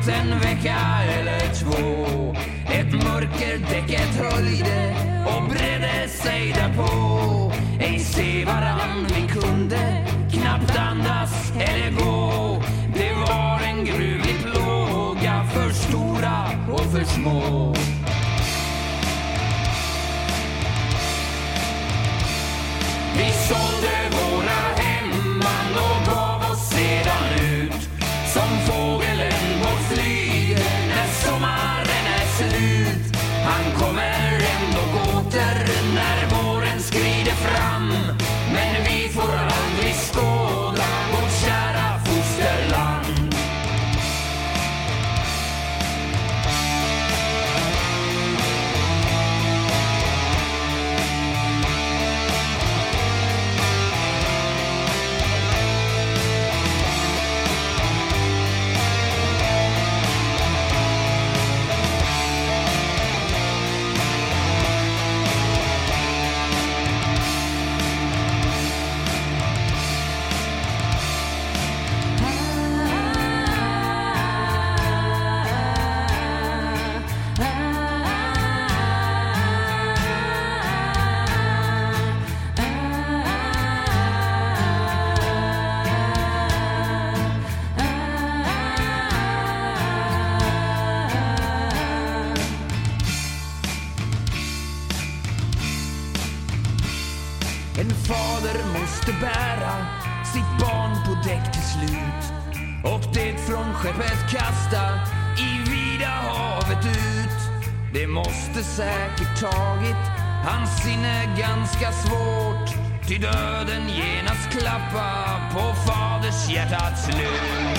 gått en vecka eller två. Ett mörker däcket höljde och bredde sig därpå. Ej se varann vi kunde knappt andas eller gå. Det var en gruvlig plåga för stora och för små. döden genast klappa på faders hjärtats lur.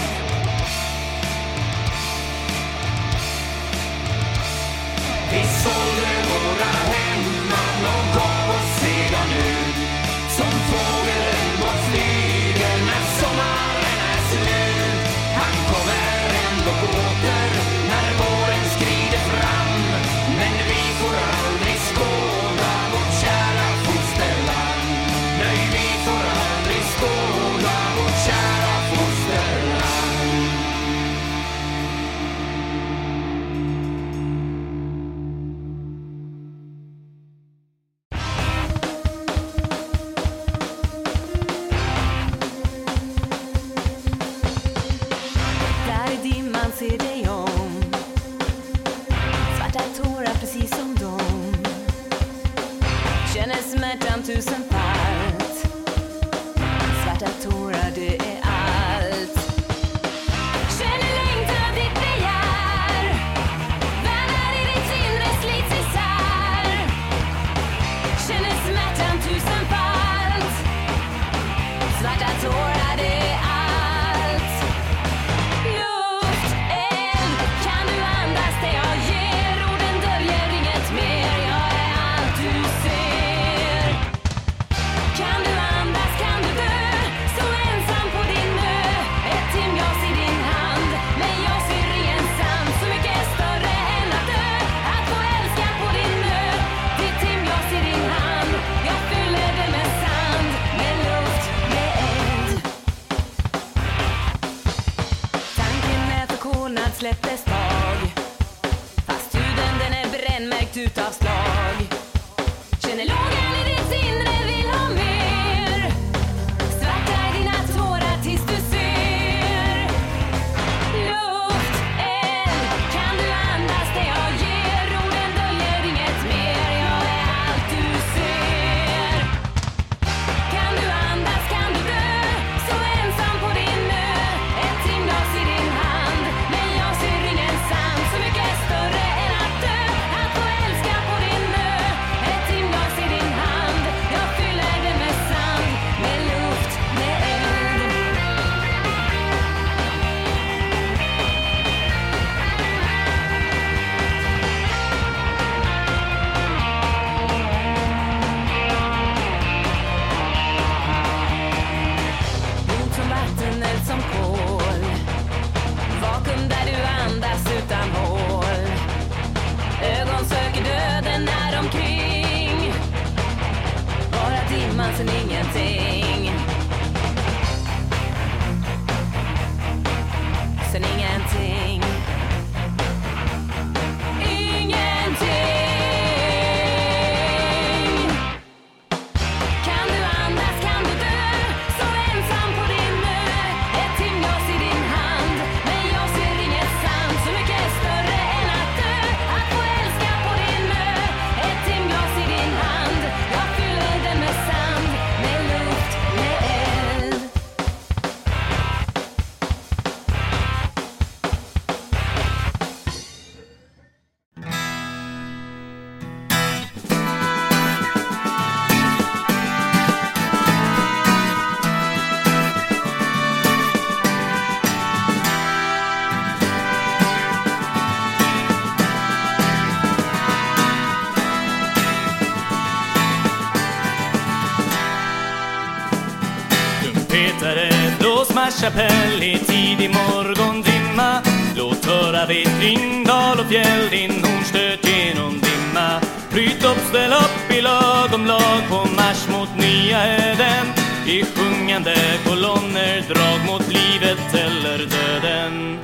Blås i tidig morgondimma Låt höra vid Ringdal och fjäll din hornstöt genom dimma. Bryt upp, ställ upp i lag om lag på marsch mot nya öden I sjungande kolonner, drag mot livet eller döden.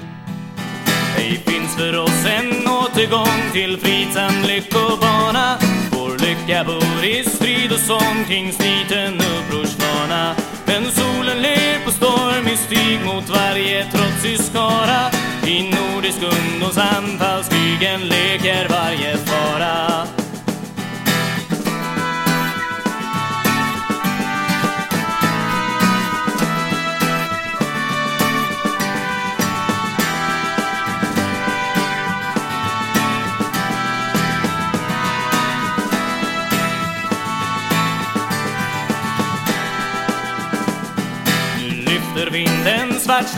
Ej finns för oss en återgång till fridsam lyckobana. Vår lycka bor i strid och sång kring sliten stig varje trotsig skara. I nordisk ungdoms anfallskrigen leker varje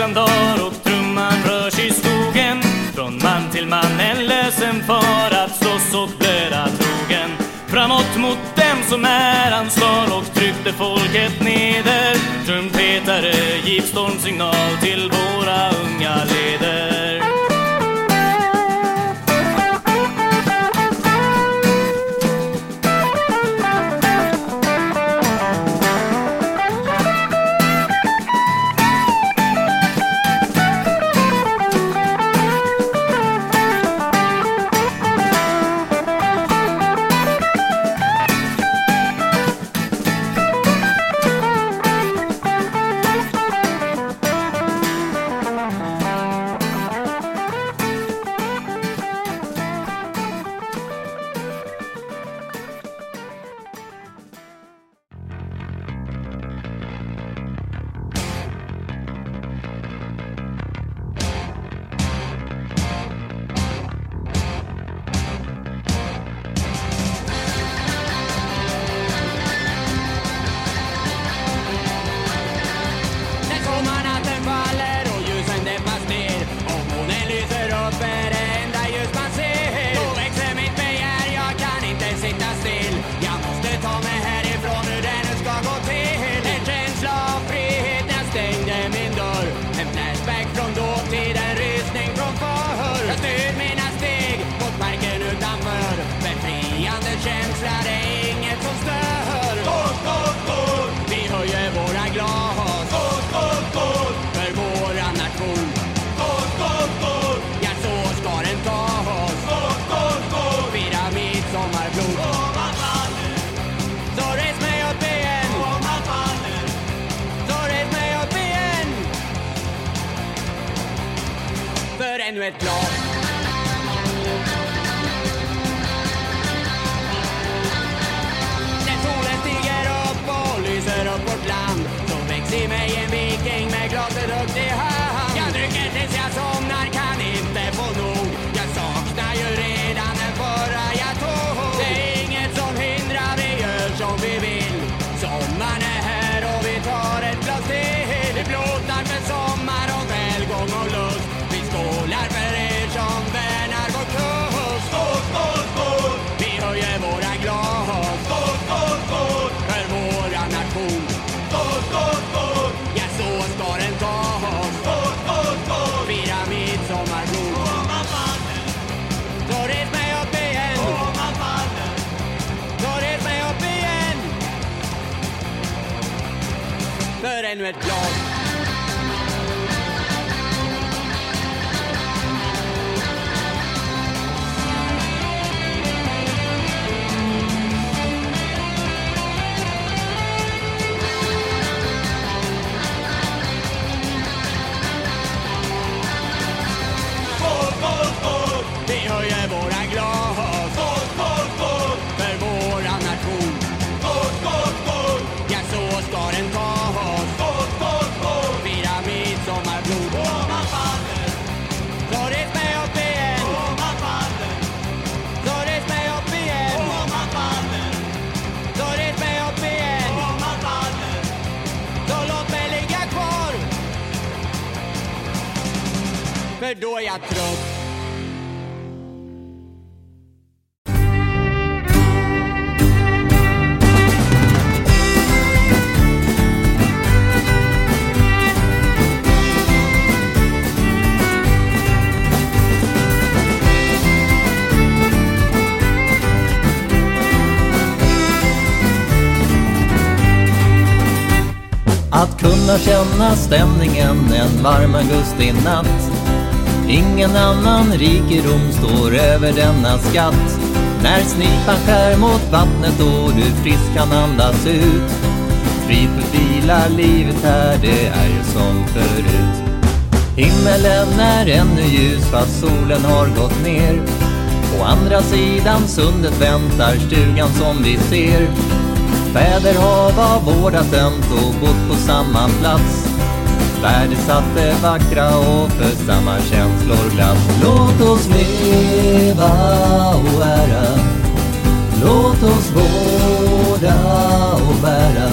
vinden dör och trumman rörs i skogen Från man till man en ledsen far att slåss och blöda trogen Framåt mot dem som är ansvar och tryckte folket neder Trumpetare, giv stormsignal till vår. Ännu ett glas. När solen stiger upp och lyser upp vårt land så väcks i mig en viking ännu ett då är jag trött. Att kunna känna stämningen en varm augustinatt Ingen annan rikedom står över denna skatt. När snipan skär mot vattnet och du friskt kan andas ut. Frid förfilar livet här, det är ju som förut. Himmelen är ännu ljus fast solen har gått ner. På andra sidan sundet väntar stugan som vi ser. Fäder har vårdat ömt och bott på samma plats. Värdesatte, vackra och för samma känslor glatt. Låt oss leva och ära. Låt oss vårda och bära.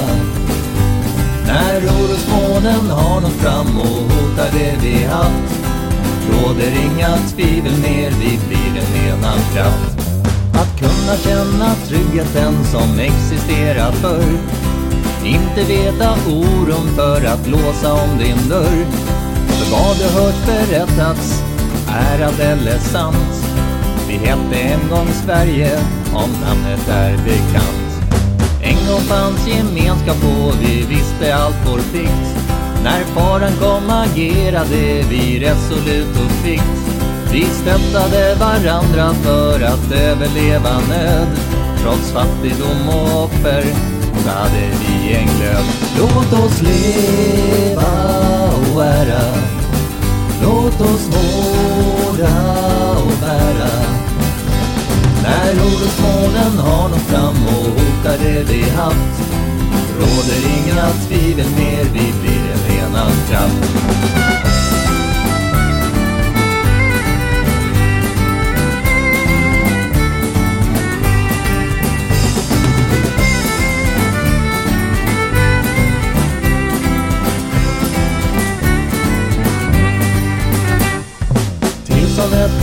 När orosmolnen har nått fram och hotar det vi haft Råder inga tvivel mer, vi blir en enad kraft. Att kunna känna tryggheten som existerat förr inte veta oron för att låsa om din dörr. För vad du hört berättats, ärad eller sant. Vi hette en gång Sverige, om namnet är bekant. En gång fanns gemenskap och vi visste allt vår plikt. När faran kom agerade vi resolut och kvickt vi stöttade varandra för att överleva nöd. Trots fattigdom och offer så i en glöd Låt oss leva och ära Låt oss vårda och bära. När orosmolnen har nått fram och hotar det vi haft Råder inga tvivel mer, vi blir en enad kraft.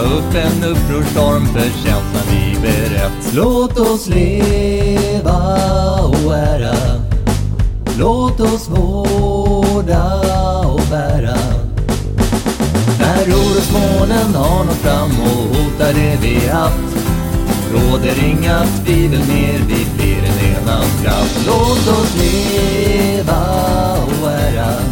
upp en upprorstorm för känslan vi berett Låt oss leva och ära. Låt oss vårda och bära. När orosmolnen har nått fram och hotar det vi haft Råder inga tvivel mer, vi blir en enad kraft. Låt oss leva och ära.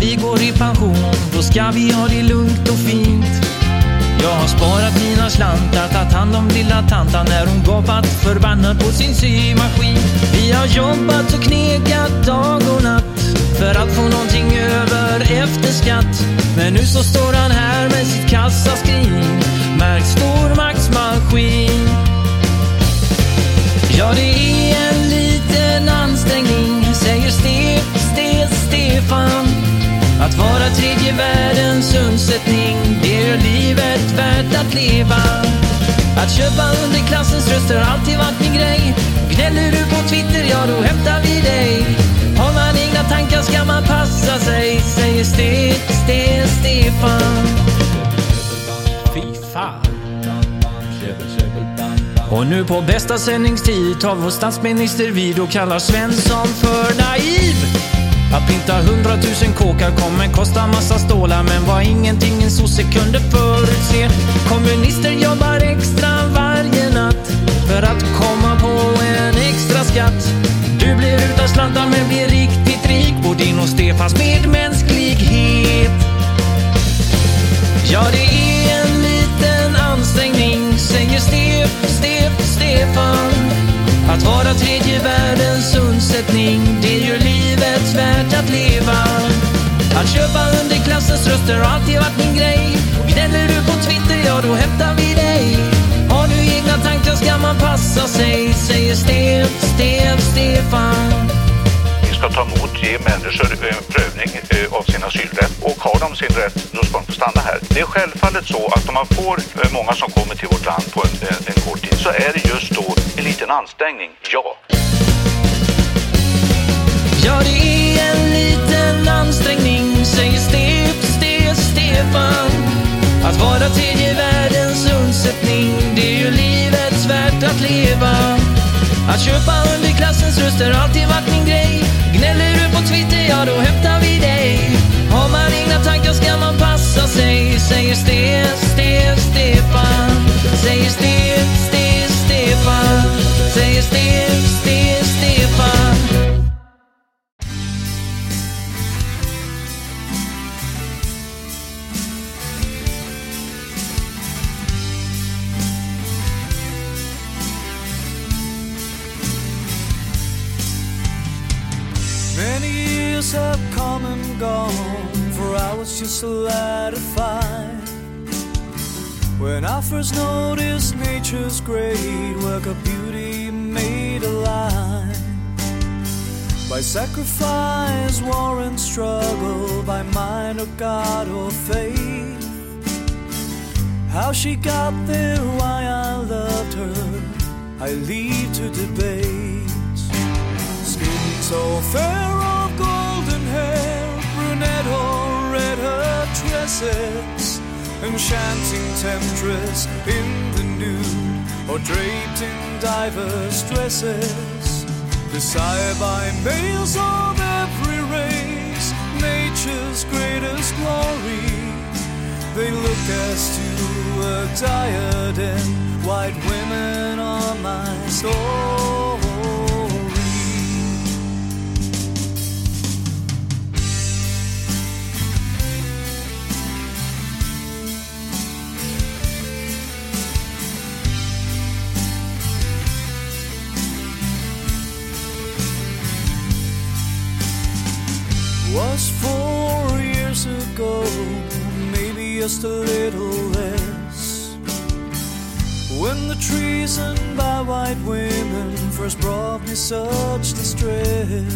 Vi går i pension då ska vi ha det lugnt och fint. Jag har sparat mina slantar, tagit hand om lilla tantan när hon gapat förbannad på sin symaskin. Vi har jobbat och knegat dag och natt för att få någonting över efter skatt. Men nu så står han här med sitt kassaskrin, märkt stormaktsmaskin. Ja, det är en liten ansträngning, säger Ste, Ste, Stefan. Att vara tredje världens undsättning, det gör livet värt att leva. Att köpa underklassens röster har alltid varit min grej. Gnäller du på Twitter, ja då hämtar vi dig. Har man egna tankar ska man passa sig, säger Ste, Ste, Stefan. Fy fan. Och nu på bästa sändningstid tar vår statsminister vid och kallar Svensson för naiv. Att pynta hundratusen kåkar kommer kosta massa stålar men var ingenting en sosse kunde förutse. Kommunister jobbar extra varje natt för att komma på en extra skatt. Du blir utan slantar men blir riktigt rik på din och Stefans medmänsklighet. Ja, det är en liten ansträngning, säger Stef, Stef, Stefan. Att vara tredje världens undsättning, det gör livet värt att leva. Att köpa underklassens röster har alltid varit min grej. Och Gnäller du på Twitter, ja då hämtar vi dig. Har du egna tankar ska man passa sig, säger Stef, Stef, Stefan. Vi ska ta emot, ge människor en prövning eh, av sin asylrätt och har de sin rätt, då ska de få stanna här. Det är självfallet så att om man får eh, många som kommer till vårt land på en, en, en kort tid så är det just då liten ansträngning, ja. Ja, det är en liten ansträngning, säger Stef, Stef, Stefan. Att vara tredje världens undsättning, det är ju livets värt att leva. Att köpa underklassens röster har alltid varit min grej. Gnäller du på Twitter, ja då hämtar vi dig. Har man egna tankar ska man passa sig, säger Stef, Stef, Stefan. Säger Stef, Stef, have come and gone, for I was just a lad of five. When I first noticed nature's great work of beauty made alive. By sacrifice, war, and struggle, by mind a God or faith. How she got there, why I loved her, I leave to debate. Skin so fair of golden or red her tresses, enchanting temptress in the nude, or draped in diverse dresses. Desired by males of every race, nature's greatest glory. They look as to a diadem, white women are my story. Was four years ago, maybe just a little less. When the treason by white women first brought me such distress.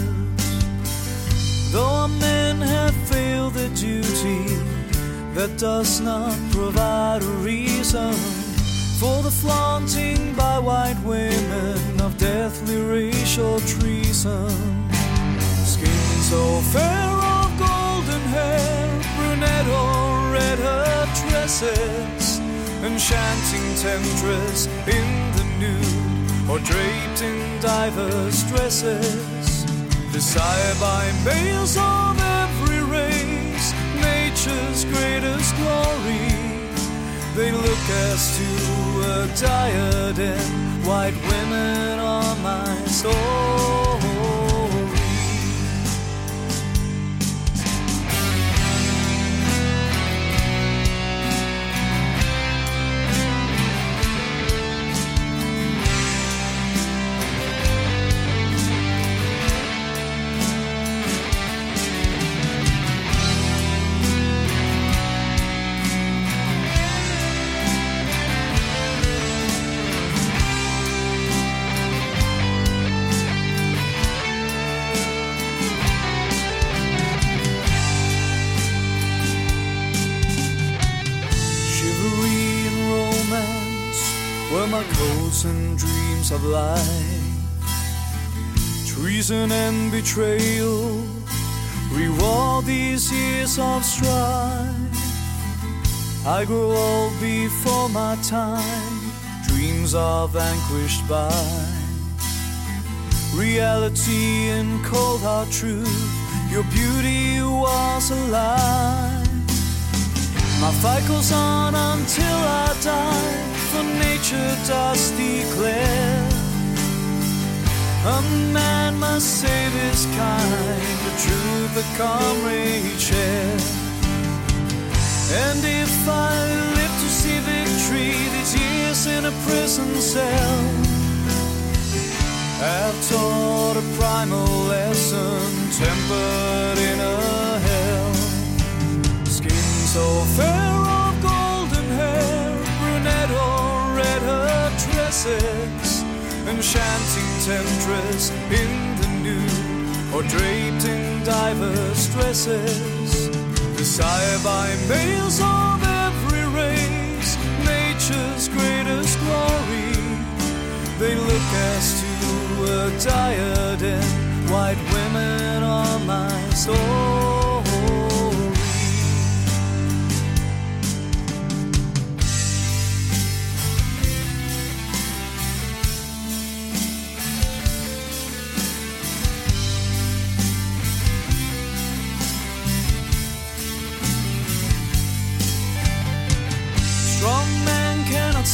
Though our men have failed their duty, that does not provide a reason for the flaunting by white women of deathly racial treason. So fair of golden hair, brunette or red her tresses, enchanting temptress in the nude, or draped in diverse dresses, desired by males of every race, nature's greatest glory. They look as to a diadem, white women are my story. Life. Treason and betrayal reward these years of strife. I grow old before my time, dreams are vanquished by reality and cold hard truth. Your beauty was alive. My fight goes on until I die, for nature does declare a man must save his kind, the truth the comrade share. And if I live to see victory, these years in a prison cell have taught a primal lesson tempered in a hell. Skin so fair of golden hair, brunette or red her tresses, enchanting temptress in the nude, or draped in diverse dresses, desired by males of every race, nature's greatest glory. They look as to a diadem, white women are my story.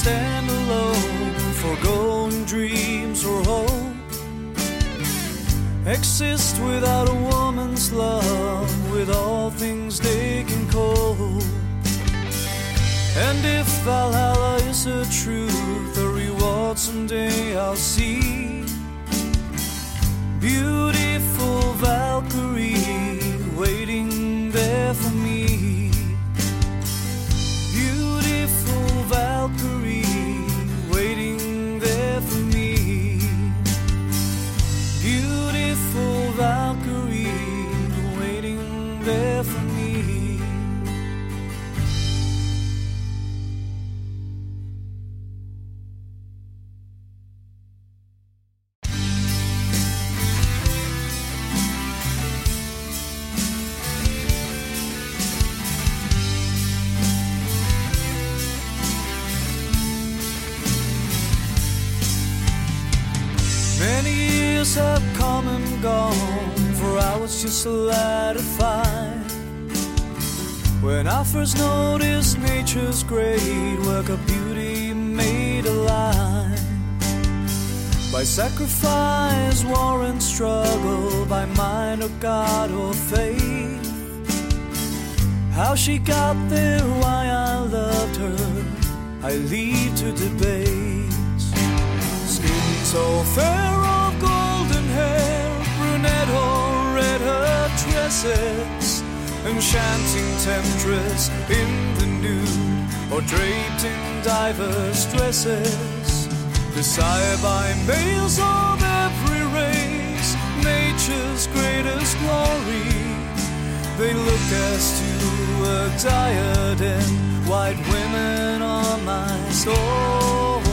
Stand alone, foregoing dreams or hope. Exist without a woman's love, with all things they can cope. And if Valhalla is a truth, the reward someday I'll see. Beautiful Valkyrie waiting there for me. Beautiful Valkyrie just a lad of five. When I first noticed nature's great work of beauty made alive. By sacrifice, war, and struggle, by mind or God or faith. How she got there, why I loved her, I leave to debate. Skin so fair enchanting temptress in the nude, or draped in diverse dresses. Desired by males of every race, nature's greatest glory. They look as to a diadem, white women are my story.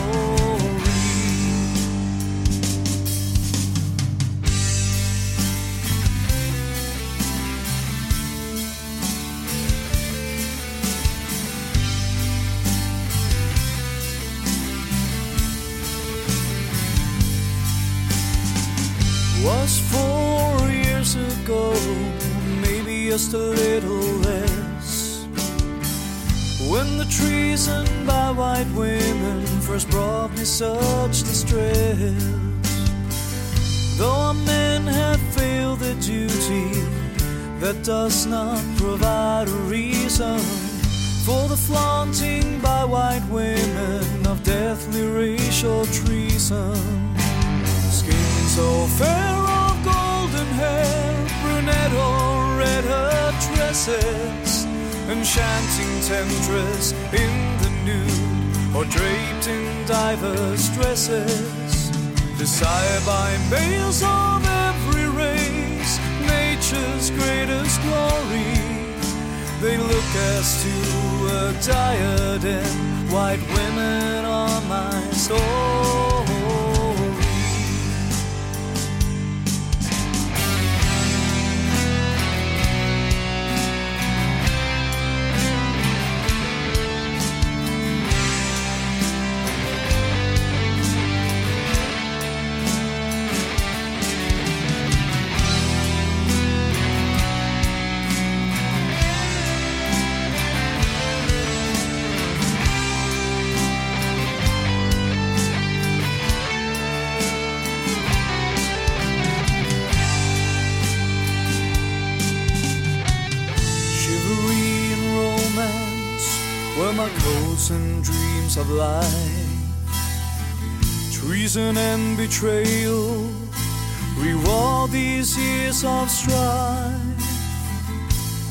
Was four years ago, maybe just a little less. When the treason by white women first brought me such distress. Though our men have failed their duty, that does not provide a reason for the flaunting by white women of deathly racial treason. So fair of golden hair, brunette or red her tresses, enchanting temptress in the nude, or draped in diverse dresses, desired by males of every race, nature's greatest glory. They look as to a diadem, white women are my story. Treason and betrayal reward these years of strife.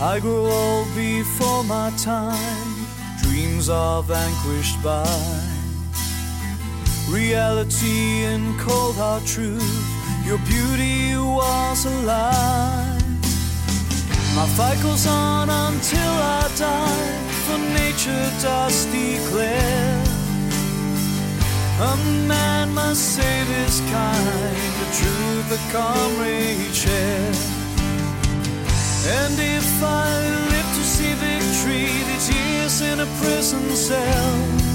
I grew old before my time, dreams are vanquished by reality and cold hard truth. Your beauty was alive. My fight goes on until I die, for nature does declare a man must save his kind, the truth comrade share. And if I live to see victory, these years in a prison cell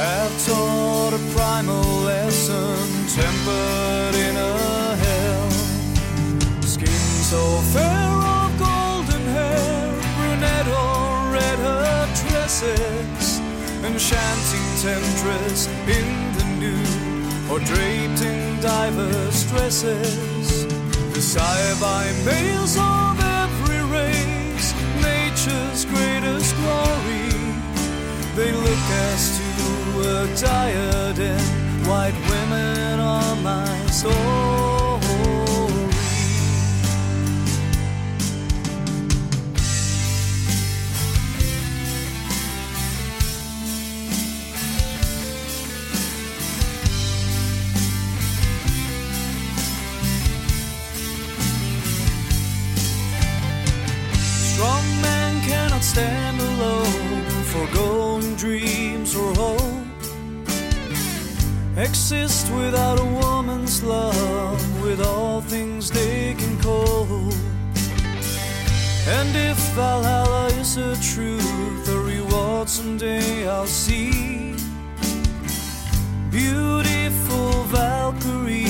I've taught a primal lesson, tempered in a hell. Skin so fair of golden hair, brunette or red her tresses, enchanting temptress in the nude, or draped in diverse dresses, desired by males of every race, nature's greatest glory. They look as to a diadem, white women are my story. Oh. Stand alone, foregoing dreams or hope. Exist without a woman's love, with all things they can cope. And if Valhalla is a truth, the reward someday I'll see. Beautiful Valkyrie,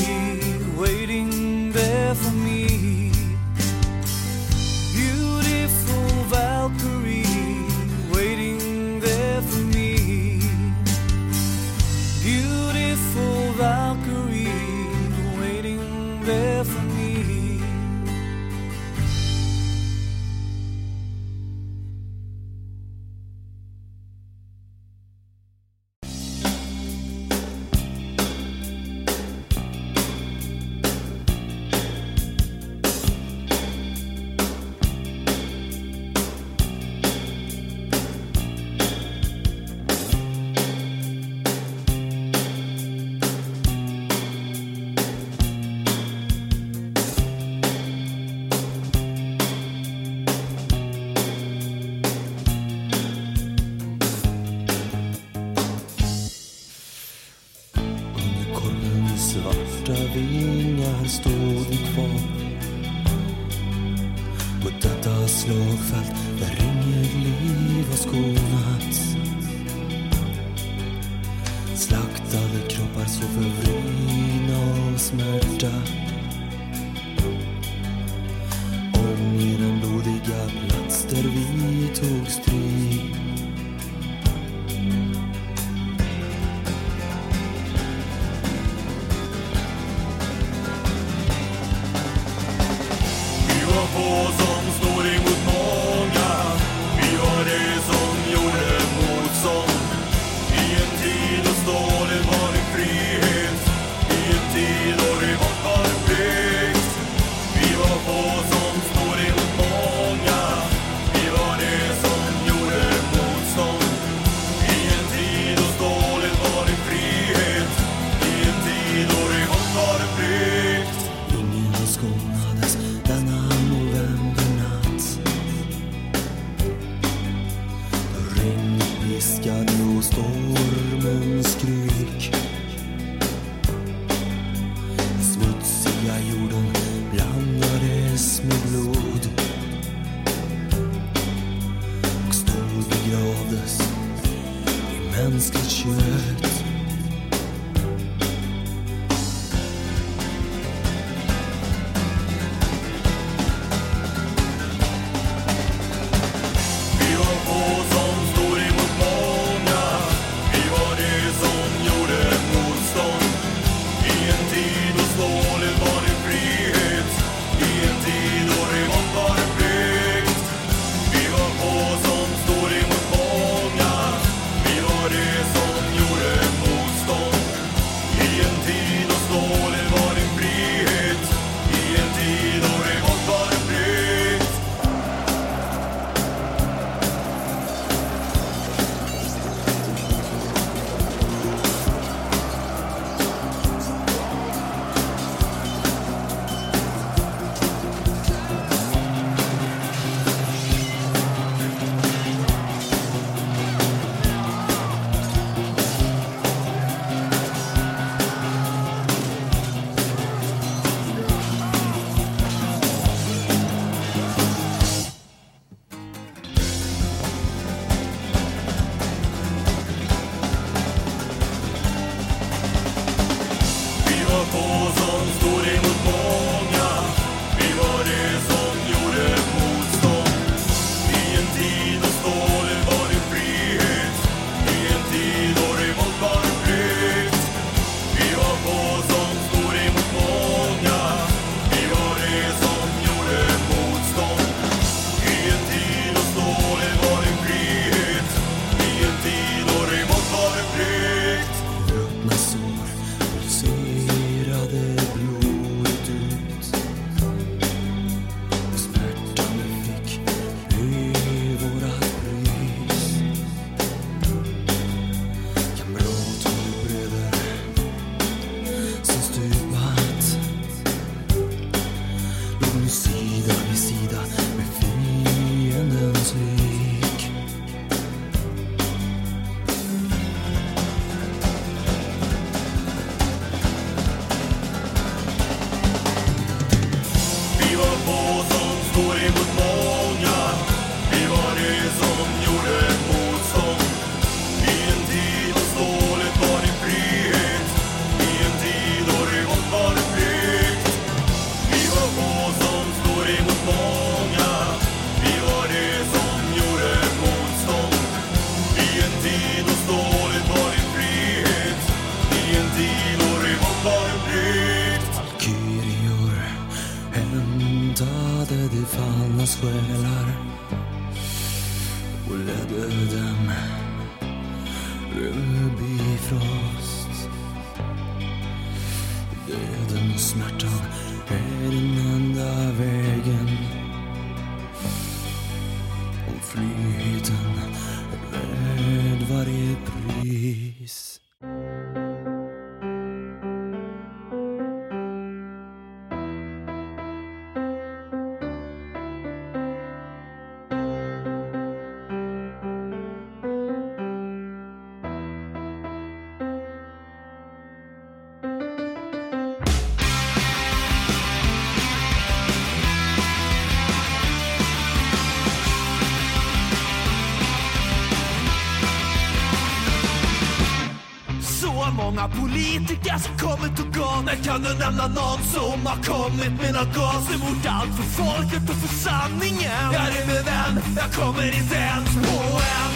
politiker som kommit och gått. Men kan du nämna någon som har kommit med något gas emot allt för folket och för sanningen? Jag är min vän, jag kommer inte ens på en.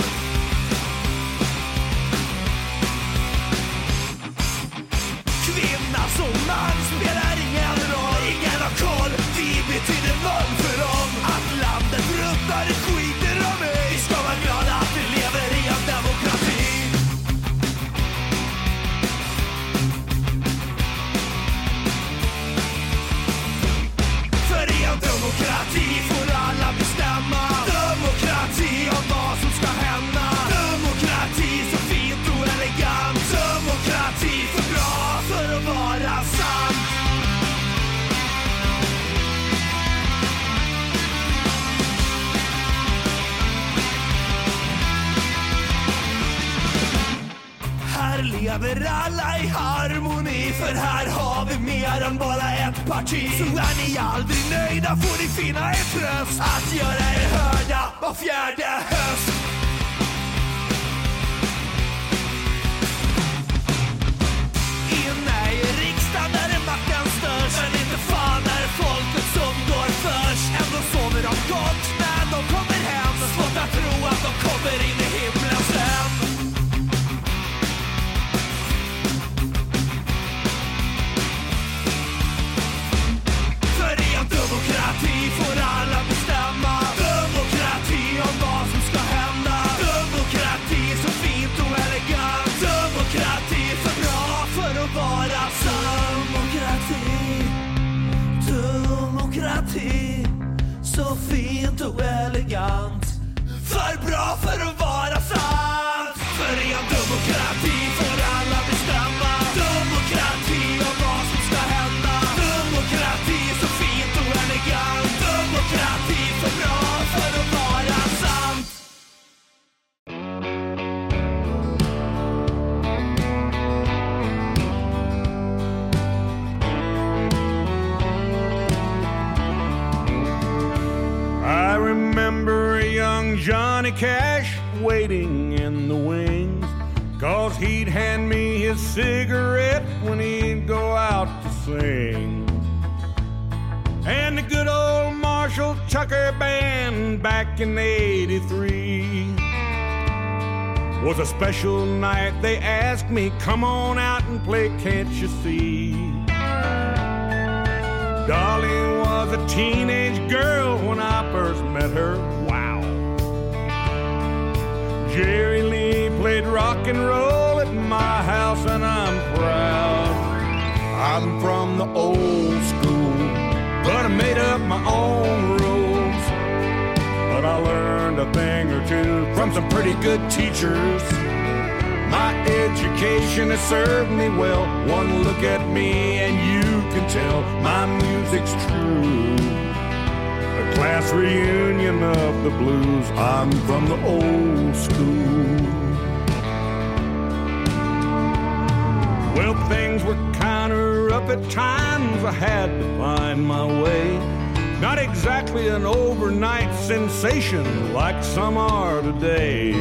sensation like some are today.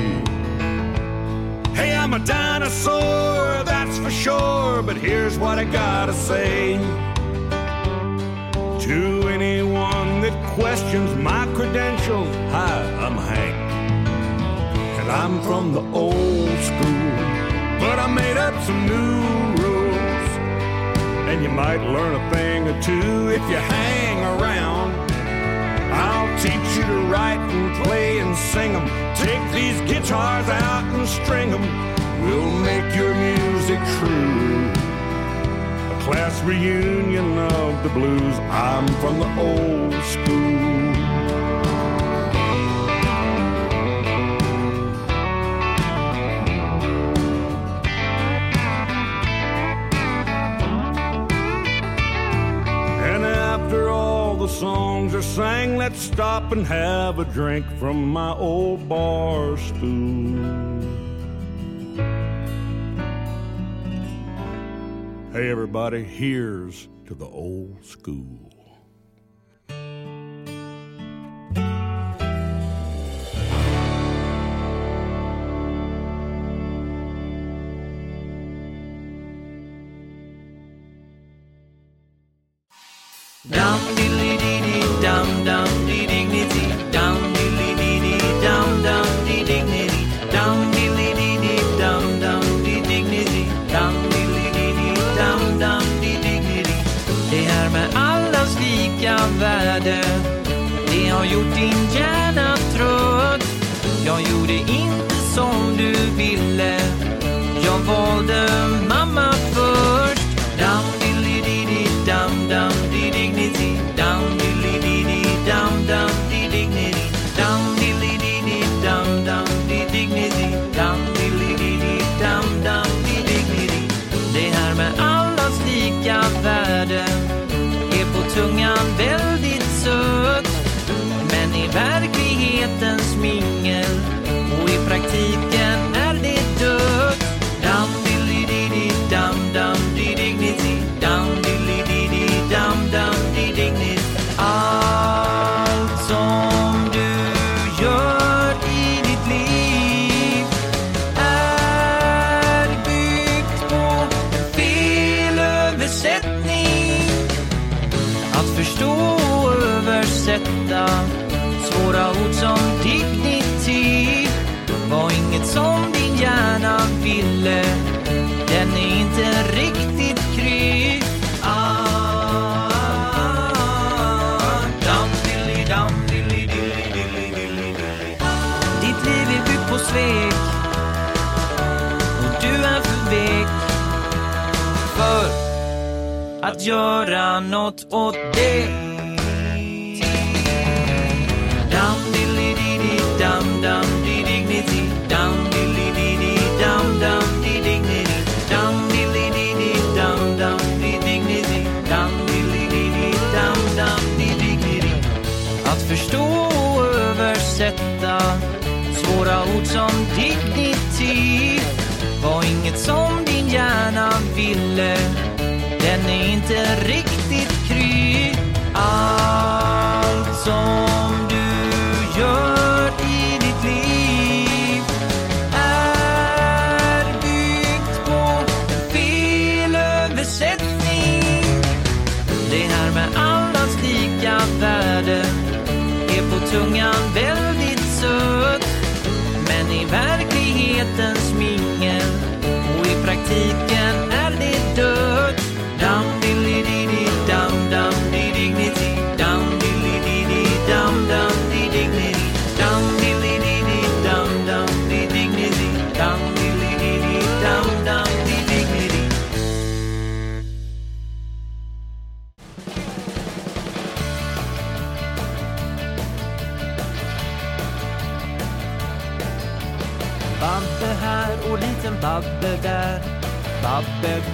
Hey, I'm a dinosaur, that's for sure, but here's what I gotta say. To anyone that questions my credentials, hi, I'm Hank, and I'm from the old school, but I made up some new rules, and you might learn a thing or two if you hang around your and play and sing them. Take these guitars out and string them. We'll make your music true. A class reunion of the blues. I'm from the old school. Let's stop and have a drink from my old bar stool. Hey, everybody, here's to the old school.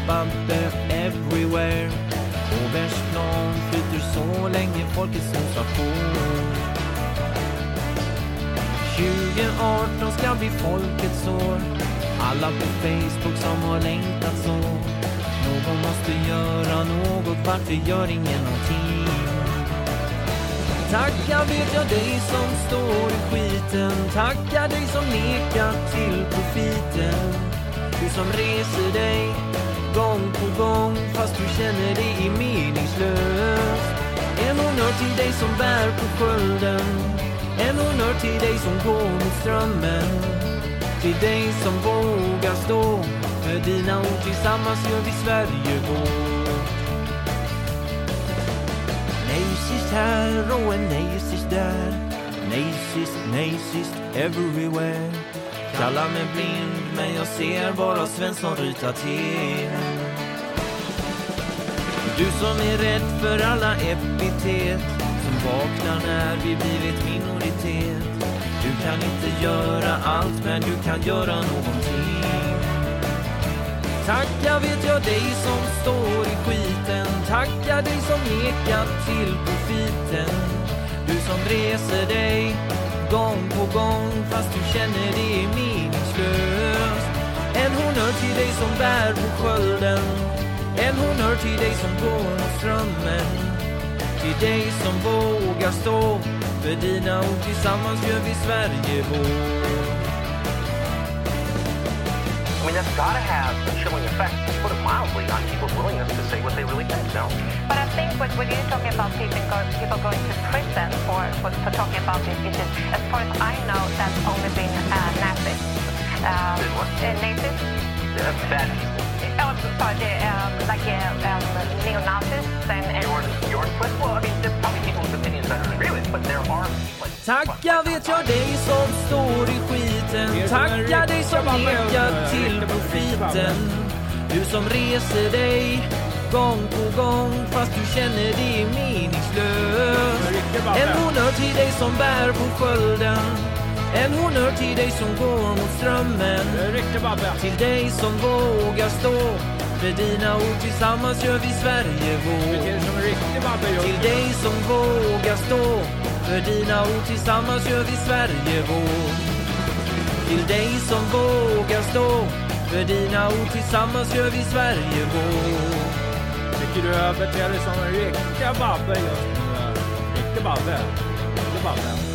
Babbe, everywhere. På världsplan flyter så länge folket sensation på. 2018 ska bli folkets år. Alla på Facebook som har längtat så. Någon måste göra något, varför gör ingen någonting? Tacka vet jag dig som står i skiten Tacka dig som nekar till profiten Du som reser dig gång på gång fast du känner det är meningslöst. En honnör till dig som bär på skölden. En honnör till dig som går mot strömmen. Till dig som vågar stå. För dina ord tillsammans gör vi Sverige vårt. Nej-sist här och en nej-sist där. Nej-sist, nej-sist everywhere. Kallar mig blind men jag ser bara Svensson ryta till. Du som är rädd för alla epitet Som vaknar när vi blivit minoritet. Du kan inte göra allt men du kan göra någonting. Tacka vet jag dig som står i skiten. Tacka dig som nekat till profiten. Du som reser dig gång på gång fast du känner det är meningslöst. En honör till dig som bär på skölden. En honör till dig som går mot strömmen. Till dig som vågar stå. För dina ord tillsammans gör vi Sverige vår. I mean, that's got to have a chilling effect, to put it mildly, on people's willingness to say what they really think now. But I think what, when you're talking about people, go, people going to prison for, for, for talking about these issues, as far as I know, that's only been uh, Nazis. Um, uh, Nazis? Yeah, that, Oh, sorry, the, um, like uh, um, neo-Nazis and, and yours, but, well, I mean, there's probably people with opinions I don't agree with, but there are Tacka vet jag dig som står i skiten. Tacka dig som nekar till profiten. Du som reser dig gång på gång fast du känner det är meningslöst. En honnör till dig som bär på skölden. En honnör till dig som går mot strömmen. Till dig som vågar stå för dina ord. Tillsammans gör vi Sverige vår. Till dig som vågar stå för dina ord tillsammans gör vi Sverige vår Till dig som vågar stå för dina ord tillsammans gör vi Sverige vår Tycker du överter dig som en riktig babbe just nu? Riktig babbe. Riktig babbe.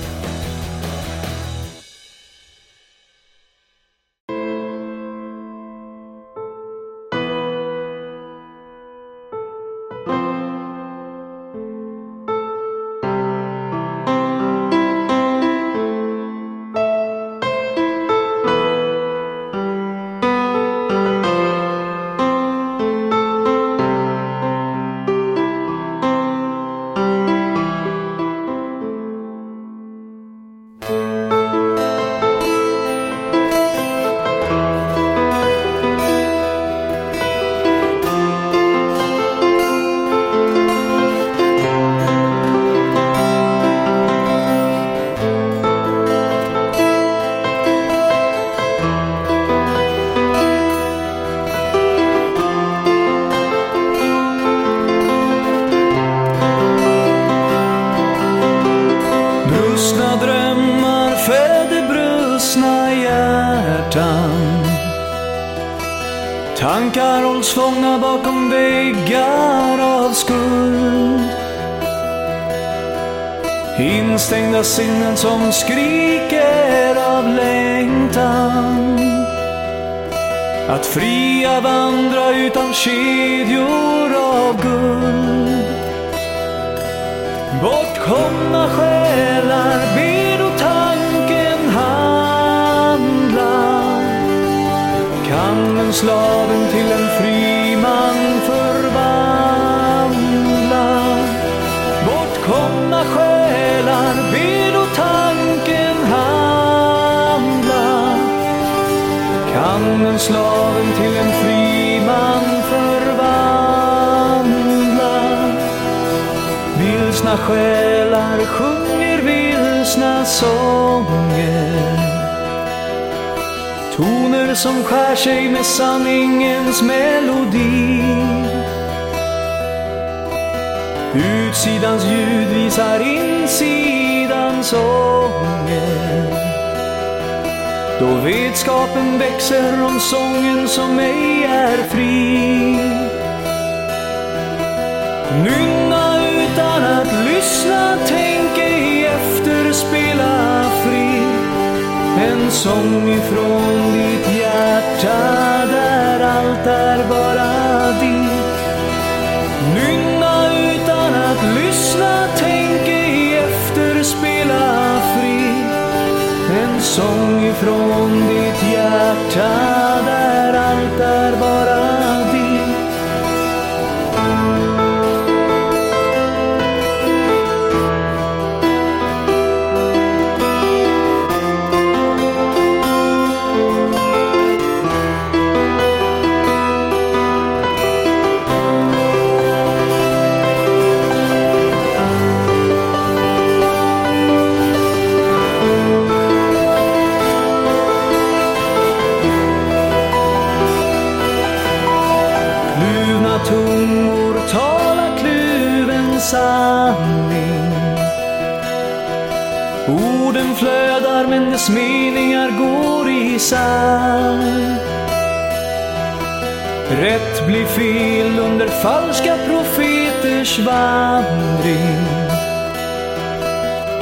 Som skriker vetskapen växer om sången som ej är fri Nynna utan att lyssna, tänk ej efter, spela fri. En sång ifrån ditt hjärta där allt är bara sång ifrån ditt hjärta. Ens meningar går isär. Rätt blir fel under falska profeters vandring.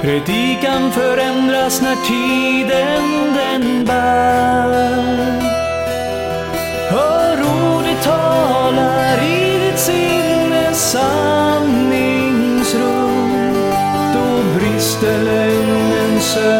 Predikan förändras när tiden den bär. Hör ordet talar i ditt sinnes sanningsrum. Då brister lögnen sömn.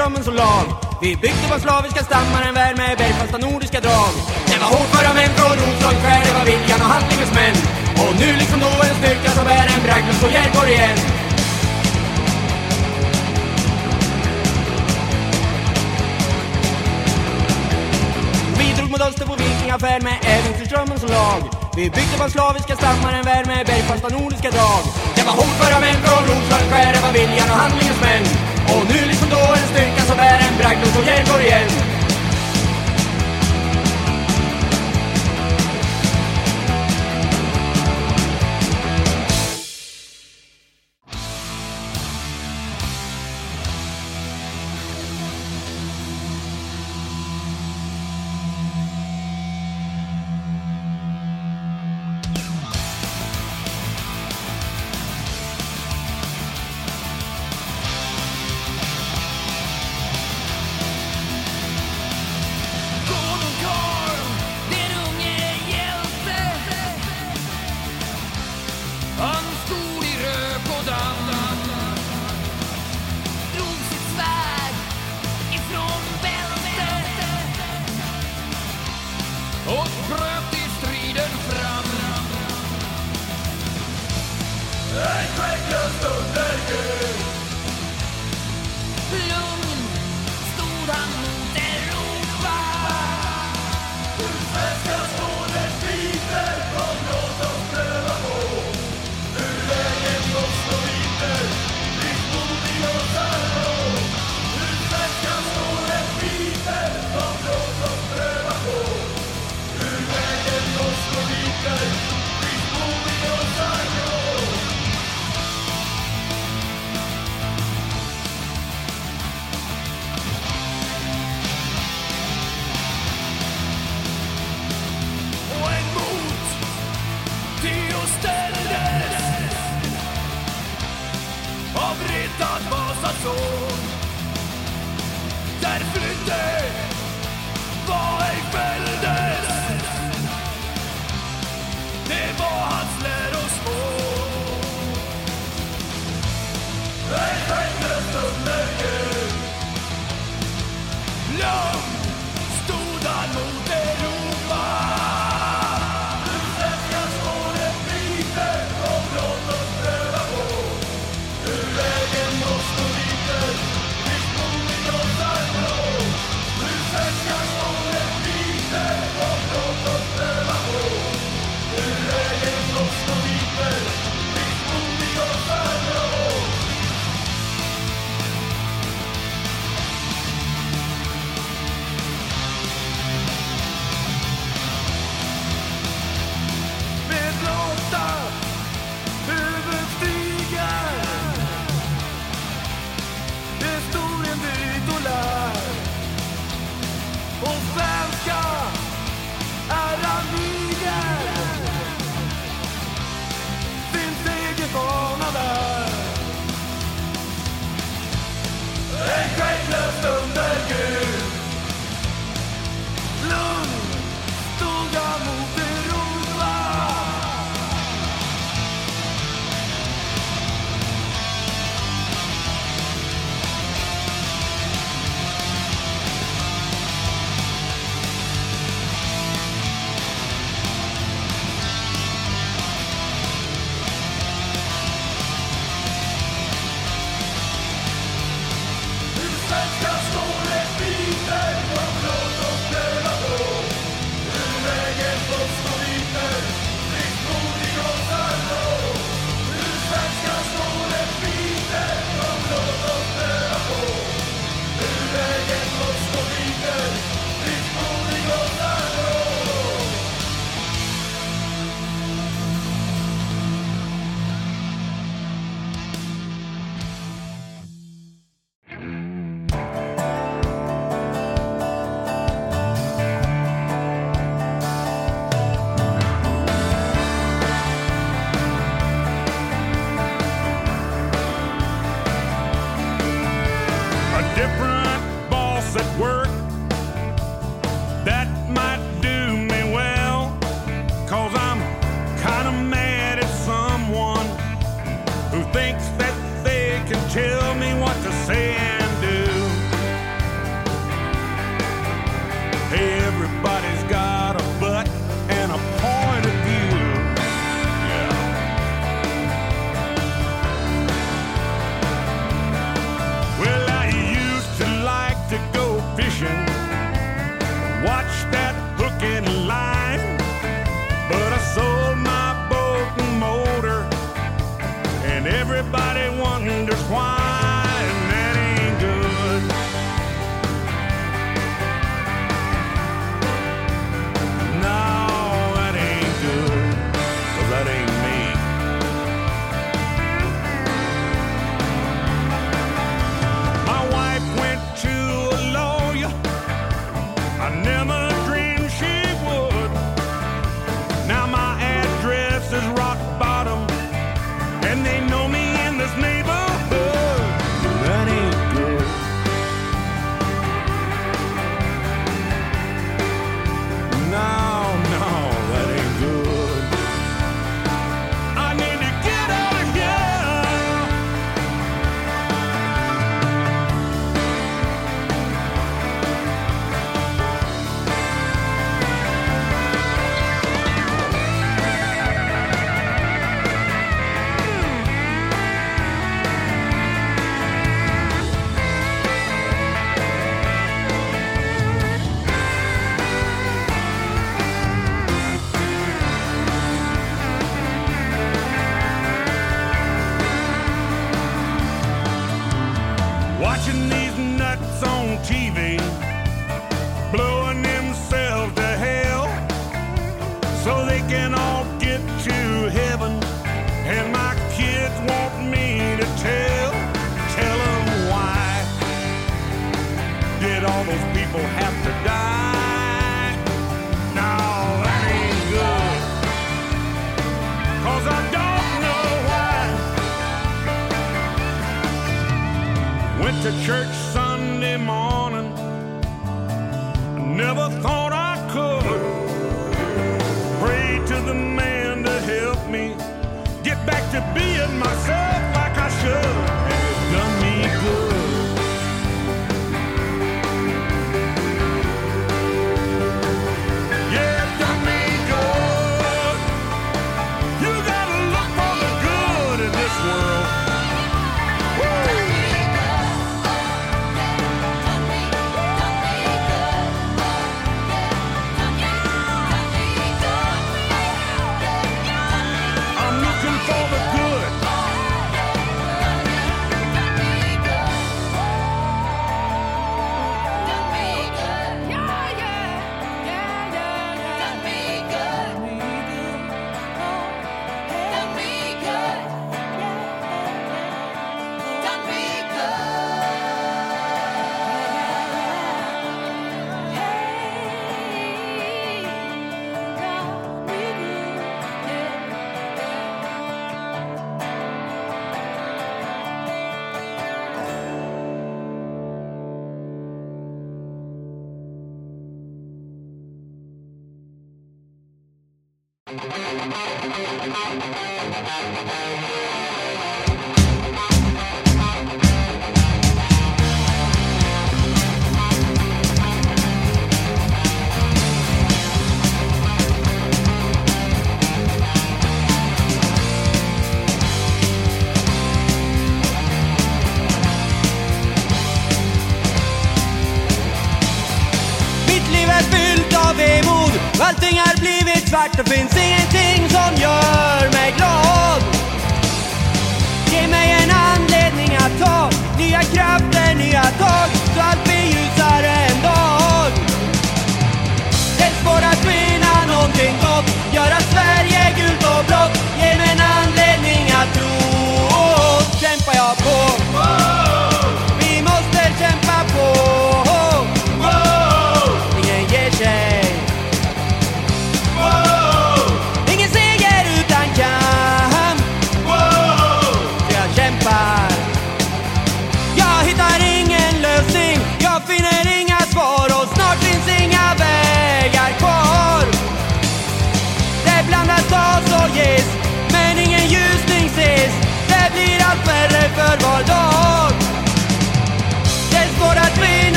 Äventyrsdrömmen som lag. Vi byggde vår slaviska stammar en värld med bergfasta nordiska drag. Det var hårdföra män från Roslagsskär, det var viljan och handlingens män. Och nu liksom då en styrka som är en bragd så hjälp vår igen. Vi drog mot öster på vikingaffär med äventyrsdrömmen som lag. Vi byggde vår slaviska stammar en värld med bergfasta nordiska drag. Det var hårdföra män från Roslagsskär, det var viljan och handlingens män. Och nu liksom då en styrka som är en bragd och hjälp går igen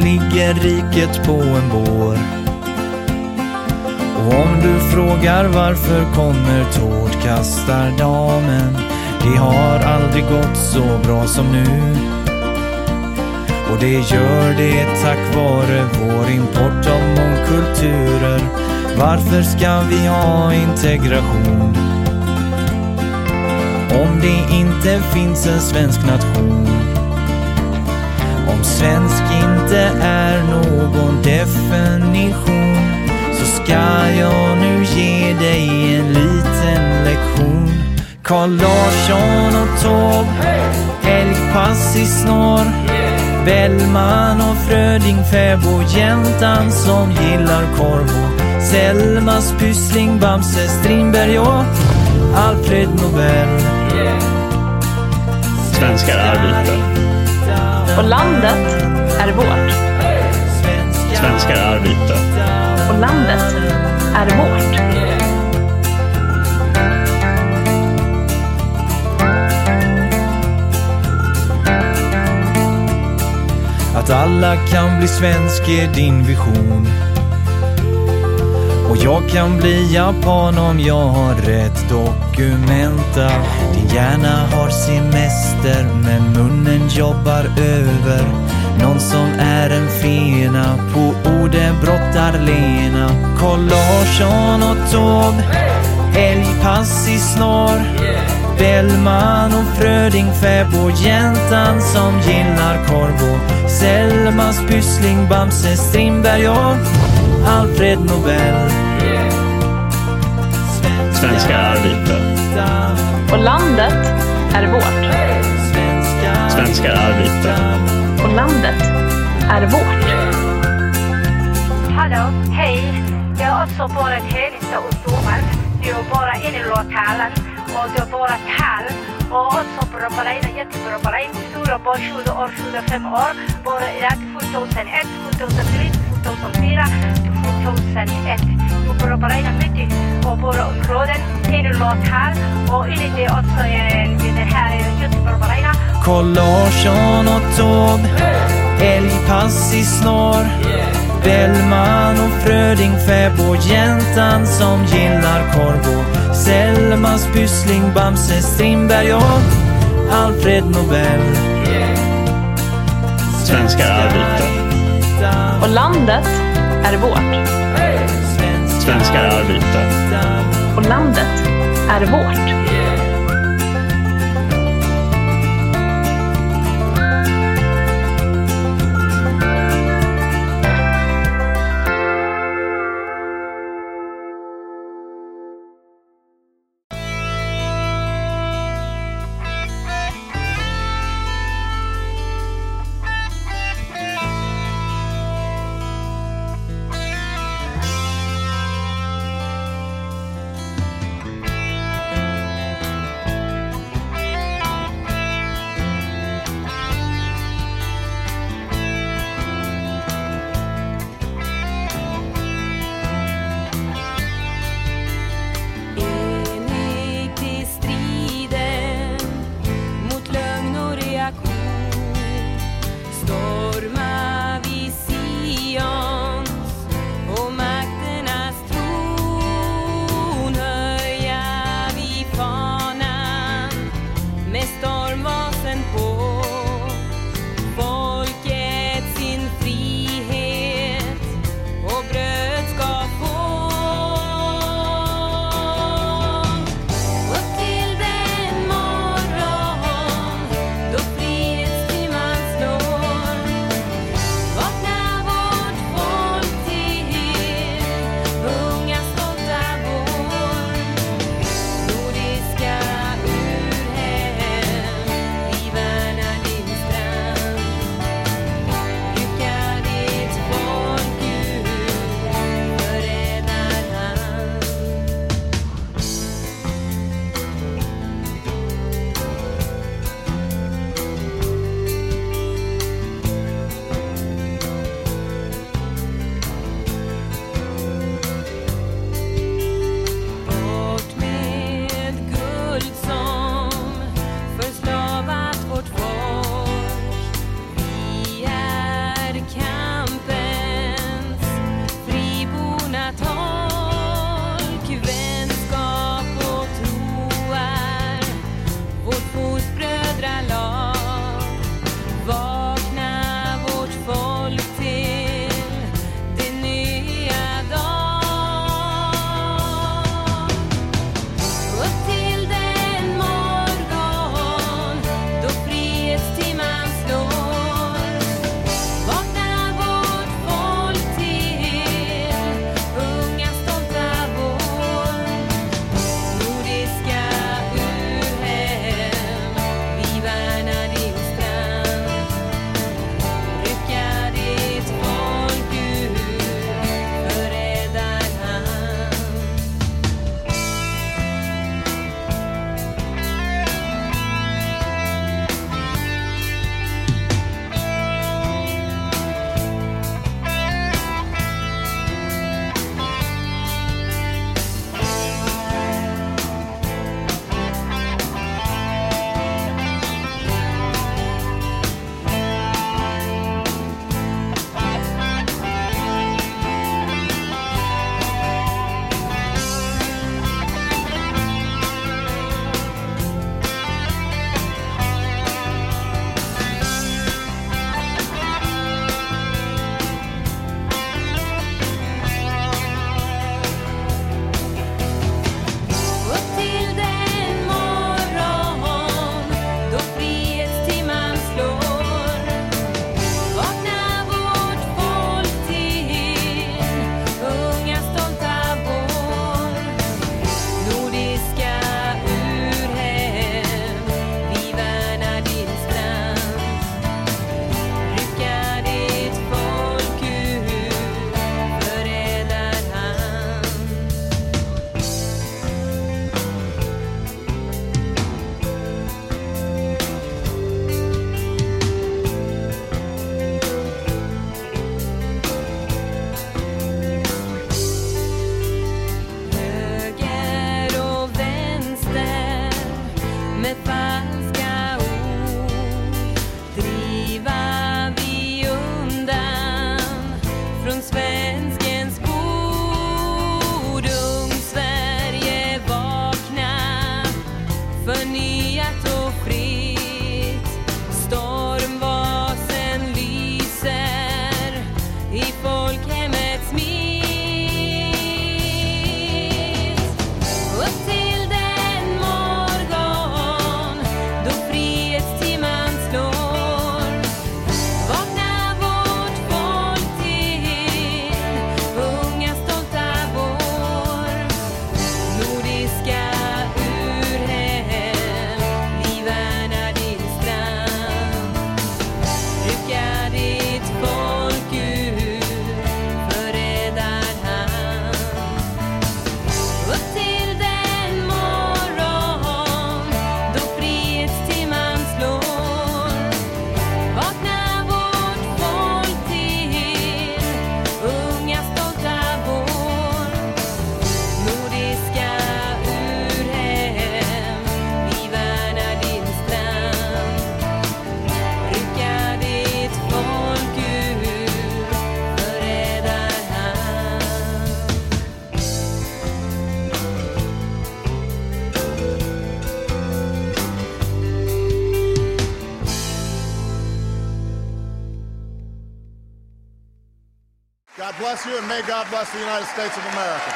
ligger riket på en bår. Och om du frågar varför kommer tårtkastardamen? Det har aldrig gått så bra som nu. Och det gör det tack vare vår import av mångkulturer. Varför ska vi ha integration? Om det inte finns en svensk nation. Om svensk inte är någon definition så ska jag nu ge dig en liten lektion. Carl Larsson och Taube, älgpass i snår. Bellman och Fröding, fäbo, jäntan som gillar korv och Selmas Pyssling, Bamse, Strindberg och Alfred Nobel. Svenskar är vita. Och landet är vårt. Svenskar är vita. Och landet är vårt. Att alla kan bli svensk är din vision. Och jag kan bli japan om jag har rätt dokumenta. Din hjärna har semester men munnen jobbar över. Någon som är en fena på ordet brottar-Lena. Carl Larsson och Taube, älgpass i snår. Bellman och Fröding, fäbo, jäntan som gillar korv och Selmas Pyssling, Bamse, Strindberg och Alfred Nobel. Svenskar är vita. Och landet är vårt. Svenskar är vita. Och landet är vårt. Hallå, hej. Jag har också varit hälsa och sommar. Du har bara en låtalen och du har bara tal. Och också dig, jättebra dig. Stora barn, 20 år, 25 år. Bara idag 2001, 2003, 2004, 2001. Du bra på dig mycket. Och bara områden, en låtal. Och enligt det också är det här. Carl Larsson och Taube, älgpass i snår. Bellman och Fröding, fäbo, jäntan som gillar korv och Selmas Pyssling, Bamse, Strindberg och Alfred Nobel. Svenskar är vita. Och landet är vårt. Svenskar är vita. Och landet är vårt. you, and may God bless the United States of America.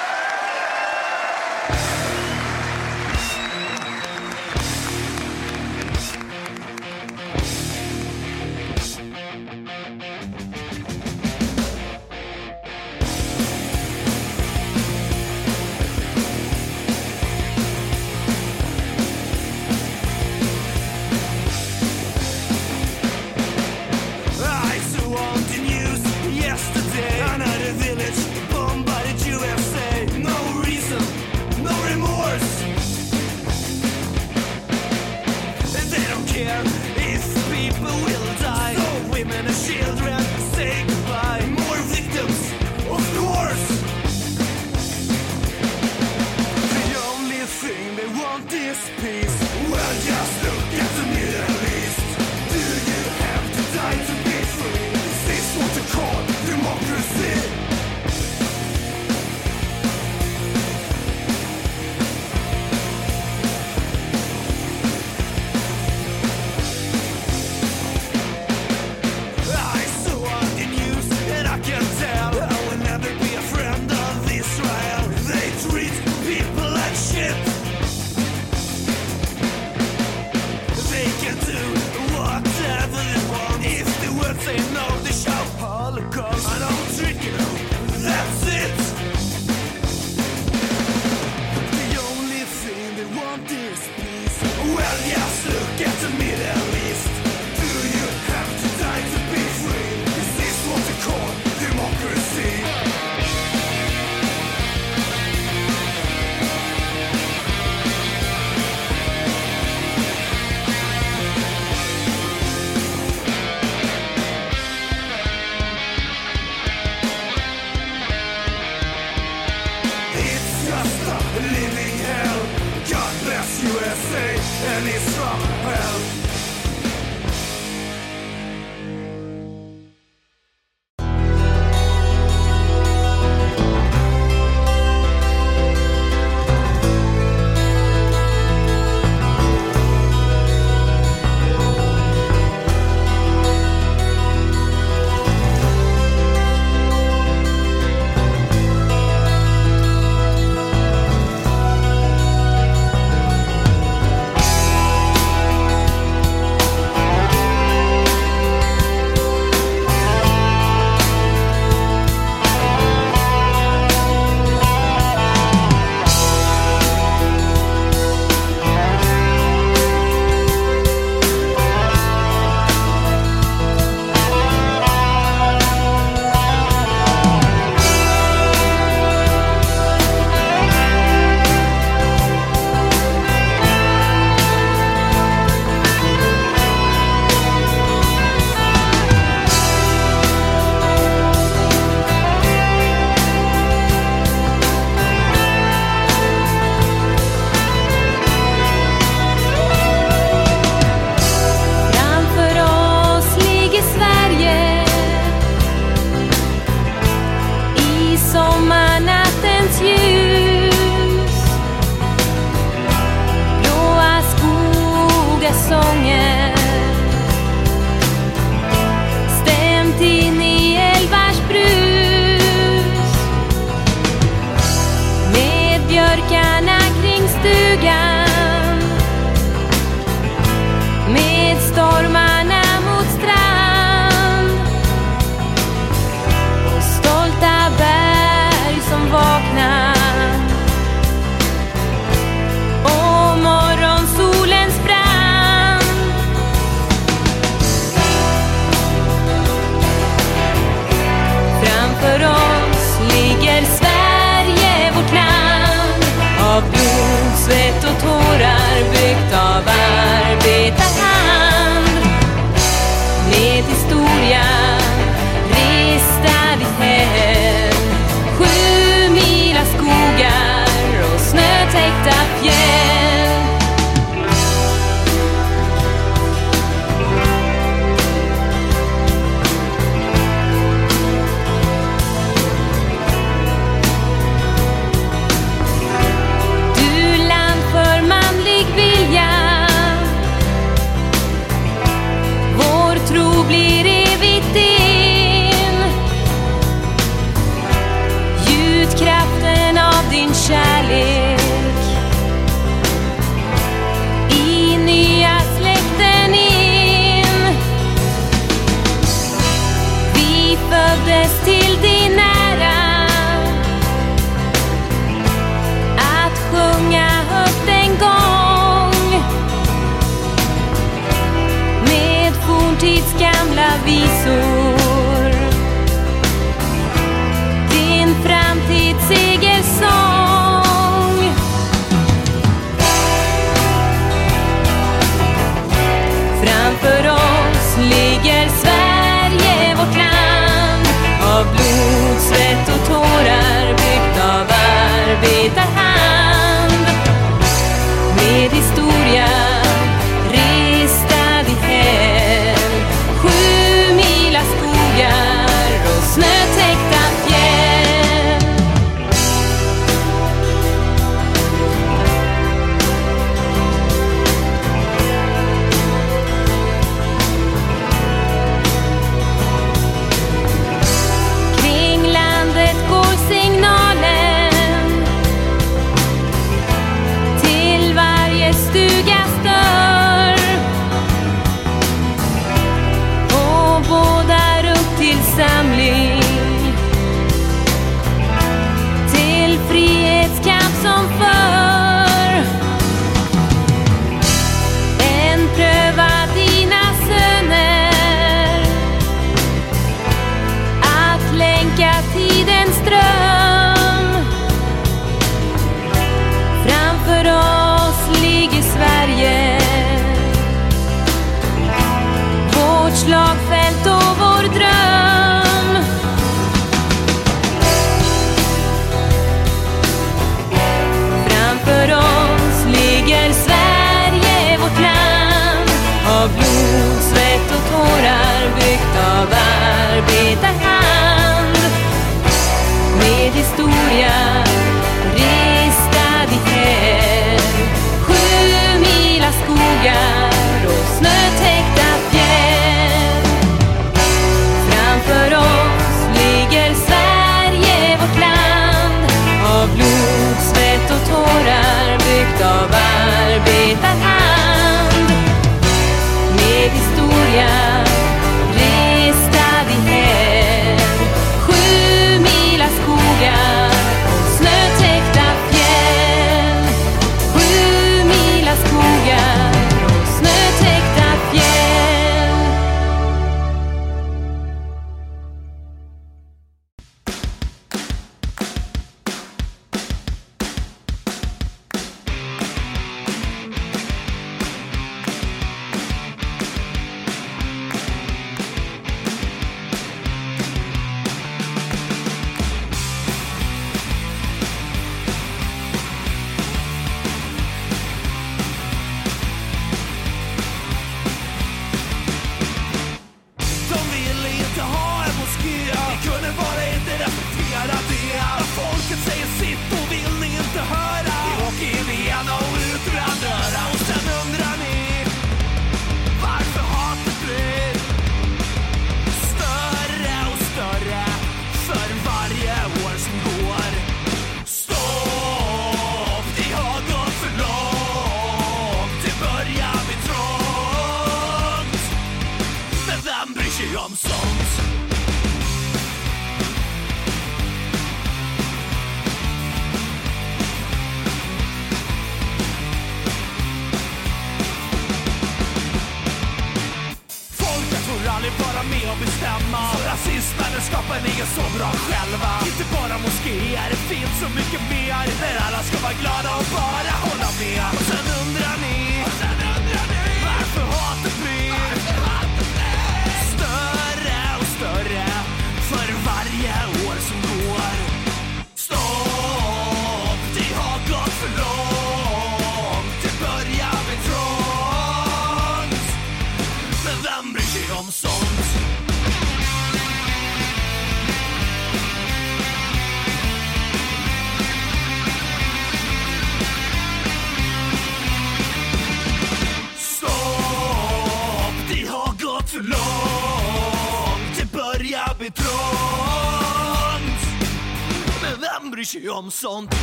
Bryr sig om sånt?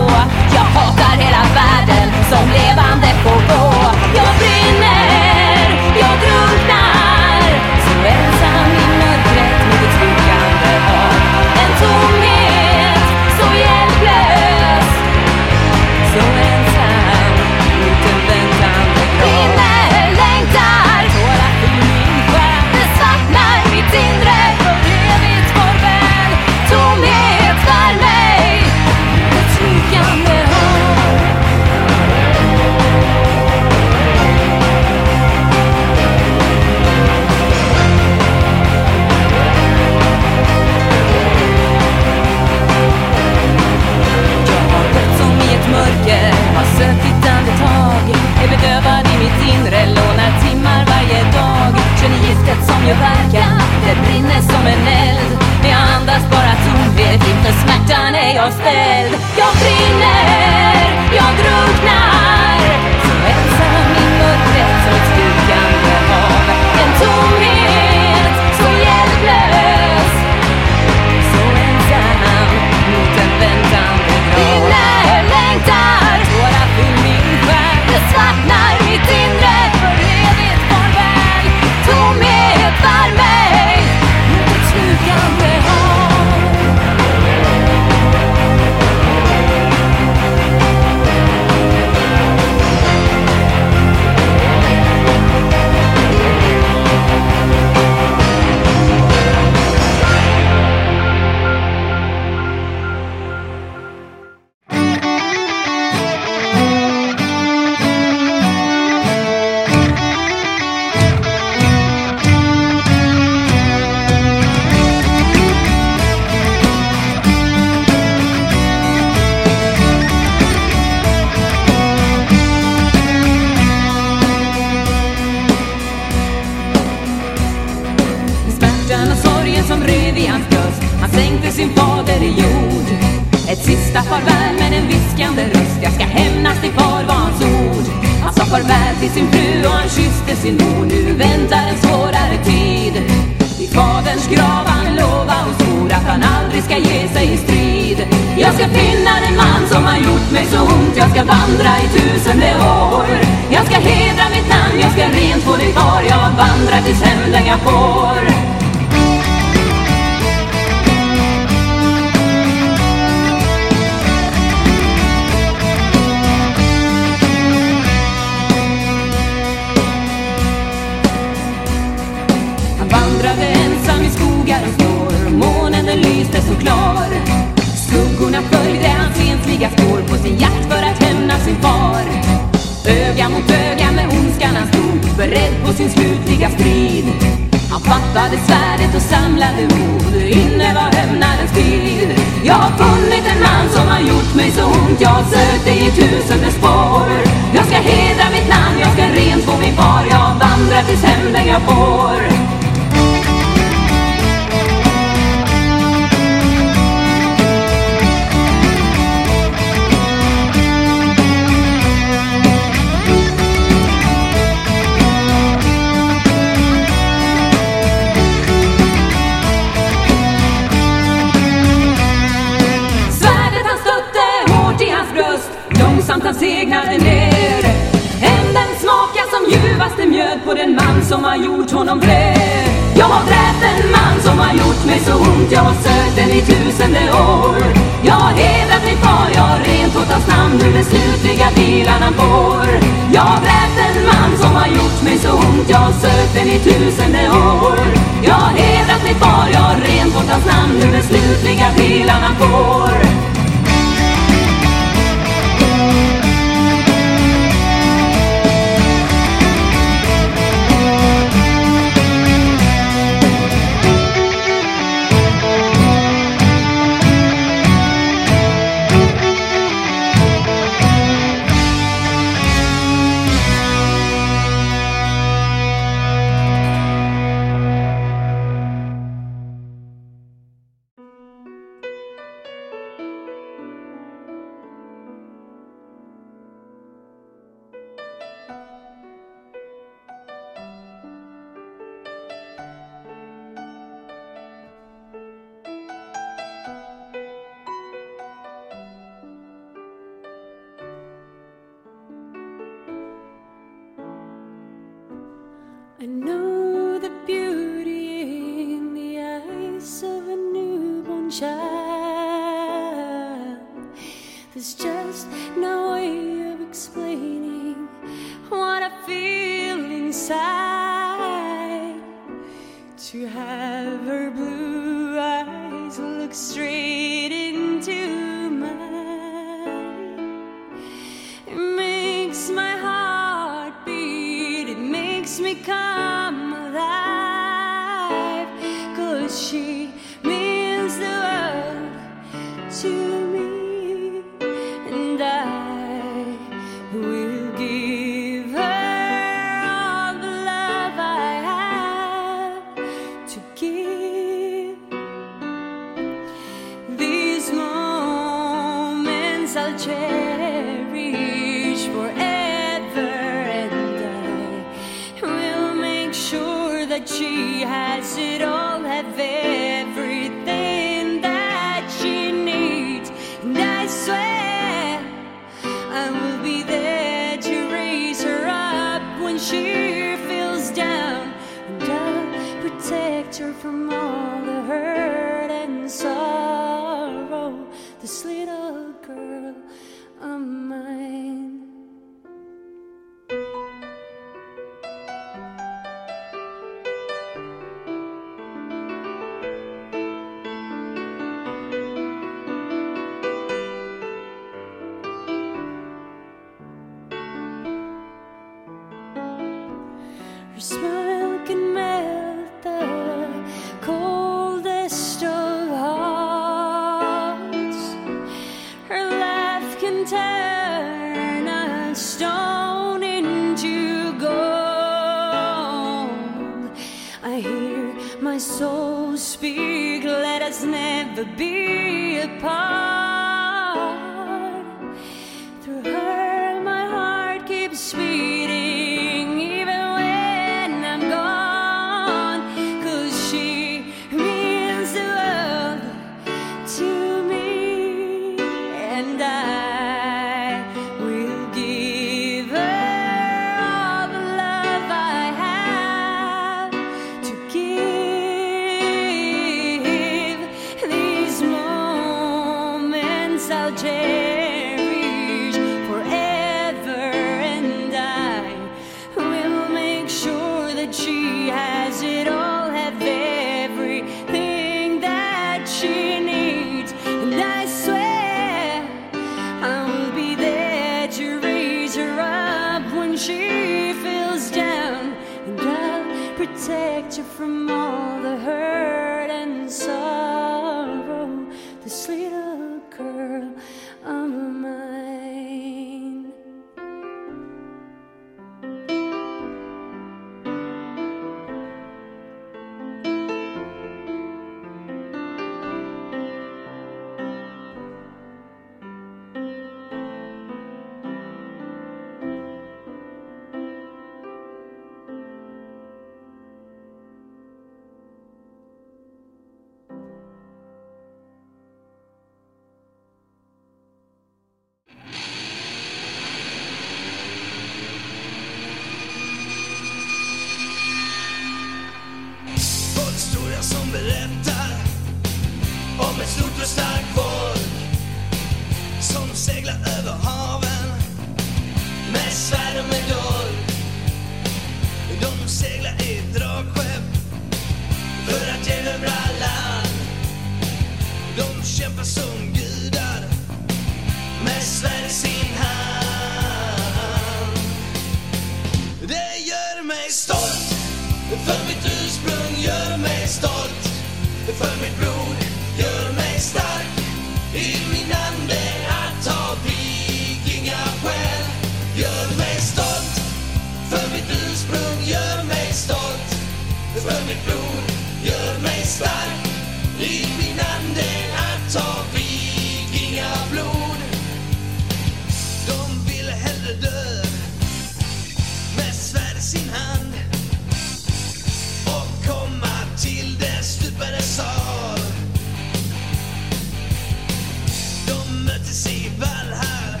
möttes i Valhall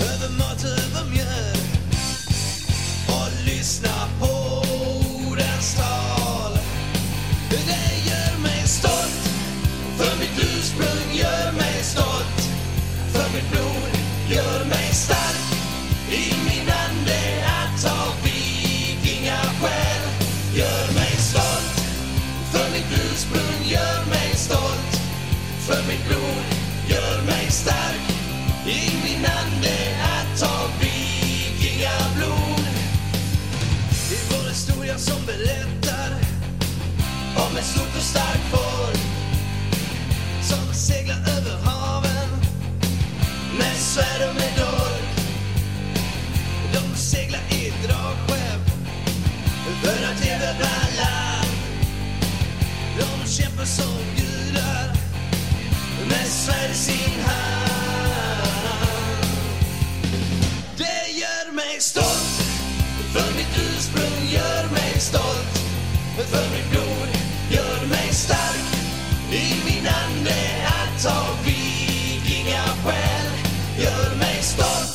över mat och över mjöl. Och lyssna på som berättar om ett stort och starkt folk som seglar över haven med svärd och med dolk. De seglar i dragskepp för att erövra land. De kämpar som gudar med svärd i sin hand. Det gör mig stolt för mitt ursprung gör mig för mitt blod gör mig stark. I min ande att ta vikingasjäl Gör mig stolt.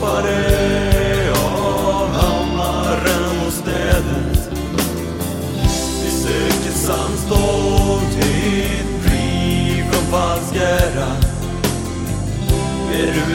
hoppade av hammaren och städet. Vi söker sann stolthet, fri från falsk ära. Är du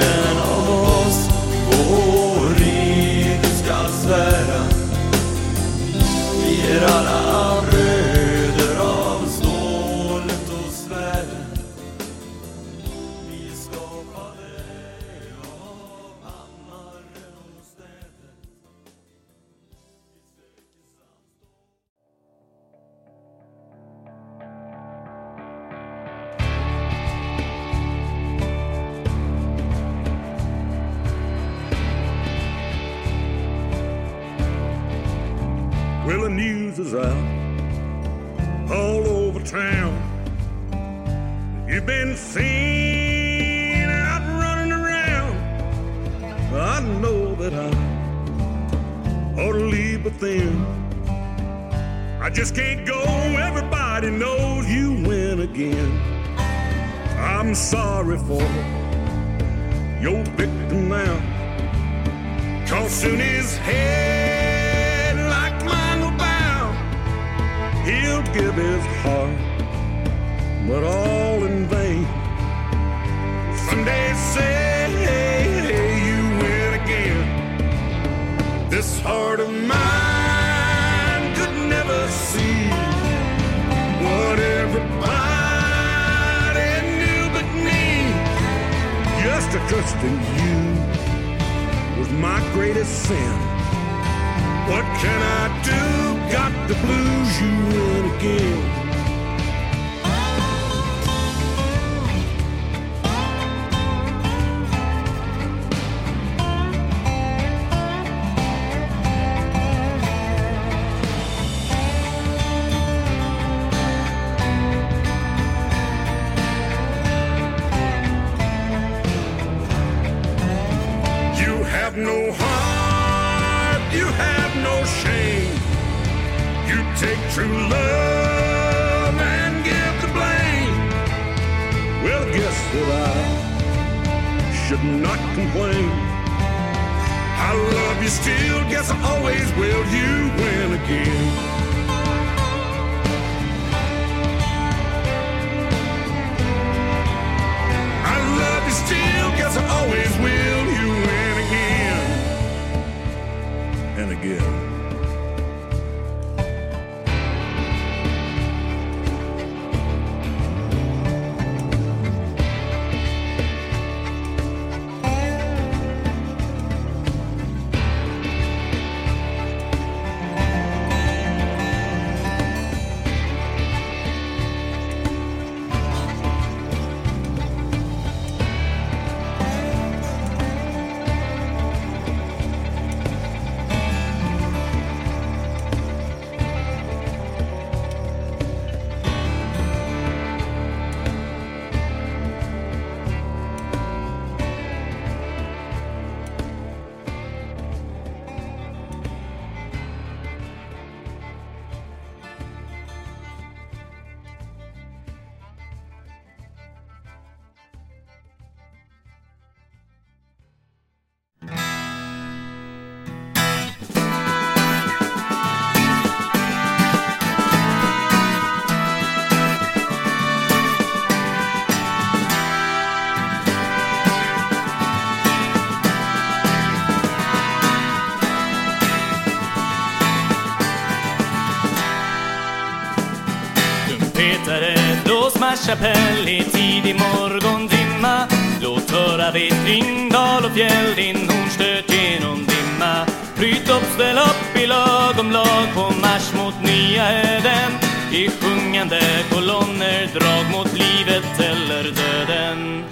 blås i tidig morgondimma Låt höra vid Ringdal och fjäll din hornstöt genom dimma. Bryt upp, ställ upp i lagom lag på marsch mot nya öden I sjungande kolonner, drag mot livet eller döden.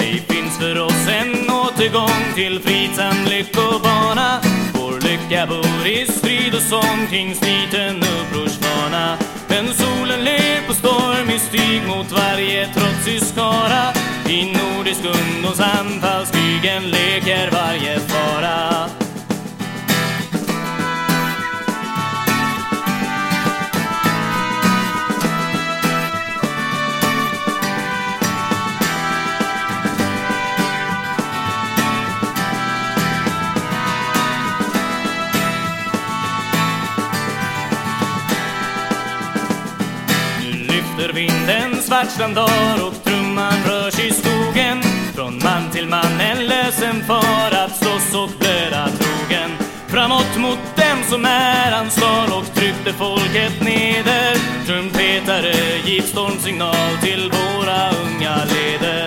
Ej finns för oss en återgång till fridsam lyckobana Vår lycka bor i strid och sång kring sliten upprorsvana men solen ler på stormig stig mot varje trotsig skara I nordisk ungdoms anfallskrigen leker varje fara. Vinden dör och trumman rörs i skogen. Från man till man en lösen för att slåss och blöda trogen. Framåt mot dem som är hans och tryckte folket neder. Trumpetare, giv stormsignal till våra unga leder.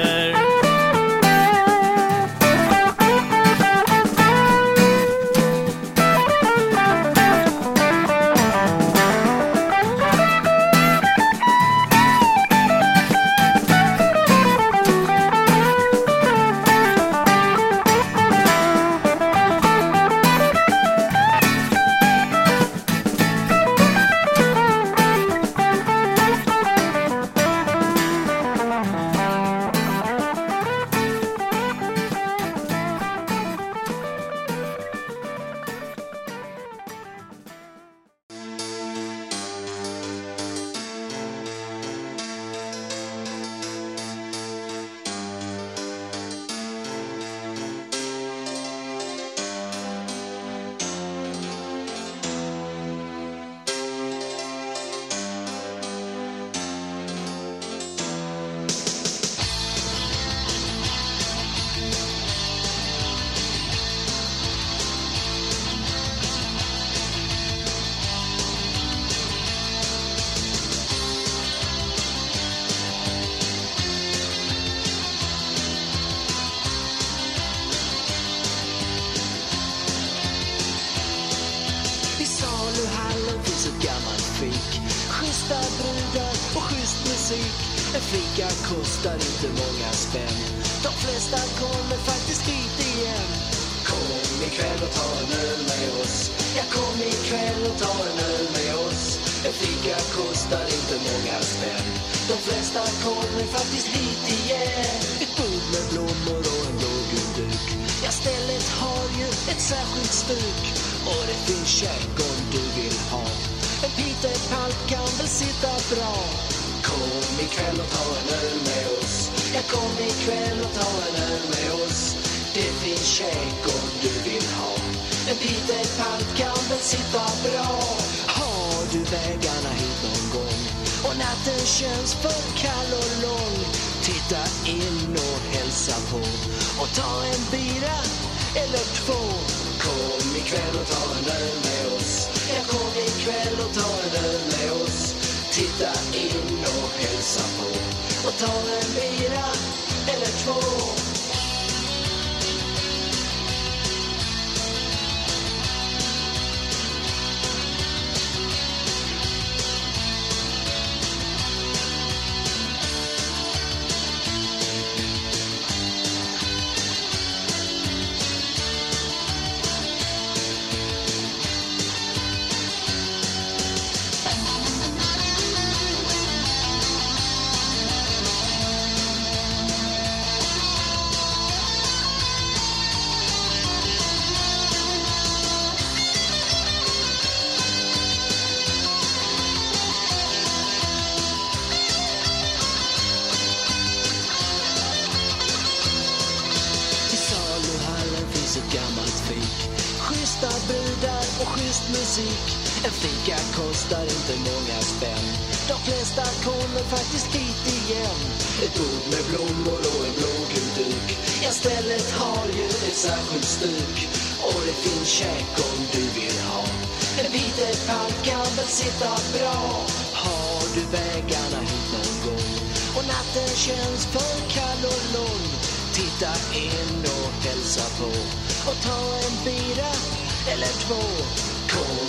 Inte spänn. De flesta kommer faktiskt dit igen. Ett bord med blommor och en blågul duk. Ja, stället har ju ett särskilt stuk. Och det finns käk om du vill ha. En Peter kan väl sitta bra. Har du vägarna hit någon gång och natten känns för kall och lång. Titta in och hälsa på och ta en bira eller två. Kom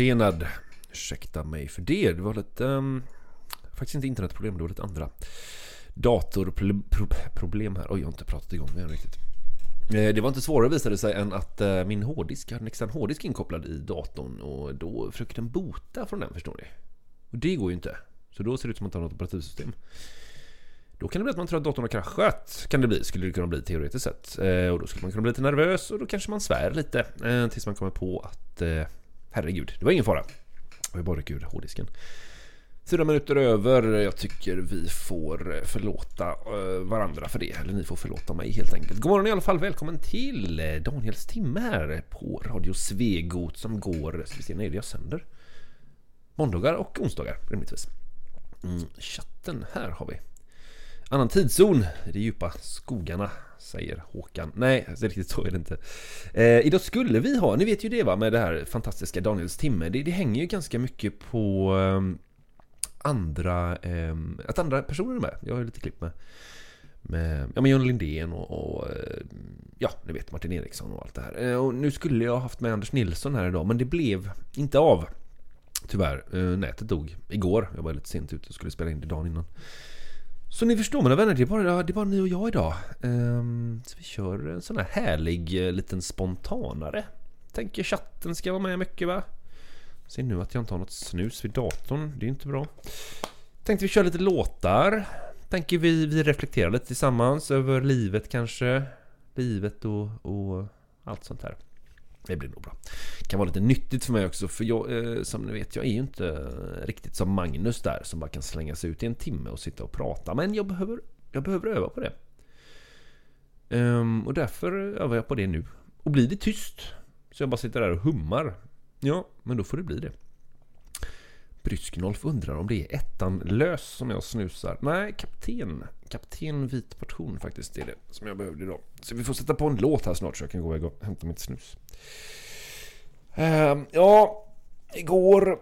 Försenad. Ursäkta mig för det. Det var lite... Um, faktiskt inte internetproblem, det var lite andra datorproblem här. Oj, jag har inte pratat igång med riktigt. Eh, det var inte svårare visade det sig än att eh, min hårddisk, jag hade en extern hårddisk inkopplad i datorn och då försöker den bota från den förstår ni. Och det går ju inte. Så då ser det ut som att man har något operativsystem. Då kan det bli att man tror att datorn har kraschat. Kan det bli, skulle det kunna bli teoretiskt sett. Eh, och då skulle man kunna bli lite nervös och då kanske man svär lite. Tills man kommer på att herregud, det var ingen fara. Och jag bara rycker ur hårddisken. Fyra minuter över. Jag tycker vi får eh, förlåta eh, varandra för det. Eller ni får förlåta mig helt enkelt. God morgon i alla fall. Välkommen till eh, Daniels timme här på Radio Svegot som går... Ska vi se, när är det jag sänder? Måndagar och onsdagar rimligtvis. Mm, chatten, här har vi. Annan tidszon i de djupa skogarna, säger Håkan. Nej, det är riktigt så är det inte. Eh, idag skulle vi ha, ni vet ju det va, med det här fantastiska Daniels timme. Det, det hänger ju ganska mycket på... Eh, andra, eh, att andra personer är med. Jag har ju lite klipp med, med ja, men John Lindén och, och eh, ja, ni vet Martin Eriksson och allt det här. Eh, Och nu skulle jag ha haft med Anders Nilsson här idag, men det blev inte av. Tyvärr, Eh, nätet dog igår. Jag var lite sent ute och skulle spela in det dagen innan. Så ni förstår mina vänner, det är bara, det är bara ni och jag idag. Ehm, så vi kör en sån här härlig eh, liten spontanare. Tänker chatten ska vara med mycket va? Ser nu att jag inte har något snus vid datorn, det är inte bra. Tänkte vi kör lite låtar. Tänker vi, vi reflekterar lite tillsammans över livet kanske. Livet och, och allt sånt här. Det blir nog bra. Kan vara lite nyttigt för mig också för jag, eh, som ni vet, jag är ju inte riktigt som Magnus där som bara kan slänga sig ut i en timme och sitta och prata. Men jag behöver, jag behöver öva på det. Ehm, och därför övar jag på det nu. Och blir det tyst, så jag bara sitter där och hummar. Ja, men då får det bli det. Brysknolf undrar om det är ettan lös som jag snusar. Nej, kapten. Kapten vit portion faktiskt är det som jag behövde idag. Så vi får sätta på en låt här snart så jag kan gå iväg och hämta mitt snus. Uh, ja, igår...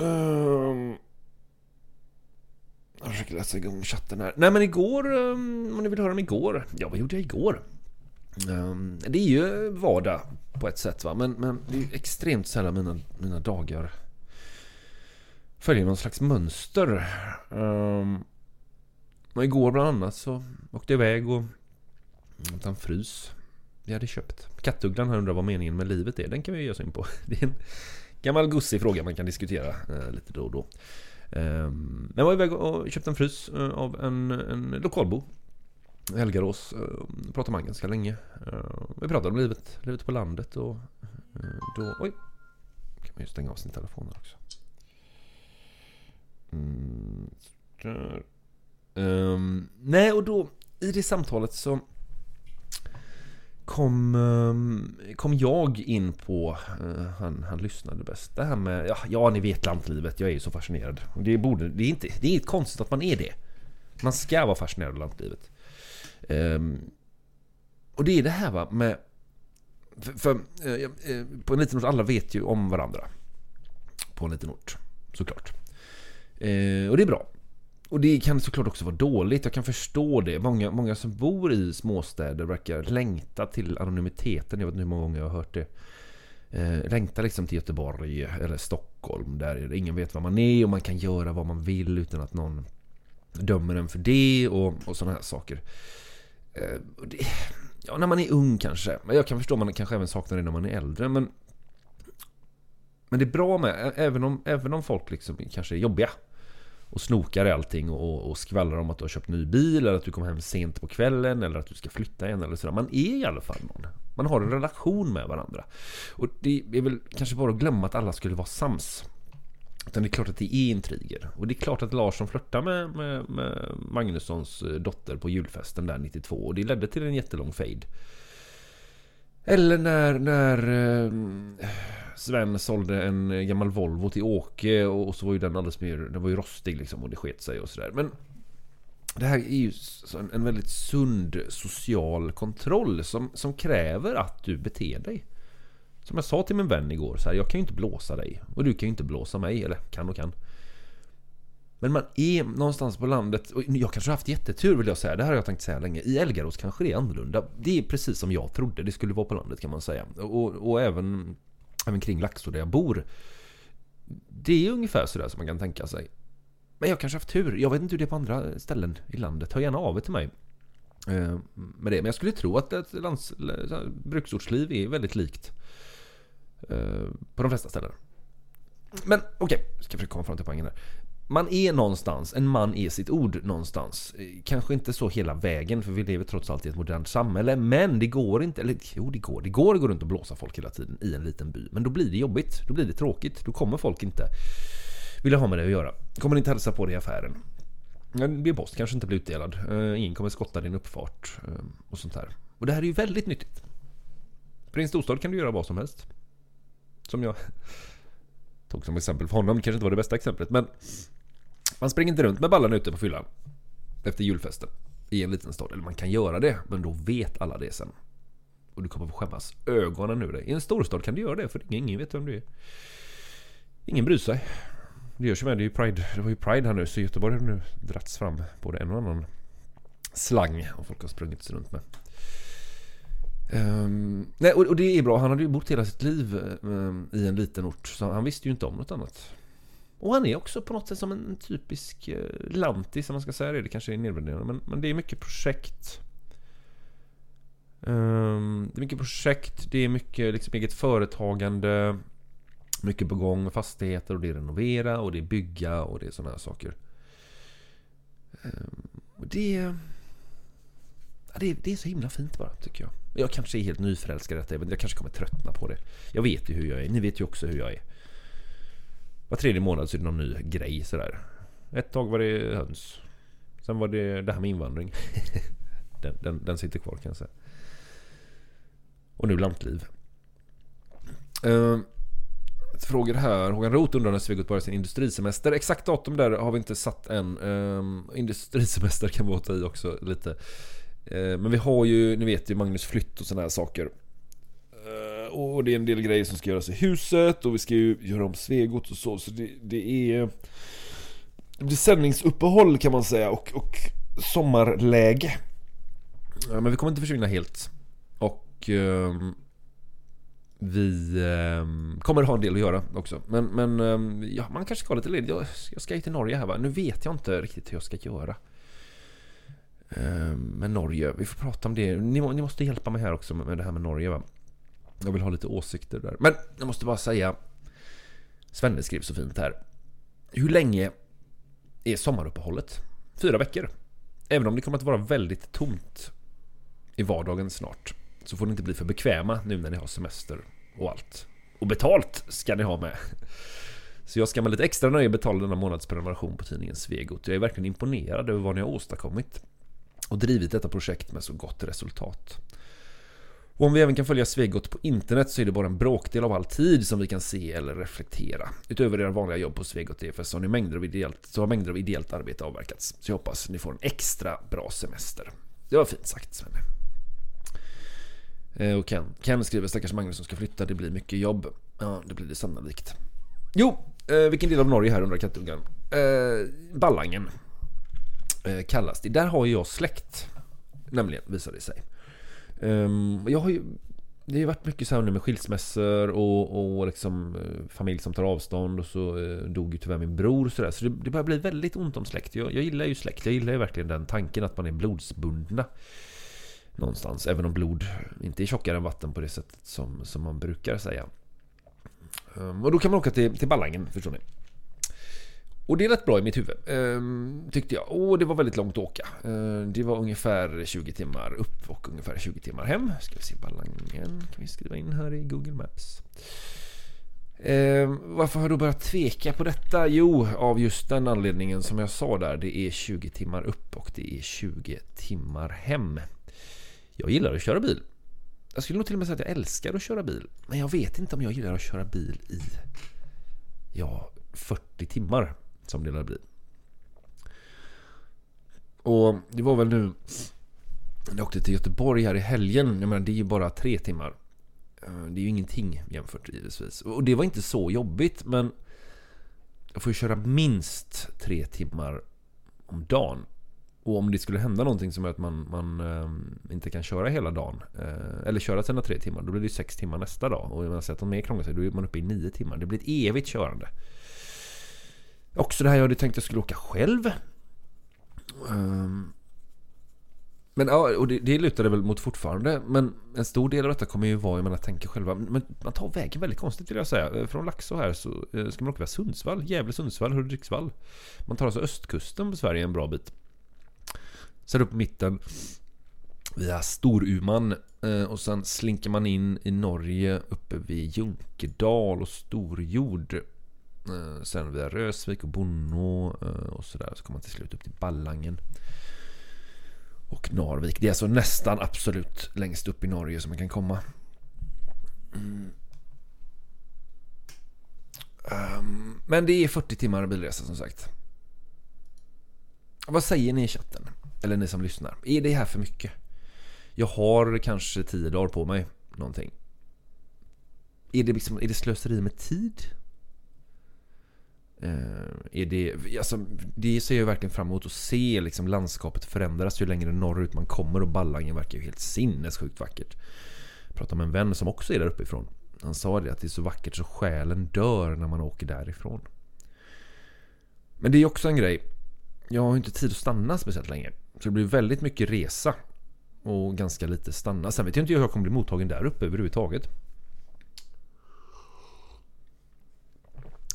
Uh, jag försöker läsa igång chatten här. Nej men igår, um, om ni vill höra om igår. Ja, vad gjorde jag igår? Um, det är ju vardag på ett sätt va. Men, men det är ju extremt sällan mina, mina dagar följer någon slags mönster. Um, och igår bland annat så åkte jag iväg och hämtade en frys. Vi hade köpt. Kattugglan här undrar vad meningen med livet är. Den kan vi ge oss in på. Det är en gammal gussig fråga man kan diskutera eh, lite då och då. Um, jag var iväg och köpte en frys eh, av en, en lokalbo. Helgarås. Eh, uh, pratade med honom ganska länge. Uh, vi pratade om livet, livet på landet och uh, då... Oj! Kan man ju stänga av sin telefon här också. Mm, um, nej, och då i det samtalet så kom, ehm, kom jag in på, eh, han, han lyssnade bäst, det här med, ja, ja ni vet lantlivet, jag är ju så fascinerad. Det, borde, det, är inte, det är inte konstigt att man är det. Man ska vara fascinerad av lantlivet. Um, och det är det här va, med... För, för eh, eh, på en liten ort, alla vet ju om varandra. På en liten ort, såklart. Eh, och det är bra. Och det kan såklart också vara dåligt. Jag kan förstå det. Många, många som bor i småstäder verkar längta till anonymiteten. Jag vet inte hur många gånger jag har hört det. Eh, längta liksom till Göteborg eller Stockholm. Där ingen vet var man är och man kan göra vad man vill utan att någon dömer en för det och, och sådana här saker. Eh, och det, ja, när man är ung kanske. Men jag kan förstå man kanske även saknar det när man är äldre. Men, men det är bra med, även om, även om folk liksom kanske är jobbiga och snokar i allting och, och skvallrar om att du har köpt ny bil eller att du kommer hem sent på kvällen eller att du ska flytta igen eller sådär. Man är i alla fall någon. Man har en relation med varandra. Och det är väl kanske bara att glömma att alla skulle vara sams. Utan det är klart att det är intriger. Och det är klart att Larsson flörtade med, med, med Magnussons dotter på julfesten där 92. Och det ledde till en jättelång fade. Eller när, när ehm, Sven sålde en gammal Volvo till Åke och så var ju den alldeles mer, den var ju rostig liksom och det sket sig och sådär. Men det här är ju en, en väldigt sund social kontroll som, som kräver att du beter dig. Som jag sa till min vän igår, så här, jag kan ju inte blåsa dig och du kan ju inte blåsa mig, eller kan och kan. Men man är någonstans på landet, och jag kanske har haft jättetur vill jag säga, det här har jag tänkt säga länge. I Elgarås kanske det är annorlunda. Det är precis som jag trodde det skulle vara på landet kan man säga. Och, och även, även kring Laxå där jag bor. Det är ungefär sådär som man kan tänka sig. Men jag kanske har haft tur. Jag vet inte hur det är på andra ställen i landet. Hör gärna av er till mig. Eh, med det. Men jag skulle tro att ett lands, bruksortsliv är väldigt likt. Eh, på de flesta ställen. Men okej, okay, ska försöka komma fram till poängen här. Man är någonstans, en man är sitt ord någonstans. Eh, kanske inte så hela vägen för vi lever trots allt i ett modernt samhälle. Men det går inte, eller jo det går. Det går att gå runt och blåsa folk hela tiden i en liten by. Men då blir det jobbigt, då blir det tråkigt. Då kommer folk inte vilja ha med det att göra. Kommer inte hälsa på dig i affären. Ja, Din post kanske inte blir utdelad. Eh, ingen kommer skotta din uppfart eh, och sånt där. Och det här är ju väldigt nyttigt. För i en storstad kan du göra vad som helst. Som jag tog som exempel för honom. Det kanske inte var det bästa exemplet men man springer inte runt med ballarna ute på fyllan efter julfesten i en liten stad. Eller man kan göra det, men då vet alla det sen. Och du kommer få skämmas ögonen ur dig. I en storstad kan du göra det, för ingen vet vem du är. Ingen bryr sig. Det görs ju med. Det, är ju Pride, det var ju Pride här nu så Göteborg har nu dragits fram både en och annan slang och folk har sprungit sig runt med. Um, nej, och, och det är bra. Han hade ju bott hela sitt liv um, i en liten ort så han visste ju inte om något annat. Och han är också på något sätt som en typisk eh, lantis om man ska säga det. Det kanske är nedvärderande men, men det är mycket projekt. Um, det är mycket projekt, det är mycket liksom eget företagande. Mycket på gång med fastigheter och det är renovera och det är bygga och det är sådana här saker. Um, och det, ja, det, det är så himla fint bara tycker jag. Jag kanske är helt nyförälskad i detta. Jag kanske kommer tröttna på det. Jag vet ju hur jag är. Ni vet ju också hur jag är. Var tredje månad så är det någon ny grej sådär. Ett tag var det höns. Sen var det det här med invandring. den, den, den sitter kvar kan jag säga. Och nu lantliv. Uh, frågor här. Håkan Roth undrar när Svegot börjar sin industrisemester. Exakt datum där har vi inte satt än. Um, industrisemester kan att ta i också lite. Uh, men vi har ju, ni vet ju Magnus flytt och sådana här saker. Och det är en del grejer som ska göras i huset och vi ska ju göra om Svegot och så. Så det, det är... Det blir sändningsuppehåll kan man säga och, och sommarläge. Ja, men vi kommer inte försvinna helt. Och Eh, vi eh, kommer ha en del att göra också. Men, men eh, ja, man kanske ska ha lite ledigt. Jag, jag ska ju till Norge här va. Nu vet jag inte riktigt hur jag ska göra. Ehm, med Norge. Vi får prata om det. Ni, ni måste hjälpa mig här också med det här med Norge va. Jag vill ha lite åsikter där. Men jag måste bara säga. Svenne skrev så fint här. Hur länge är sommaruppehållet? Fyra veckor. Även om det kommer att vara väldigt tomt i vardagen snart. Så får ni inte bli för bekväma nu när ni har semester och allt. Och betalt ska ni ha med. Så jag ska med lite extra nöje betala denna månads prenumeration på tidningen Svegot. Jag är verkligen imponerad över vad ni har åstadkommit. Och drivit detta projekt med så gott resultat. Och om vi även kan följa Svegot på internet så är det bara en bråkdel av all tid som vi kan se eller reflektera. Utöver era vanliga jobb på Svegot EFS så har, ni mängder av ideellt, så har mängder av ideellt arbete avverkats. Så jag hoppas ni får en extra bra semester. Det var fint sagt Svenne. Eh, och Ken, Ken skriver stackars Magnus som ska flytta, det blir mycket jobb. Ja, det blir det sannolikt. Jo, eh, vilken del av Norge här undrar kattungan? Eh, Ballangen kallas det. Där har ju jag släkt. Nämligen, visar det sig. Ehm, jag har ju det har ju varit mycket så här nu med skilsmässor och, och liksom eh, familj som tar avstånd och så eh, dog ju tyvärr min bror och sådär. Så det, det börjar bli väldigt ont om släkt. Jag, jag gillar ju släkt. Jag gillar ju verkligen den tanken att man är blodsbundna. Någonstans. Även om blod inte är tjockare än vatten på det sättet som, som man brukar säga. Ehm, och då kan man åka till, till Ballangen, förstår ni. Och det lät bra i mitt huvud, ehm, tyckte jag. Och det var väldigt långt att åka. Ehm, det var ungefär 20 timmar upp och ungefär 20 timmar hem. Ska vi se Ballangen, kan vi skriva in här i Google Maps. Ehm, varför har jag då börjat tveka på detta? Jo, av just den anledningen som jag sa där. Det är 20 timmar upp och det är 20 timmar hem. Jag gillar att köra bil. Jag skulle nog till och med säga att jag älskar att köra bil. Men jag vet inte om jag gillar att köra bil i ja, 40 timmar som det lär bli. Och det var väl nu när jag åkte till Göteborg här i helgen. Jag menar, det är ju bara tre timmar. Eh, det är ju ingenting jämfört givetvis. Och det var inte så jobbigt men jag får ju köra minst tre timmar om dagen. Och om det skulle hända någonting som gör att man, man eh, inte kan köra hela dagen. Eh, eller köra sina tre timmar. Då blir det ju sex timmar nästa dag. Och om man sätter mer krånglar sig då är man uppe i nio timmar. Det blir ett evigt körande. Också det här jag hade tänkt att jag skulle åka själv. Um, men ja, och det, det lutade väl mot fortfarande. Men en stor del av detta kommer ju vara hur man tänker själva. Men man tar vägen väldigt konstigt vill jag säga. Eh, från Laxå här så eh, ska man åka via Sundsvall, Gävle, Sundsvall, Hudiksvall. Man tar alltså östkusten på Sverige en bra bit. Sen upp mitten via Storuman. Eh, och sen slinker man in i Norge uppe vid Junkedal och Storjord. Eh, sen via Rösvik och Bonno eh, och sådär. Så kommer man till slut upp till Ballangen. Och Narvik. Det är alltså nästan absolut längst upp i Norge som man kan komma. Mm. Ehm, men det är 40 timmar bilresa som sagt. Vad säger ni i chatten? Eller ni som lyssnar. Är det här för mycket? Jag har kanske 10 dagar på mig. Någonting. Är det, liksom, är det slöseri med tid? Eh, är det, alltså, det ser jag verkligen fram emot att se liksom, landskapet förändras ju längre norrut man kommer och Ballangen verkar ju helt sinnessjukt vackert. Jag pratade med en vän som också är där uppifrån. Han sa det att det är så vackert så själen dör när man åker därifrån. Men det är också en grej. Jag har ju inte tid att stanna speciellt länge. Så det blir väldigt mycket resa. Och ganska lite stanna. Sen vet jag inte hur jag kommer bli mottagen där uppe överhuvudtaget.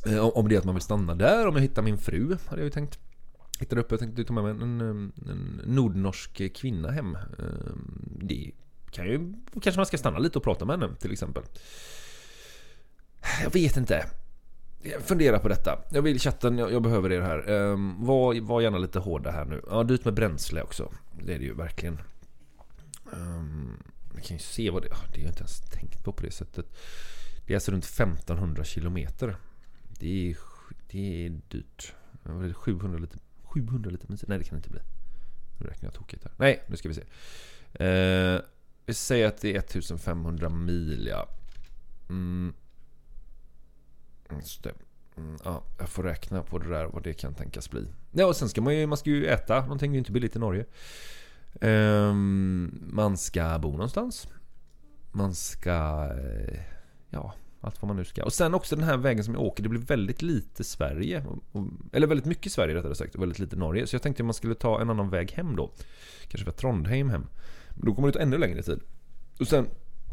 Eh, om det är att man vill stanna där, om jag hittar min fru, hade jag ju tänkt. Hittade upp, jag tänkte ta med mig en, en, nordnorsk kvinna hem. Ehm, det kan ju, kanske man ska stanna lite och prata med henne till exempel. Jag vet inte. Fundera på detta. Jag vill chatten, jag, jag behöver er här. Um, var, var gärna lite hårda här nu. Ja, dyrt med bränsle också. Det är det ju verkligen. Ehm, um, vi kan ju se vad det är. Det har jag inte ens tänkt på på det sättet. Det är alltså runt 1500 kilometer. Det är, det är dyrt. 700 liter. 700 liter bensin? Nej, det kan det inte bli. Nu räknar jag tokigt här. Nej, nu ska vi se. Eh, vi säger att det är 1500 mil, ja. Mm. mm. Just det. Mm, ja, jag får räkna på det där, vad det kan tänkas bli. Ja, och sen ska man ju, man ska ju äta någonting, det är inte billigt i Norge. Eh, man ska bo någonstans. Man ska... eh, Ja, allt vad man nu ska. Och sen också den här vägen som jag åker, det blir väldigt lite Sverige. Och- och- Eller väldigt mycket Sverige rättare sagt, och väldigt lite Norge. Så jag tänkte att man skulle ta en annan väg hem då. Kanske via Trondheim hem. Men då kommer det ta ännu längre tid. Och sen,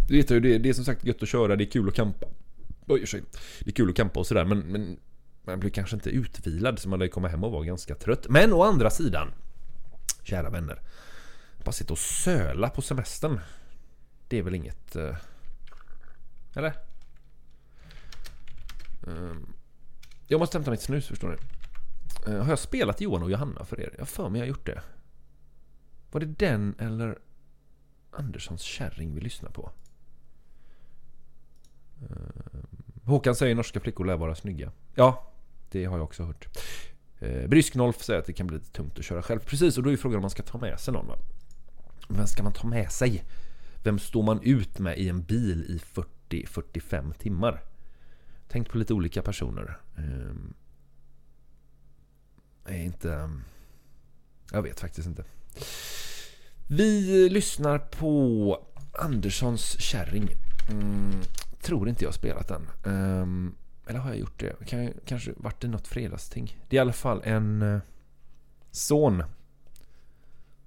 du vet ju, det, det är som sagt gött att köra, det är kul att campa. Oj, ursäkta. Det är kul att campa och sådär, men, men man blir kanske inte utvilad så man lär komma hem och vara ganska trött. Men å andra sidan, kära vänner. Bara sitta och söla på semestern. Det är väl inget... Eh, eller? Ehm, jag måste hämta mitt snus förstår ni. Ehm, har jag spelat Johan och Johanna för er? Jag har för mig jag har gjort det. Var det den eller Anderssons kärring vi lyssnar på? Ehm, Håkan säger norska flickor lär vara snygga. Ja, det har jag också hört. Brysknolf säger att det kan bli lite tungt att köra själv. Precis, och då är frågan om man ska ta med sig någon va? Vem ska man ta med sig? Vem står man ut med i en bil i 40-45 timmar? Tänkt på lite olika personer. Jag är inte... Jag vet faktiskt inte. Vi lyssnar på Anderssons kärring. Mm, tror inte jag spelat den. Ehm, eller har jag gjort det? Kan kanske varit det något fredagsting. Det är i alla fall en eh, son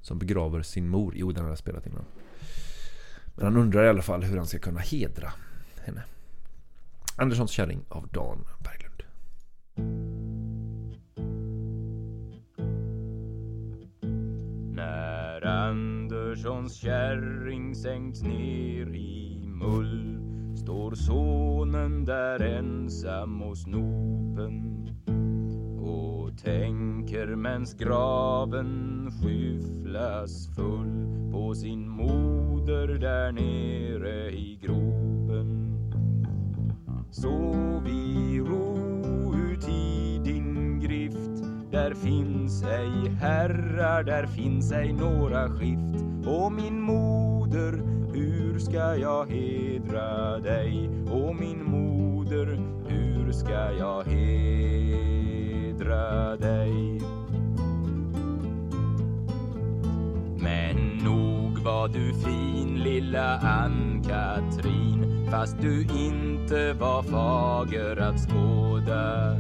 som begraver sin mor. Jo, den har jag spelat innan. Men han undrar i alla fall hur han ska kunna hedra henne. Anderssons kärring av Dan Berglund. När Anderssons kärring sänkts ner i mull står sonen där ensam och snopen och tänker mens graven skyfflas full på sin moder där nere i gropen. Sov i ro ut i din grift där finns ej herrar, där finns ej några skift. Och min moder, hur ska jag hedra dig? Och min moder, hur ska jag hedra dig? Men nog var du fin lilla Ann-Katrin fast du inte var fager att skåda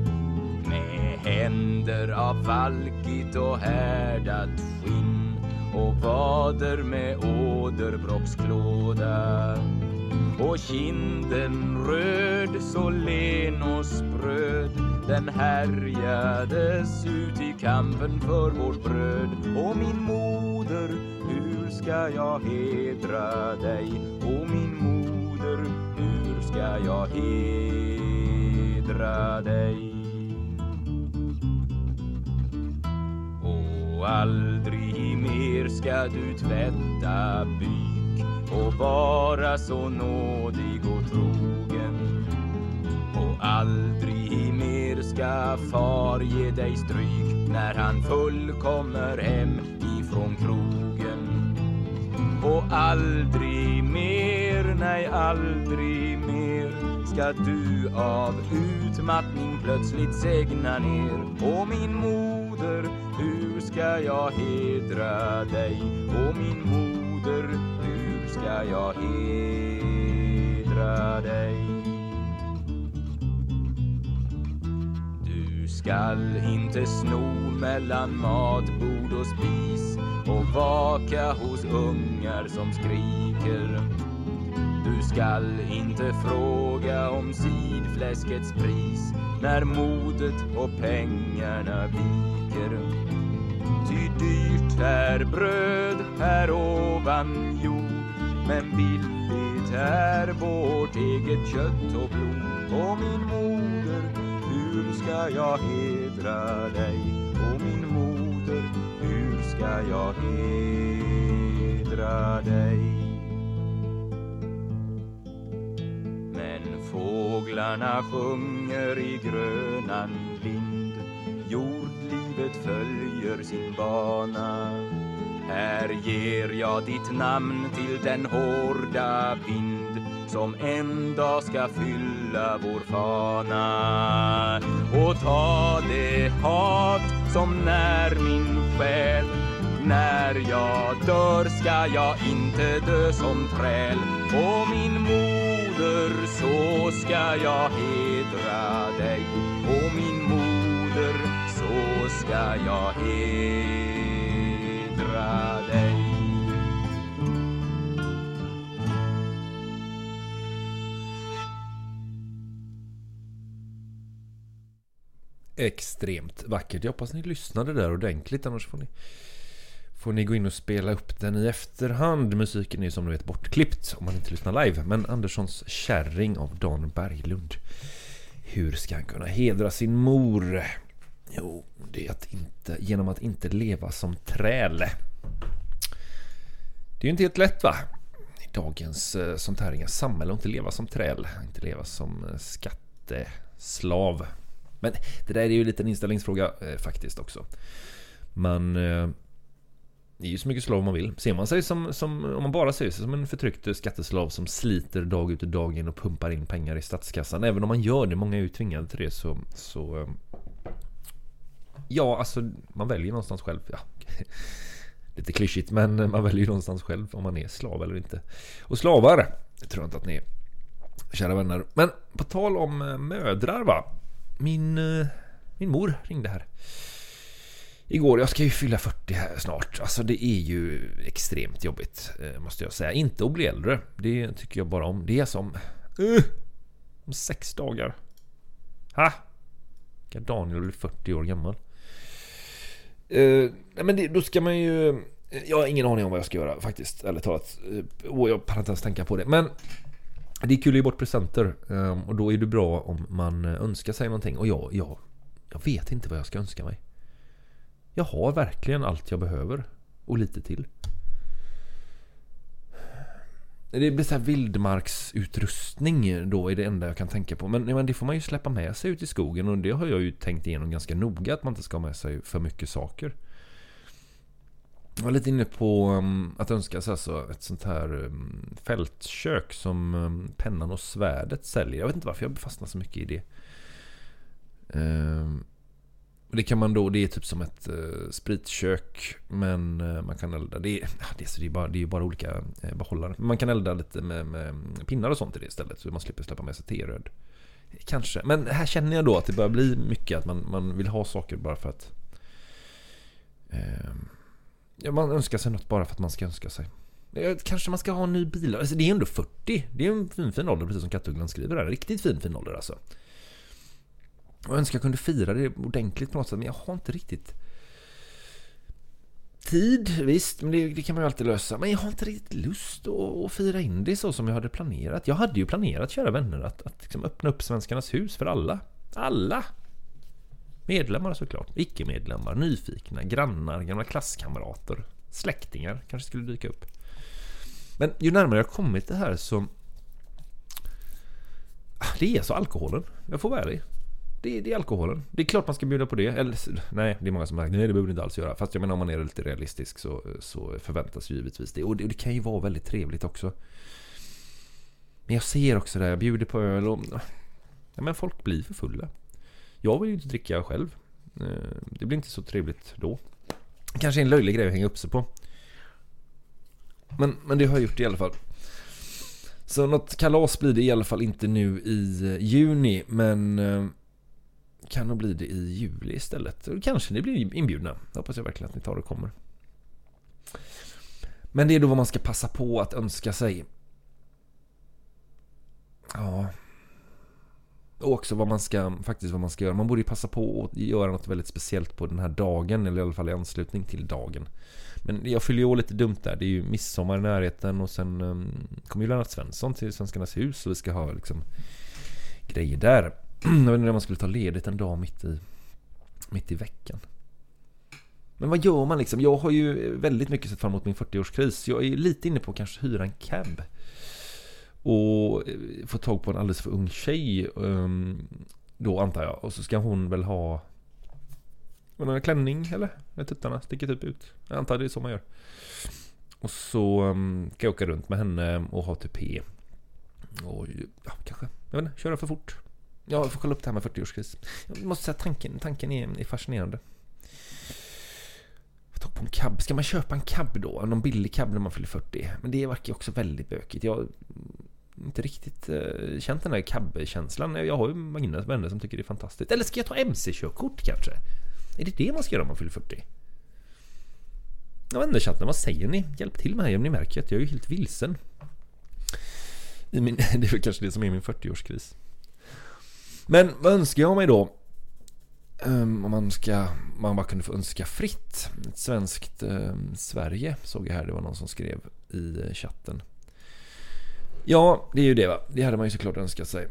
med händer av valkigt och härdat skinn och vader med åderbråcksklåda och kinden röd så len och spröd den härjades ut i kampen för vårt bröd. Och min moder, hur ska jag hedra dig? Och min moder, ska jag hedra dig? Och aldrig mer ska du tvätta byk och vara så nådig och trogen. Och aldrig mer ska far ge dig stryk när han full kommer hem ifrån krogen. Och aldrig mer, nej aldrig mer ska du av utmattning plötsligt segna ner? Åh min moder, hur ska jag hedra dig? Åh min moder, hur ska jag hedra dig? Du skall inte sno mellan matbord och spis och vaka hos ungar som skriker. Du skall inte fråga om sidfläskets pris när modet och pengarna viker. Ty dyrt är bröd här ovan jord men billigt är vårt eget kött och blod. Och min moder, hur ska jag hedra dig? Och min moder, hur ska jag hedra dig? Fåglarna sjunger i grönan lind Jordlivet följer sin bana. Här ger jag ditt namn till den hårda vind som en dag ska fylla vår fana. Och ta det hat som när min själ. När jag dör ska jag inte dö som träl. Och min moder så ska jag hedra dig och min moder så ska jag hedra dig Extremt vackert. Jag hoppas ni lyssnade där ordentligt. Annars får ni, får ni gå in och spela upp den i efterhand. Musiken är som ni vet bortklippt om man inte lyssnar live. Men Anderssons kärring av Dan Berglund. Hur ska han kunna hedra sin mor? Jo, det är att inte, genom att inte leva som träl. Det är ju inte helt lätt va? I dagens eh, sånt här inga samhälle att inte leva som träl. Inte leva som eh, skatteslav. Men det där är ju lite en inställningsfråga eh, faktiskt också. Man eh, det är ju så mycket slav man vill. Ser man sig som, som, om man bara ser sig som en förtryckt skatteslav som sliter dag ut och dag in och pumpar in pengar i statskassan. Även om man gör det, många är ju tvingade till det så, så eh, Ja, alltså man väljer någonstans själv. Ja. Lite klyschigt men man väljer ju någonstans själv om man är slav eller inte. Och slavar, det tror jag inte att ni är. Kära vänner. Men på tal om eh, mödrar va. Min, eh, min mor ringde här. Igår, jag ska ju fylla 40 här snart. Alltså det är ju extremt jobbigt. Eh, måste jag säga. Inte att bli äldre. Det tycker jag bara om. Det är som... Uh, om sex dagar. Ha! Ska Daniel bli 40 år gammal. Uh, nej men det, då ska man ju... Jag har ingen aning om vad jag ska göra faktiskt, ärligt talat. Och jag pallar inte ens tänka på det. Men det är kul att ge bort presenter. Och då är det bra om man önskar sig någonting. Och jag, jag, jag vet inte vad jag ska önska mig. Jag har verkligen allt jag behöver. Och lite till. Det blir så här vildmarksutrustning då är det enda jag kan tänka på. Men, men det får man ju släppa med sig ut i skogen och det har jag ju tänkt igenom ganska noga att man inte ska ha med sig för mycket saker. Jag var lite inne på um, att önska sig alltså ett sånt här um, fältkök som um, pennan och svärdet säljer. Jag vet inte varför jag fastnar så mycket i det. Ehm, och det kan man då, det är typ som ett eh, spritkök men eh, man kan elda, det är, det, är, så det är bara, det är bara olika eh, behållare. Men man kan elda lite med, med mm, pinnar och sånt i det istället så man slipper släppa med sig teröd. Kanske, men här känner jag då att det börjar bli mycket att man, man vill ha saker bara för att Eh, Ja, man önskar sig något bara för att man ska önska sig. Kanske man ska ha en ny bil. Alltså, det är ändå 40. Det är en fin, fin ålder, precis som Kattugglan skriver där. Riktigt fin, fin ålder alltså. Jag önskar jag kunde fira det ordentligt på något sätt, men jag har inte riktigt tid. Visst, men det, det kan man ju alltid lösa. Men jag har inte riktigt lust att, att fira in det så som jag hade planerat. Jag hade ju planerat, kära vänner, att, att liksom öppna upp Svenskarnas hus för alla. Alla! Medlemmar såklart, icke-medlemmar, nyfikna, grannar, gamla klasskamrater, släktingar kanske skulle dyka upp. Men ju närmare jag kommit det här så... Ah, det är så alkoholen. Jag får vara ärlig. Det är, det är alkoholen. Det är klart man ska bjuda på det. Eller, nej, det är många som säger nej det behöver du inte alls göra. Fast jag menar om man är lite realistisk så, så förväntas ju givetvis det. Och det, det kan ju vara väldigt trevligt också. Men jag ser också det, här. jag bjuder på öl och... Ja, men folk blir för fulla. Jag vill ju inte dricka själv. Eh, det blir inte så trevligt då. Kanske en löjlig grej att hänga upp sig på. Men, men det har jag gjort i alla fall. Så något kalas blir det i alla fall inte nu i eh, juni, men eh, kan nog bli det i juli istället. Kanske ni blir inbjudna. Det hoppas jag verkligen att ni tar och kommer. Men det är då vad man ska passa på att önska sig. Ja. Och också vad man ska, faktiskt vad man ska göra. Man borde ju passa på att göra något väldigt speciellt på den här dagen, eller i alla fall i anslutning till dagen. Men jag fyller ju år lite dumt där. Det är ju midsommar i närheten och sen um, kommer ju Lennart Svensson till Svenskarnas hus och vi ska ha liksom grejer där. Jag vet inte om man skulle ta ledigt en dag mitt i, mitt i veckan. Men vad gör man liksom? Jag har ju väldigt mycket sett fram emot min 40-årskris. Jag är lite inne på att kanske hyra en cab. Och eh, få tag på en alldeles för ung tjej. Ehm, då antar jag. Och så ska hon väl ha... En klänning eller? Med tuttarna sticker typ ut. Jag antar det är så man gör. Och så kan ska jag åka runt med henne och ha tupé. Och ja, kanske. Jag vet inte, köra för fort. Jag får kolla upp det här med 40-årskris. Jag måste säga tanken, tanken är, är fascinerande. Få tag på en cab. Ska man köpa en cab då? Någon billig cab när man fyller 40? Men det verkar ju också väldigt bökigt. Jag har inte riktigt uh, känt den här cab-känslan. Jag har ju många vänner som tycker det är fantastiskt. Eller ska jag ta MC-körkort kanske? Är det det man ska göra om man fyller 40? Jag vet inte chatten, vad säger ni? Hjälp till mig om ni märker att jag är helt vilsen. I min, det är väl kanske det som är min 40-årskris. Men vad önskar jag mig då? Ehm, om man ska, man bara kunde få önska fritt. Ett svenskt eh, Sverige såg jag här, det var någon som skrev i chatten. Ja, det är ju det va. Det hade man ju såklart önskat sig.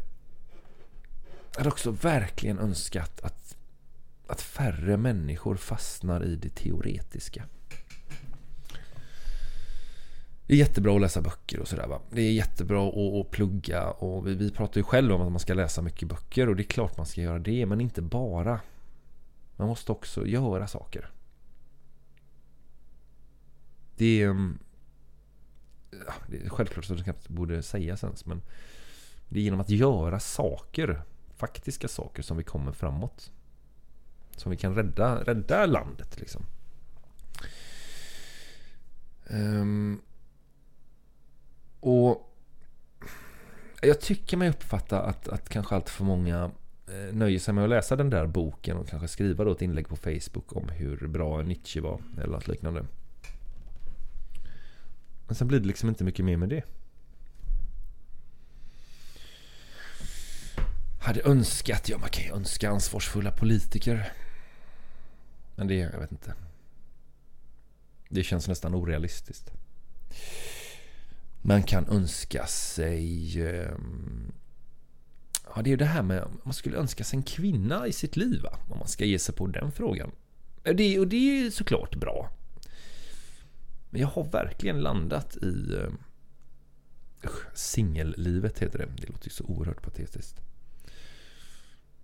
Jag hade också verkligen önskat att, att färre människor fastnar i det teoretiska. Det är jättebra att läsa böcker och sådär va. Det är jättebra att, att plugga och vi, vi pratar ju själv om att man ska läsa mycket böcker och det är klart man ska göra det men inte bara. Man måste också göra saker. Det är... Mm, ja, Det är självklart att det knappt borde sägas ens men det är genom att göra saker, faktiska saker som vi kommer framåt. Som vi kan rädda, rädda landet liksom. Um, och jag tycker mig uppfatta att, att kanske allt för många eh, nöjer sig med att läsa den där boken och kanske skriva då ett inlägg på Facebook om hur bra Nietzsche var eller något liknande. Men sen blir det liksom inte mycket mer med det. Hade önskat, ja man kan ju önska ansvarsfulla politiker. Men det, jag vet inte. Det känns nästan orealistiskt. Man kan önska sig... Ehm, ja, det är ju det här med... Man skulle önska sig en kvinna i sitt liv, va? Om man ska ge sig på den frågan. Det, och det är ju såklart bra. Men jag har verkligen landat i... Ehm, singellivet heter det. Det låter ju så oerhört patetiskt.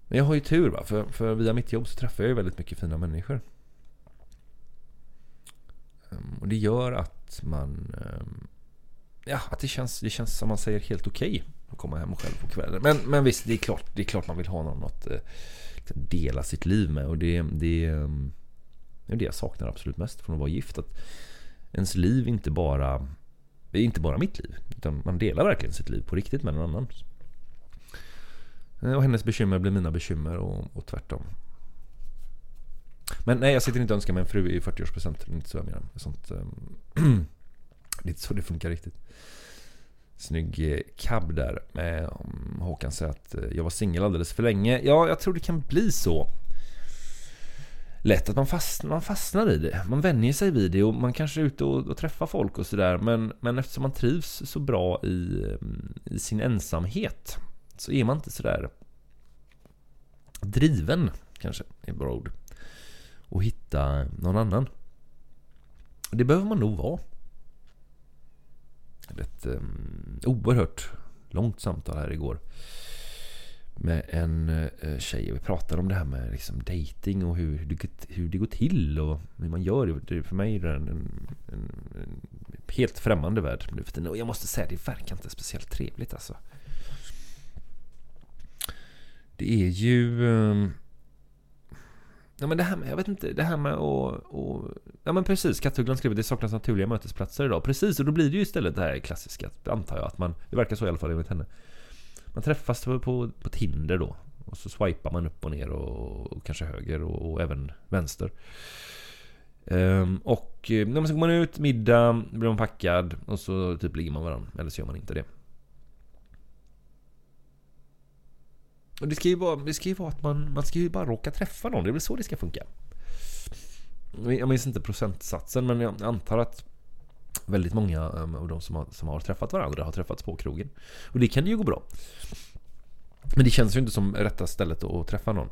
Men jag har ju tur, va? För, för via mitt jobb så träffar jag ju väldigt mycket fina människor. Ehm, och det gör att man... um, Ja, att det känns, det känns som man säger helt okej att komma hem själv på kvällen. Men, men visst, det är, klart, det är klart man vill ha någon att eh, liksom dela sitt liv med. Och det, det, ehm, det är det jag saknar absolut mest från att vara gift. Att ens liv inte bara... Det är inte bara mitt liv. Utan man delar verkligen sitt liv på riktigt med någon annan. Eh, och hennes bekymmer blir mina bekymmer och, och tvärtom. Men nej, jag sitter inte och önskar mig en fru i 40-årspresent. Det är inte så jag menar. Sånt, ehm, det är inte så det funkar riktigt. Snygg eh, cab där. Eh, om Håkan säger att eh, jag var singel alldeles för länge. Ja, jag tror det kan bli så. Lätt att man fastnar, man fastnar i det. Man vänjer sig vid det och man kanske är ute och, och träffar folk och sådär. Men, men eftersom man trivs så bra i, i sin ensamhet så är man inte sådär driven, kanske är ett bra ord. Och hitta någon annan. Det behöver man nog vara. Ett um, oerhört långt samtal här igår. Med en uh, tjej. Och vi pratade om det här med liksom, dating och hur, det- hur det går till och hur man gör. Det, för mig är det en, en, en, en helt främmande värld nu för tiden. Och jag måste säga, det verkar inte speciellt trevligt alltså. Det är ju... Um, Ja men det här med, jag vet inte, det här med att... Och, ja men precis, Kattugglan skriver det saknas naturliga mötesplatser idag. Precis, och då blir det ju istället det här klassiska, antar jag, att man... Det verkar så i alla fall enligt henne. Man träffas på, på, på Tinder då. Och så swipar man upp och ner och, och kanske höger och, och även vänster. Ehm, och när man så går man ut, middag, blir man packad och så typ ligger man varandra. Eller så gör man inte det. Och det ska ju vara, det ska ju vara att man, man ska ju bara råka träffa någon. Det är väl så det ska funka. Jag minns inte procentsatsen men jag antar att väldigt många um, av de som har, som har träffat varandra har träffats på krogen. Och det kan ju gå bra. Men det känns ju inte som rätta stället att träffa någon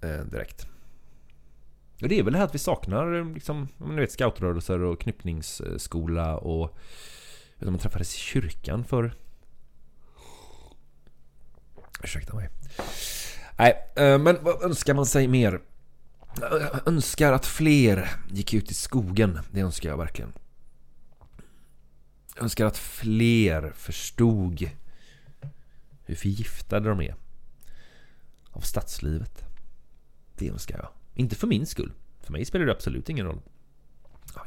eh, direkt. Och det är väl det här att vi saknar liksom, ni vet, scoutrörelser och knyppningsskola och vet man träffades i kyrkan för Ursäkta mig. Nej, eh, men vad önskar man sig mer? Jag önskar att fler gick ut i skogen. Det önskar jag verkligen. Jag önskar att fler förstod hur förgiftade de är av stadslivet. Det önskar jag. Inte för min skull. För mig spelar det absolut ingen roll.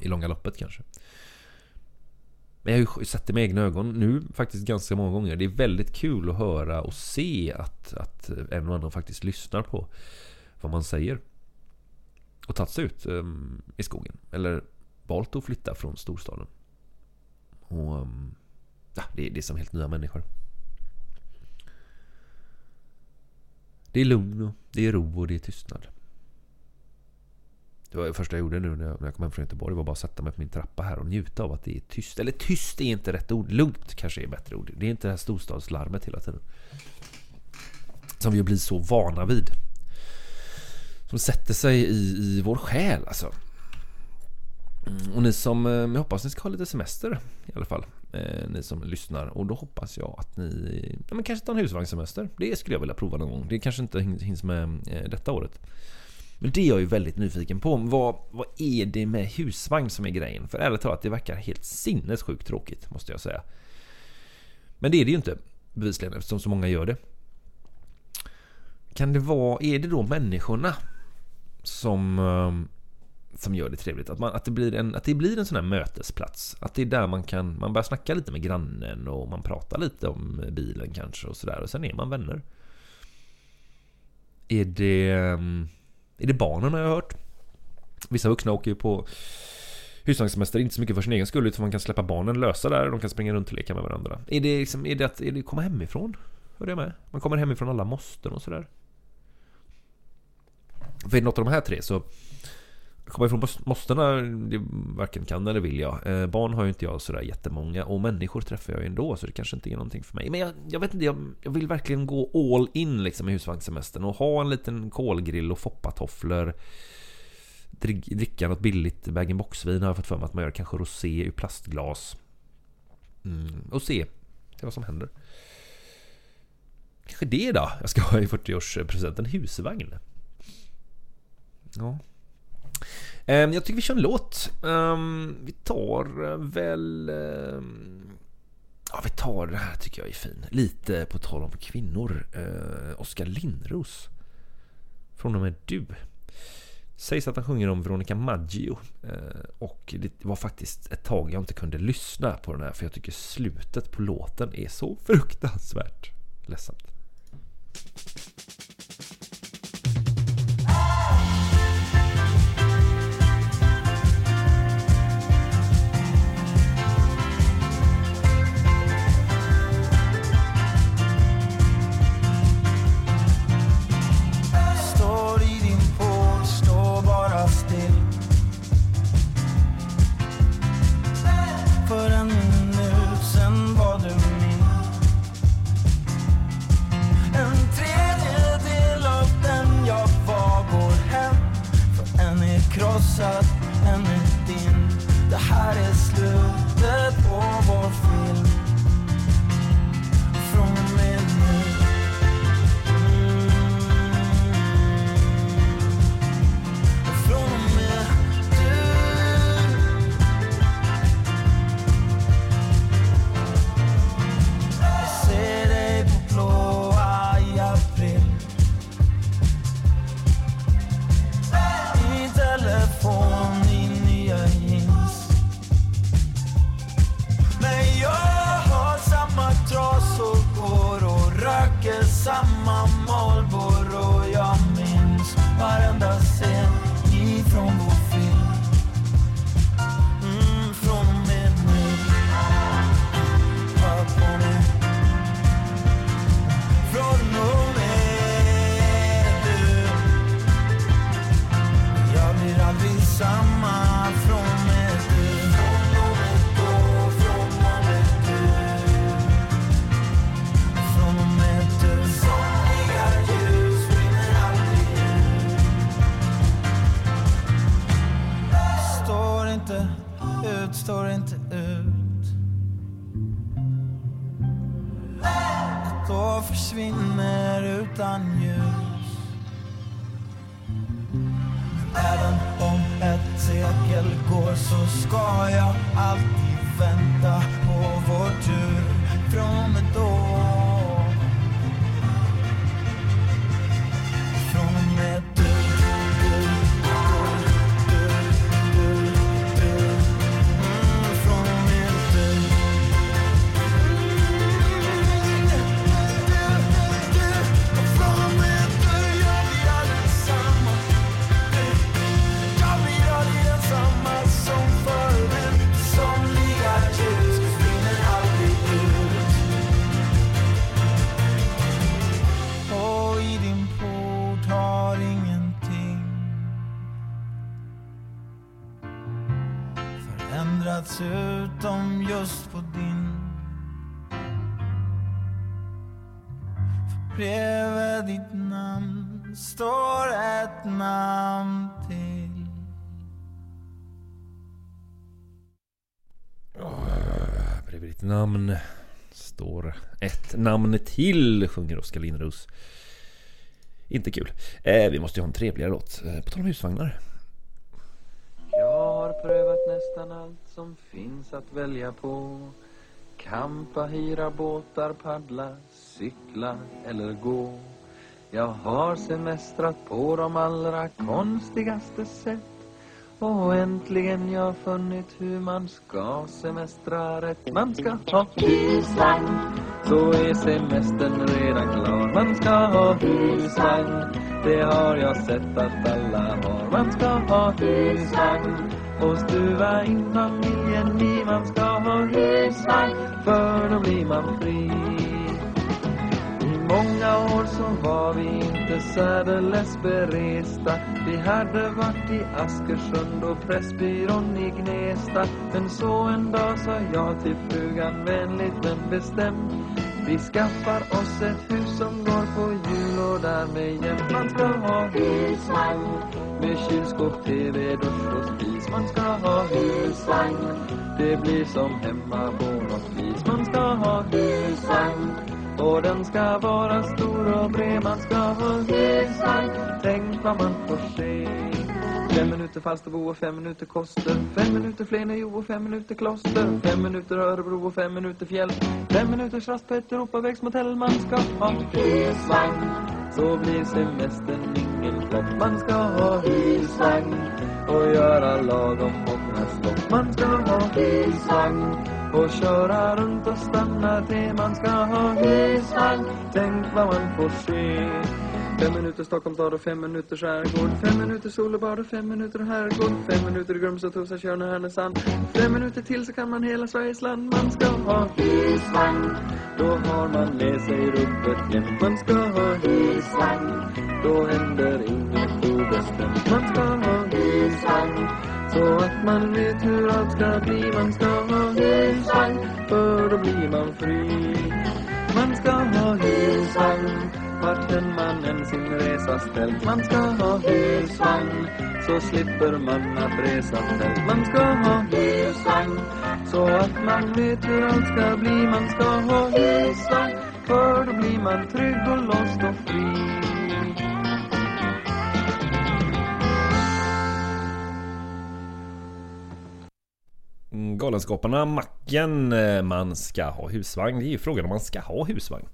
I långa loppet kanske. Men jag har ju sett det med egna ögon nu faktiskt ganska många gånger. Det är väldigt kul att höra och se att, att en och annan faktiskt lyssnar på vad man säger. Och tagit sig ut um, i skogen. Eller valt att flytta från storstaden. Och um, ja, det, är, det är som helt nya människor. Det är lugn och det är ro och det är tystnad. Det var det första jag gjorde nu när jag, kom hem från Göteborg. var bara att sätta mig på min trappa här och njuta av att det är tyst. Eller tyst är inte rätt ord. Lugnt kanske är bättre ord. Det är inte det här storstadslarmet hela tiden. Som vi blir så vana vid. Som sätter sig i, i vår själ alltså. Mm, och ni som, eh, jag hoppas ni ska ha lite semester i alla fall. Eh, ni som lyssnar. Och då hoppas jag att ni, ja men kanske tar en husvagnssemester. Det skulle jag vilja prova någon gång. Det kanske inte hinns med eh, detta året. Men det är jag ju väldigt nyfiken på. Vad, vad är det med husvagn som är grejen? För ärligt talat, det verkar helt sinnessjukt tråkigt, måste jag säga. Men det är det ju inte, bevisligen, eftersom så många gör det. Kan det vara, är det då människorna som, eh, som gör det trevligt? Att, man, att, det blir en, att det blir en sån här mötesplats? Att det är där man kan, man börjar snacka lite med grannen och man pratar lite om bilen kanske och sådär och sen är man vänner. Är det, mm, är det barnen har jag hört? Vissa vuxna åker ju på husvagnssemester, inte så mycket för sin egen skull utan man kan släppa barnen lösa där och de kan springa runt och leka med varandra. Är det, liksom, är det att är det komma hemifrån? Hör jag med? Man kommer hemifrån alla måsten och sådär. För är det något av de här tre så Komma ifrån måstena, det varken kan eller vill jag. Eh, barn har ju inte jag sådär jättemånga och människor träffar jag ju ändå så det kanske inte är någonting för mig. Men jag, jag vet inte, jag, jag vill verkligen gå all in liksom i husvagnssemestern och ha en liten kolgrill och foppatofflor. Drick, dricka något billigt bag-in-box-vin har jag fått för mig att man gör. Kanske rosé ur plastglas. Mm, och se, se vad som händer. Kanske det då jag ska ha i 40-årspresent. En husvagn. Ja. Ehm, jag tycker vi kör en låt. Ehm, vi tar eh, väl... Ehm, ja, vi tar det här tycker jag är fin. Lite på tal om kvinnor. Eh, Oskar Lindros. Från och med du. Sägs att han sjunger om Veronica Maggio. Eh, och det var faktiskt ett tag jag inte kunde lyssna på den här för jag tycker slutet på låten är så fruktansvärt ledsamt. us up. Försvinner utan ljus. Även om ett sekel går så ska jag alltid vänta på vår tur från ett år just på din För bredvid ditt namn står ett namn till Bredvid ditt namn står ett namn till, sjunger Oskar Lindros. Inte kul. Eh, vi måste ju ha en trevligare låt. Eh, på tal om husvagnar. Jag har prövat nästan allt som finns att välja på. Kampa, hyra båtar, paddla, cykla eller gå. Jag har semestrat på de allra konstigaste sätt. Och äntligen jag funnit hur man ska semestra rätt. Man ska ha husvagn, så är semestern redan klar. Man ska ha husvagn, det har jag sett att alla har. Man ska ha husvagn och stuva in familjen i. Man ska ha husvagn, för då blir man fri. I många år så var vi inte särdeles beresta Vi hade varit i Askersund och Pressbyrån i Gnesta Men så en dag sa jag till frugan vänligt men bestämt Vi skaffar oss ett hus som går på och därmed jämt Man ska ha husvagn. Med kylskåp, tv, dusch och spis. Man ska ha husvagn. Det blir som hemma på något vis. Man ska ha husvagn. Och den ska vara stor och bred. Man ska ha husvagn. Tänk vad man får se. Fem minuter Falsterbo och fem minuter Koster. Fem minuter Flenio och fem minuter Kloster. Fem minuter Örebro och fem minuter Fjäll. Fem minuters rast på ett Europavägsmotell Man ska ha husvagn så blir semestern ingen Man ska ha husvagn Och göra lagom många stopp Man ska ha husvagn och köra runt och stanna till Man ska ha husvagn. Tänk vad man får se. Fem minuter Stockholms stad och fem minuter skärgård. Fem minuter sol och bad och fem minuter herrgård. Fem minuter Grums och Trosa, Tjörn och Härnösand. Fem minuter till så kan man hela Sveriges land. Man ska ha husvagn. Då har man med sig rubbet jämt Man ska ha husvagn. Då händer inget obestämt Man ska ha husvagn så att man vet hur allt ska bli Man ska ha husvagn För då blir man fri. Man ska ha husvagn vart än man än sin resa ställt. Man ska ha husvagn Så slipper man att resa tält Man ska ha husvagn Så att man vet hur allt ska bli. Man ska ha husvagn För då blir man trygg och lost och fri. Galenskaparna, Macken, eh, man ska ha husvagn. Det är ju frågan om man ska ha husvagn.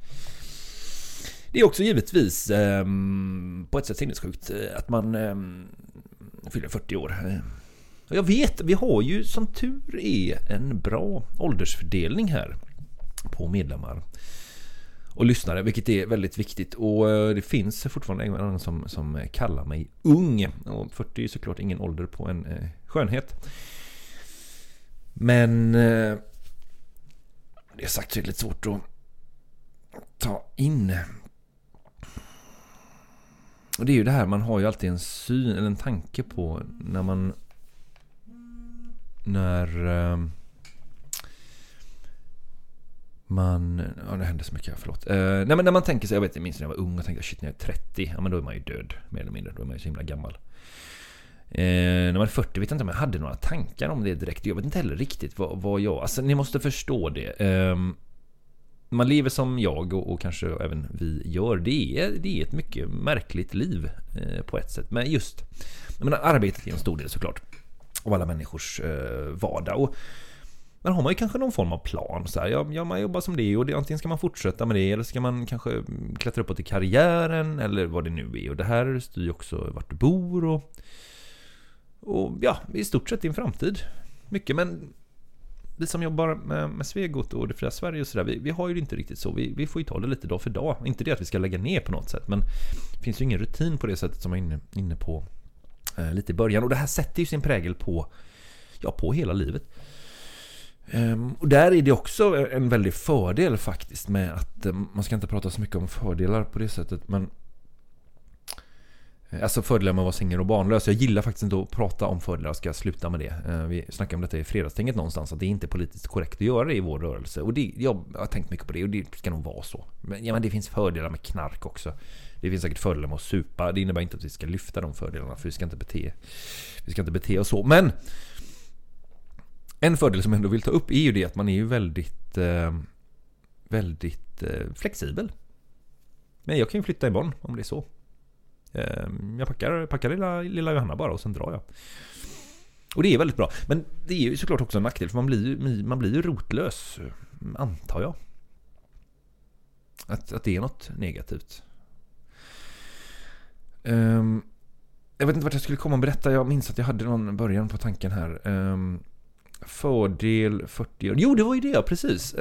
Det är också givetvis eh, på ett sätt sinnessjukt eh, att man ehm, eh, fyller 40 år. Jag vet, vi har ju som tur är en bra åldersfördelning här på medlemmar och lyssnare, vilket är väldigt viktigt. Och eh, det finns fortfarande en annan som, som kallar mig ung. Och 40 är såklart ingen ålder på en eh, skönhet. Men eh, det är sagt så är det lite svårt att ta in. Och det är ju det här, man har ju alltid en syn eller en tanke på när man... När... Eh, man... Ja, det hände så mycket, förlåt. Eh, nej, men när man tänker sig, jag vet, jag minns när jag var ung och tänkte shit, när jag är 30, ja men då är man ju död, mer eller mindre. Då är man ju så himla gammal. Eh, när man är 40 vet jag inte om jag hade några tankar om det direkt. Jag vet inte heller riktigt vad, vad jag... Alltså ni måste förstå det. Eh, man lever som jag och, och kanske även vi gör. Det är, det är ett mycket märkligt liv eh, på ett sätt. Men just, jag menar, arbetet är en stor del såklart. Av alla människors eh, vardag. Och, men har man ju kanske någon form av plan. Så här, ja, ja, man jobbar som det och det, antingen ska man fortsätta med det eller ska man kanske klättra uppåt i karriären eller vad det nu är. Och det här styr ju också vart du bor och, och ja, i stort sett din framtid. Mycket, men vi som jobbar med, med Svegot och Det fria Sverige och sådär, vi, vi har ju det inte riktigt så. Vi, vi får ju ta det lite dag för dag. Inte det att vi ska lägga ner på något sätt, men det finns ju ingen rutin på det sättet som jag är inne, inne på eh, lite i början. Och det här sätter ju sin prägel på, ja, på hela livet. Ehm, och där är det också en väldig fördel faktiskt med att eh, man ska inte prata så mycket om fördelar på det sättet, men Alltså fördelar med att vara singel och barnlös. Jag gillar faktiskt inte att prata om fördelar, ska jag sluta med det. Eh, vi snackade om detta i fredagstinget någonstans, att det är inte politiskt korrekt att göra det i vår rörelse. Och det, jag har tänkt mycket på det och det ska nog vara så. Men, ja, men det finns fördelar med knark också. Det finns säkert fördelar med att supa. Det innebär inte att vi ska lyfta de fördelarna, för vi ska inte bete, vi ska inte bete oss så. Men en fördel som jag ändå vill ta upp är ju det att man är ju väldigt, eh, väldigt eh, flexibel. Men jag kan ju flytta imorgon om det är så. Ehm, jag packar, packar lilla, lilla Johanna bara och sen drar jag. Och det är väldigt bra. Men det är ju såklart också en nackdel för man blir ju, man blir ju rotlös. Antar jag. Att, att det är något negativt. Ehm, jag vet inte vart jag skulle komma med detta. Jag minns att jag hade någon början på tanken här. Ehm, fördel 40 år. Jo, det var ju det, ja, precis.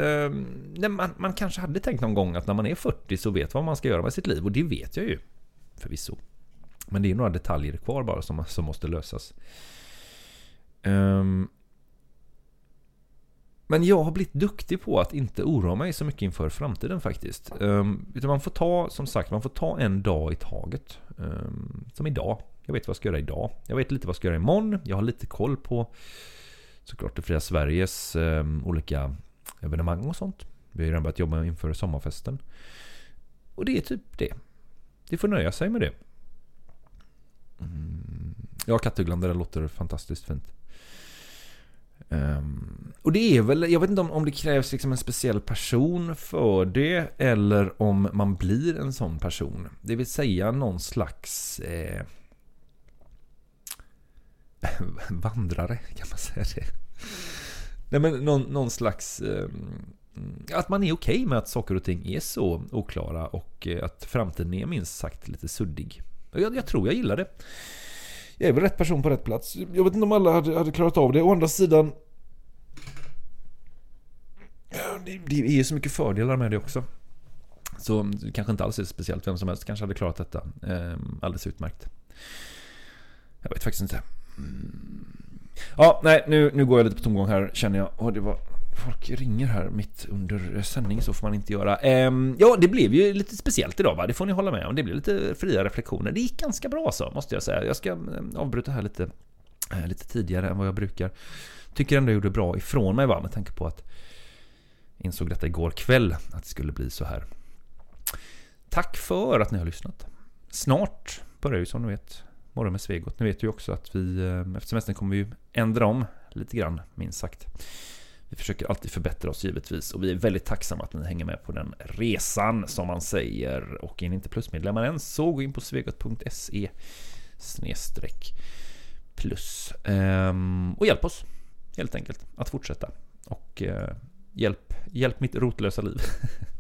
Man, man kanske hade tänkt någon gång att när man är 40 så vet vad man ska göra med sitt liv. Och det vet jag ju. Förvisso. Men det är några detaljer kvar bara som, som måste lösas. Um, men jag har blivit duktig på att inte oroa mig så mycket inför framtiden faktiskt. Um, utan man får ta, som sagt, man får ta en dag i taget. Um, som idag. Jag vet vad jag ska göra idag. Jag vet lite vad jag ska göra imorgon. Jag har lite koll på såklart det fria Sveriges um, olika evenemang och sånt. Vi har ju redan börjat jobba inför sommarfesten. Och det är typ det. Det får nöja sig med det. Mm. Ja, Kattugglan, det där låter fantastiskt fint. Um, och det är väl, jag vet inte om, om det krävs liksom en speciell person för det eller om man blir en sån person. Det vill säga någon slags eh, vandrare, kan man säga det? Nej men någon, någon slags... Eh, Mm, att man är okej med att saker och ting är så oklara och eh, att framtiden är minst sagt lite suddig. Jag, jag tror jag gillar det. Jag är väl rätt person på rätt plats. Jag vet inte om alla hade, hade klarat av det. Å andra sidan... Det, det är ju så mycket fördelar med det också. Så mm, det kanske inte alls är speciellt. Vem som helst kanske hade klarat detta. Eh, alldeles utmärkt. Jag vet faktiskt inte. Mm. Ja, nej, nu, nu går jag lite på tomgång här känner jag. Och det var... Folk ringer här mitt under sändning, så får man inte göra. Ehm, ja, det blev ju lite speciellt idag va? Det får ni hålla med om. Det blev lite fria reflektioner. Det gick ganska bra så, måste jag säga. Jag ska ehm, avbryta här lite, eh, lite tidigare än vad jag brukar. Tycker ändå jag gjorde bra ifrån mig va, med tanke på att jag insåg detta igår kväll, att det skulle bli så här. Tack för att ni har lyssnat. Snart börjar ju som ni vet Morgon med Svegot. Ni vet ju också att vi ehm, efter semestern kommer vi ändra om lite grann, minst sagt. Vi försöker alltid förbättra oss givetvis och vi är väldigt tacksamma att ni hänger med på den resan som man säger. Och är ni inte plusmedlemmar än så gå in på svegot.se snedstreck plus. Ehm, och hjälp oss helt enkelt att fortsätta. Och eh, hjälp, hjälp mitt rotlösa liv.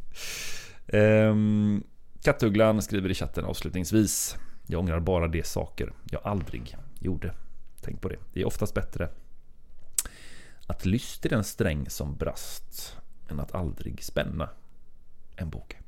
Ehm, Kattugglan skriver i chatten avslutningsvis. Jag ångrar bara de saker jag aldrig gjorde. Tänk på det. Det är oftast bättre att lyss till den sträng som brast än att aldrig spänna en båge.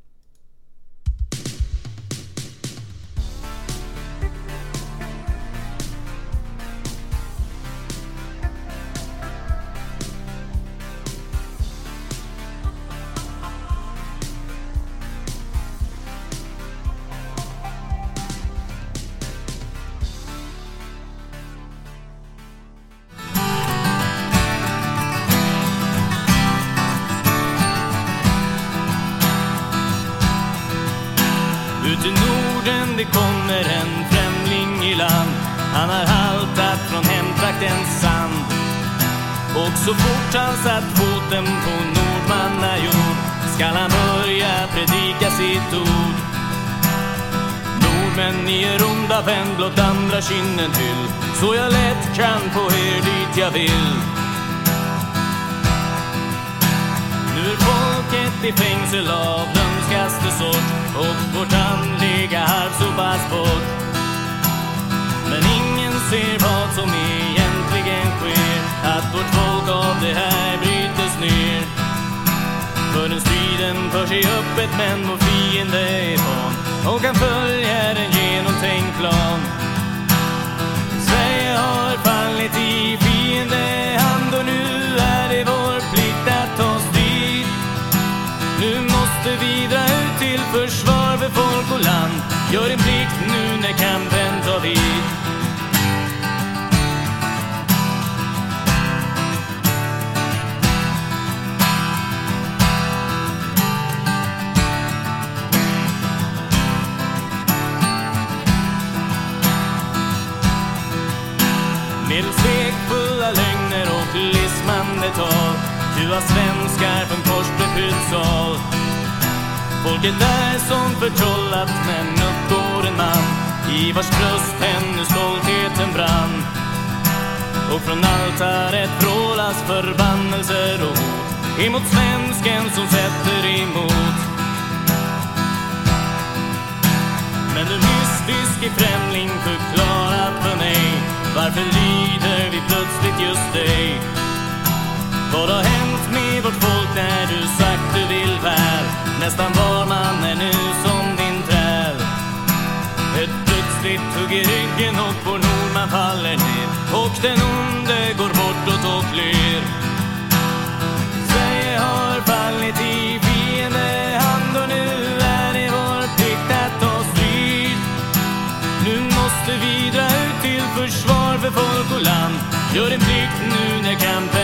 Kinden till. Så jag lätt kan få er dit jag vill. Nu är folket i fängsel av lömskaste sort och vårt andliga arv sopas bort. Men ingen ser vad som egentligen sker Att vårt folk av det här brytes ner För den striden för sig öppet men vår fiende är van och kan följa en genomtänkt plan har fallit i fiendehand och nu är det vår plikt att ta strid. Nu måste vi dra ut till försvar för folk och land. Gör din plikt nu när kampen tal svenskar från korsbefylld sal Folket är som förtrollat men uppgår en man. I vars bröst ännu stoltheten brann. Och från altaret vrålas förbannelser och hot. Emot svensken som sätter emot. Men du mystiske främling förklara för mig Varför lyder vi plötsligt just dig? Vad har hänt med vårt folk när du sagt du vill väl? Nästan var man är nu som din träl. Ett plötsligt hugg i ryggen och vår nordman faller ner. Och den onde går bortåt och flyr. Sverige har fallit i fiendehand och nu är det vår plikt att ta strid. Nu måste vi dra ut till försvar för folk och land. Gör din plikt nu när kampen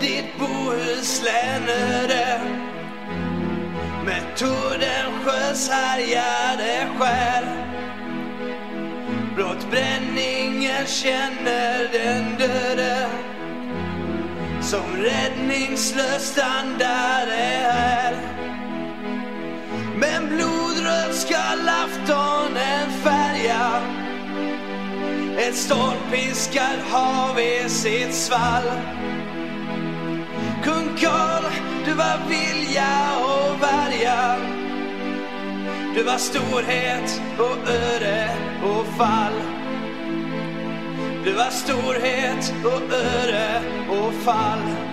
Ditt Bohuslän öde med Tordensjös härjade själ. Blott bränningen känner den döde som räddningslöst andade här. Men blodröd skall aftonen färga ett stormpiskat hav i sitt svall. Kung Karl, du var vilja och värja. Du var storhet och öre och fall. Du var storhet och öre och fall.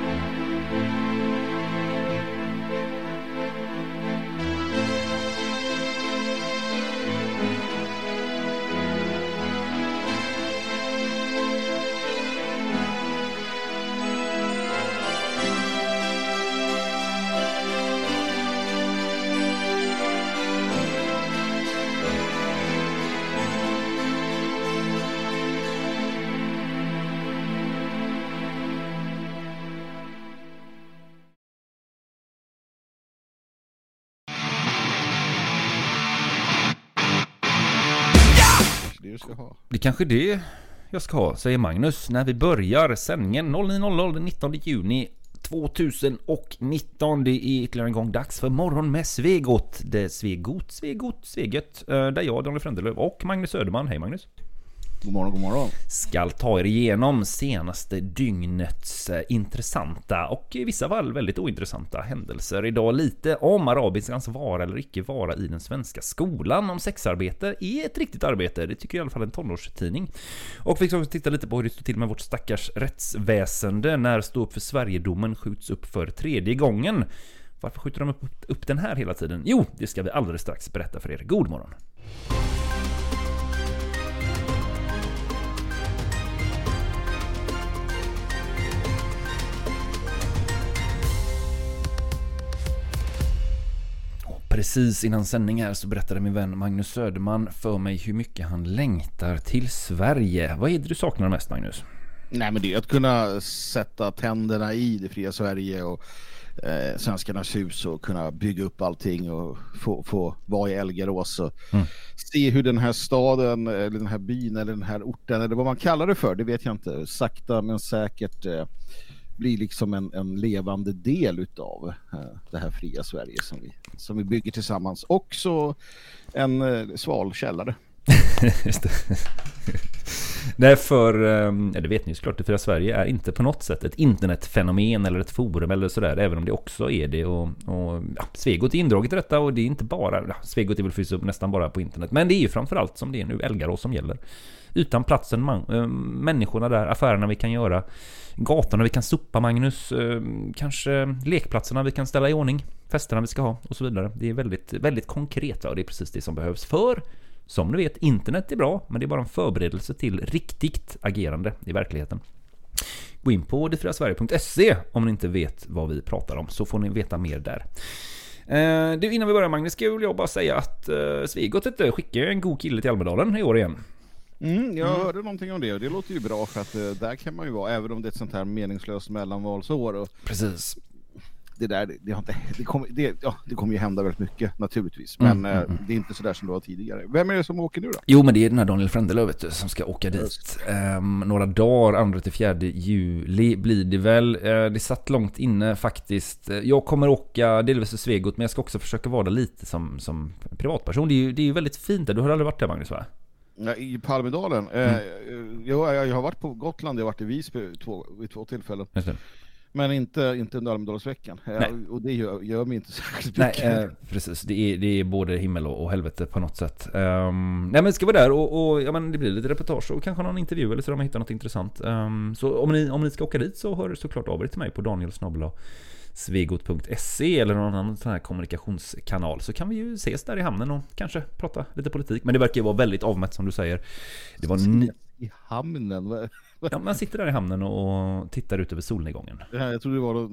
Det är kanske det jag ska ha, säger Magnus, när vi börjar sändningen 09.00 den 19 juni 2019. Det är ytterligare en gång dags för Morgon med Svegot. Det är Svegot, Svegot, Sveget. Eh, där jag, Daniel Frändelöv och Magnus Söderman. Hej Magnus! God morgon, god morgon. Ska ta er igenom senaste dygnets eh, intressanta och i vissa fall väldigt ointressanta händelser. Idag lite om arabiskans vara eller icke vara i den svenska skolan. Om sexarbete är ett riktigt arbete. Det tycker i alla fall en tonårstidning. Och vi ska också titta lite på hur det står till med vårt stackars rättsväsende när stå upp för Sverigedomen skjuts upp för tredje gången. Varför skjuter de upp, upp den här hela tiden? Jo, det ska vi alldeles strax berätta för er. God morgon! Precis innan sändning här så berättade min vän Magnus Söderman för mig hur mycket han längtar till Sverige. Vad är det du saknar mest Magnus? Nej men det är att kunna sätta tänderna i det fria Sverige och eh, svenskarnas hus och kunna bygga upp allting och få, få vara i Elgarås och Mm. se hur den här staden eller den här byn eller den här orten eller vad man kallar det för, det vet jag inte, sakta men säkert eh, blir liksom en, en levande del utav eh, det här fria Sverige som vi, som vi bygger tillsammans. Också en eh, sval källare. Just det. Nej, för ehm, ja, det vet ni ju såklart, det fria Sverige är inte på något sätt ett internetfenomen eller ett forum eller sådär, även om det också är det. Och, och ja, Svegot är indraget i detta och det är inte bara, ja, Svegot är väl förvisso nästan bara på internet, men det är ju framförallt som det är nu Elgarås som gäller. Utan platsen, man, eh, människorna där, affärerna vi kan göra, gatorna vi kan sopa Magnus, eh, kanske lekplatserna vi kan ställa i ordning, festerna vi ska ha och så vidare. Det är väldigt, väldigt konkret och det är precis det som behövs för som ni vet, internet är bra, men det är bara en förberedelse till riktigt agerande i verkligheten. Gå in på detfriasverige.se om ni inte vet vad vi pratar om, så får ni veta mer där. Eh, du, innan vi börjar Magnus, ska jag bara säga att eh, Svegot inte skickar en god kille till Almedalen i år igen. Mm, jag hörde någonting om det och det låter ju bra för att eh, där kan man ju vara, även om det är ett sånt här meningslöst mellanvalsår. Och Precis. Det där, det, det, har inte, det, kommer, det, ja, det kommer ju hända väldigt mycket naturligtvis, men Mm, eh, mm, det är inte sådär som det var tidigare. Vem är det som åker nu då? Jo, men det är den här Daniel Frändelöv du, som ska åka dit. Ehm, några dagar, 2 till 4 juli blir det väl. Eh, det satt långt inne faktiskt. Jag kommer åka delvis för Svegot, men jag ska också försöka vara där lite som, som privatperson. Det är ju det är väldigt fint där. Du har aldrig varit där Magnus va? I Palmedalen? Mm. Eh, jag, jag, jag har varit på Gotland, jag har varit i Visby två, vid två tillfällen. Men inte, inte under Almedalsveckan. Eh, Nej. och det gör, gör mig inte särskilt Nej, mycket. eh, precis. Det är, det är både himmel och, och helvete på något sätt. Um, nej men ska vara där och, och ja, men det blir lite reportage och kanske någon intervju eller så om man hittar något intressant. Ehm, så om ni, om ni ska åka dit så hör såklart av er till mig på danielsnabel svegot.se eller någon annan sån här kommunikationskanal så kan vi ju ses där i hamnen och kanske prata lite politik. Men det verkar ju vara väldigt avmätt som du säger. Det var ni... I hamnen? Ja, man sitter där i hamnen och tittar ut över solnedgången. Jag tror det var då,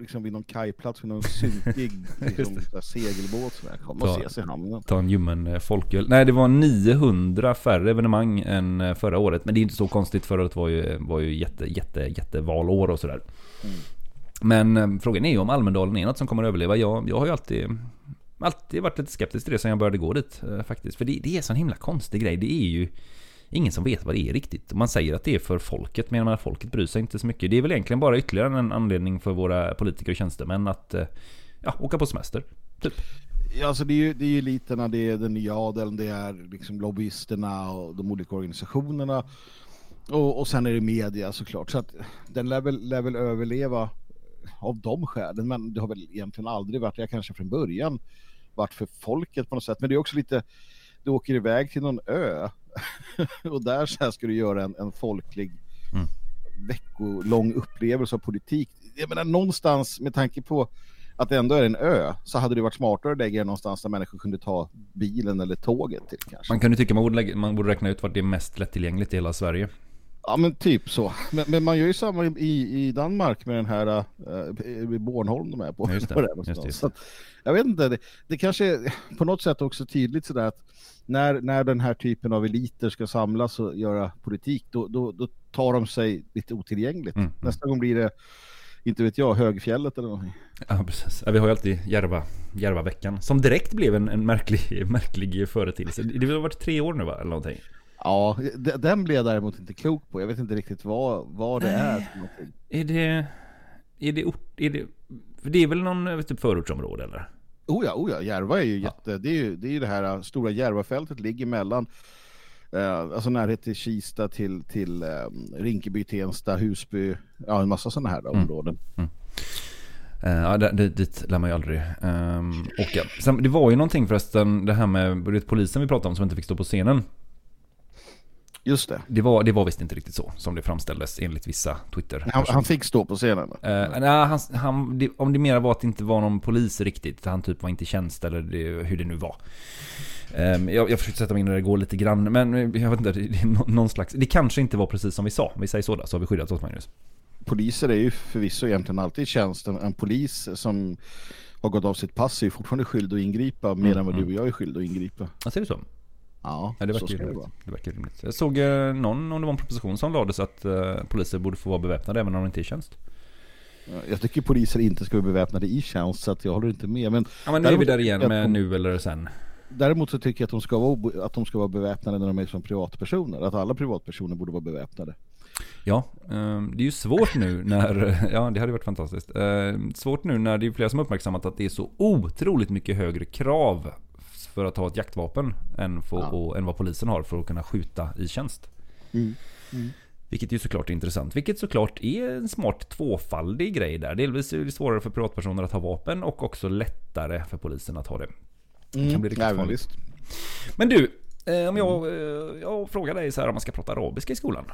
liksom vid någon kajplats vid någon sunkig liksom, segelbåt som kom och ses i hamnen. Ta en ljummen eh, folköl. Nej, det var 900 färre evenemang än eh, förra året. Men det är inte så konstigt. Förra året var ju, var ju jätte, jätte, jättevalår och sådär. Men eh, frågan är ju om Almedalen är något som kommer att överleva. Jag, jag har ju alltid, alltid varit lite skeptisk till det sen jag började gå dit eh, faktiskt. För det, det är en sån himla konstig grej. Det är ju ingen som vet vad det är riktigt. Man säger att det är för folket, men man menar, folket bryr sig inte så mycket. Det är väl egentligen bara ytterligare en anledning för våra politiker och tjänstemän att eh, ja, åka på semester. Typ. Ja, alltså det är ju det är ju eliterna, det är den nya adeln, det är liksom lobbyisterna och de olika organisationerna. Och, och sen är det media såklart. Så att den lär väl, lär väl överleva av de skälen. Men det har väl egentligen aldrig varit, jag kanske från början varit för folket på något sätt. Men det är också lite, du åker iväg till någon ö och där så här ska du göra en, en folklig veckolång upplevelse av politik. Jag menar någonstans med tanke på att det ändå är en ö så hade det varit smartare att lägga det någonstans där människor kunde ta bilen eller tåget till kanske. Man kan ju tycka man borde, lägga, man borde räkna ut vart det är mest lättillgängligt i hela Sverige. Ja men typ så. Men, men man gör ju samma i, i Danmark med den här uh, Bornholm de är på. Just det, det just det, just Så att, jag vet inte, det, det kanske är på något sätt också tydligt sådär att när, när den här typen av eliter ska samlas och göra politik då, då, då tar de sig lite otillgängligt. Mm, mm. Nästa gång blir det, inte vet jag, Högfjället eller någonting. Ja, precis. Ja, vi har ju alltid Järva, Järvaveckan. Som direkt blev en, en märklig, märklig företeelse. Det har varit tre år nu va? Eller någonting. Ja, de- den blev jag däremot inte klok på. Jag vet inte riktigt vad, vad det är. Är det... Är det ort... Är det, det är väl någon typ förortsområde eller? Oh ja, oh ja, Järva är ju jätte, det är ju det, är ju det här äh, stora Järvafältet ligger mellan eh, alltså närhet till Kista till, till eh, Rinkeby, Tensta, Husby, ja en massa sådana här områden. Eh, Ja, där- dit, dit lär man ju aldrig um, åka. Sen, det var ju någonting förresten, det här med polisen vi pratade om som inte fick stå på scenen. Just det. Det var, det var visst inte riktigt så som det framställdes enligt vissa Twitter. Han, han fick stå på scenen. Eh, nej, han, han, det, om det mer var att det inte var någon polis riktigt, han typ var inte i tjänst eller det, hur det nu var. Ehm, jag, jag försökte sätta mig in i det går lite grann, men jag vet inte, det, det någon slags, det kanske inte var precis som vi sa, vi säger så då, så har vi skyddat oss Magnus. Poliser är ju förvisso egentligen alltid i tjänst. En, en polis som har gått av sitt pass är ju fortfarande skyldig att ingripa mer Mm, än vad du mm. och jag är skyldig att ingripa. Ja, ser det så? Ja, Ja, det så verkar, ska det vara. det verkar rimligt. Jag såg eh, någon, om det var en proposition som lades att eh, poliser borde få vara beväpnade även om de inte är i tjänst. Jag tycker poliser inte ska vara beväpnade i tjänst så att jag håller inte med. Men, Ja men nu är vi där igen med de- nu eller sen. Däremot så tycker jag att de ska vara, att de ska vara beväpnade när de är som privatpersoner. Att alla privatpersoner borde vara beväpnade. Ja, eh, det är ju svårt nu när, ja det hade varit fantastiskt. Eh, Svårt nu när det är flera som uppmärksammat att det är så otroligt mycket högre krav för att ha ett jaktvapen än, för, och, än vad polisen har för att kunna skjuta i tjänst. Mm. Mm. Vilket ju såklart är intressant. Vilket såklart är en smart tvåfaldig grej där. Delvis är det svårare för privatpersoner att ha vapen och också lättare för polisen att ha det. Det kan Mm. bli riktigt farligt. Men du, om jag, eh, jag frågar dig så här om man ska prata arabiska i skolan.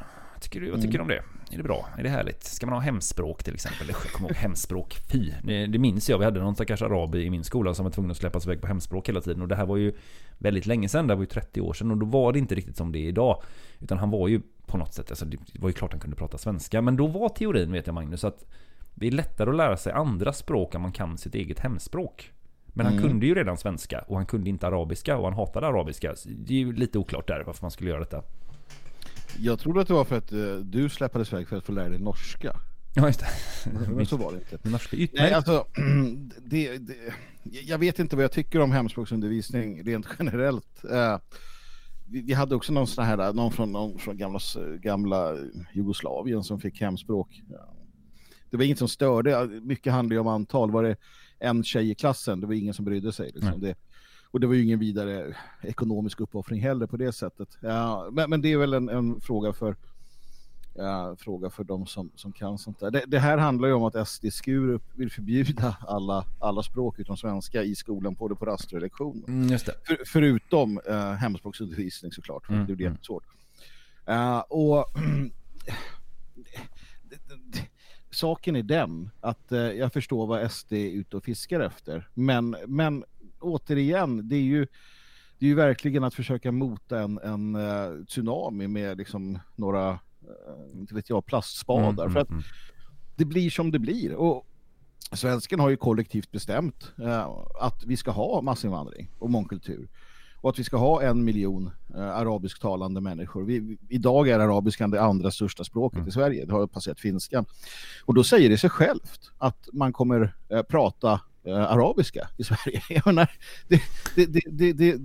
Tycker du, vad tycker du om det? Är det bra? Är det härligt? Ska man ha hemspråk till exempel? Jag kommer ihåg hemspråk, fy. Det, det minns jag. Vi hade någon stackars arab i min skola som var tvungen att släppas iväg på hemspråk hela tiden. Och det här var ju väldigt länge sedan. Det var ju 30 år sedan. Och då var det inte riktigt som det är idag. Utan han var ju på något sätt, alltså det var ju klart han kunde prata svenska. Men då var teorin, vet jag Magnus, att det är lättare att lära sig andra språk om man kan sitt eget hemspråk. Men han Mm. kunde ju redan svenska och han kunde inte arabiska och han hatade arabiska. Det är ju lite oklart där varför man skulle göra detta. Jag trodde att det var för att eh, du släppades iväg för att få lära dig norska. Ja just det. Men så var det inte. Norska. Nej, alltså, det, det, jag vet inte vad jag tycker om hemspråksundervisning rent generellt. Eh, vi, vi hade också någon sån här, någon från, någon från gamla, gamla Jugoslavien som fick hemspråk. Det var inget som störde, mycket handlade ju om antal. Var det en tjej i klassen, det var ingen som brydde sig. Liksom. Det, och det var ju ingen vidare ekonomisk uppoffring heller på det sättet. Ja, men, men det är väl en, en fråga för ja, fråga för de som, som kan sånt där. Det, det här handlar ju om att SD Skurup vill förbjuda alla, alla språk utom svenska i skolan, både på raster och lektioner. Mm, just det. För, förutom eh, hemspråksundervisning såklart, Mm, det blir mm. jättesvårt. Eh, och saken är den att eh, jag förstår vad SD är ute och fiskar efter. Men, men återigen, det är ju det är ju verkligen att försöka mota en, en eh, tsunami med liksom några eh, inte vet jag, plastspadar. Mm, för att mm, det blir som det blir. Och svensken har ju kollektivt bestämt eh, att vi ska ha massinvandring och mångkultur. Och att vi ska ha en miljon eh, arabisktalande människor. Vi, vi, idag är arabiskan det andra största språket i Sverige. Det har passerat finskan. Och då säger det sig självt att man kommer eh, prata eh, arabiska i Sverige. Menar, det, det, det,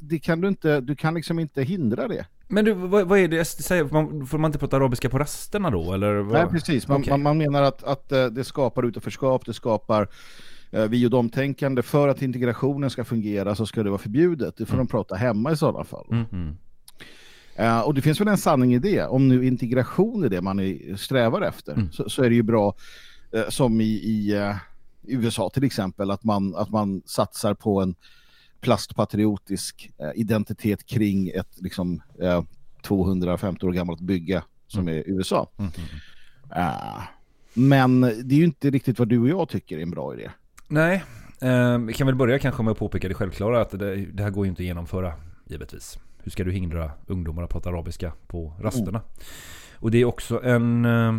det, kan du inte, du kan liksom inte hindra det. Men du, vad, vad är det SD säger? Man, får man inte prata arabiska på rasterna då? Eller vad? Nej, precis. Man, Okej. man, man menar att, att eh, det skapar utanförskap, det skapar vi och dom-tänkande. För att integrationen ska fungera så ska det vara förbjudet. Det får de prata hemma i sådana fall. Mm, mm. Eh, och det finns väl en sanning i det. Om nu integration är det man är, strävar efter Mm. så, så är det ju bra eh, som i, i eh, USA till exempel att man, att man satsar på en plastpatriotisk eh, identitet kring ett liksom, eh, 250 år gammalt bygge som är USA. Mm, Eh, men det är ju inte riktigt vad du och jag tycker är en bra idé. Nej, eh, vi kan väl börja kanske med att påpeka det självklara att det, det här går ju inte att genomföra givetvis. Hur ska du hindra ungdomar att prata arabiska på rasterna? Och det är också en, eh,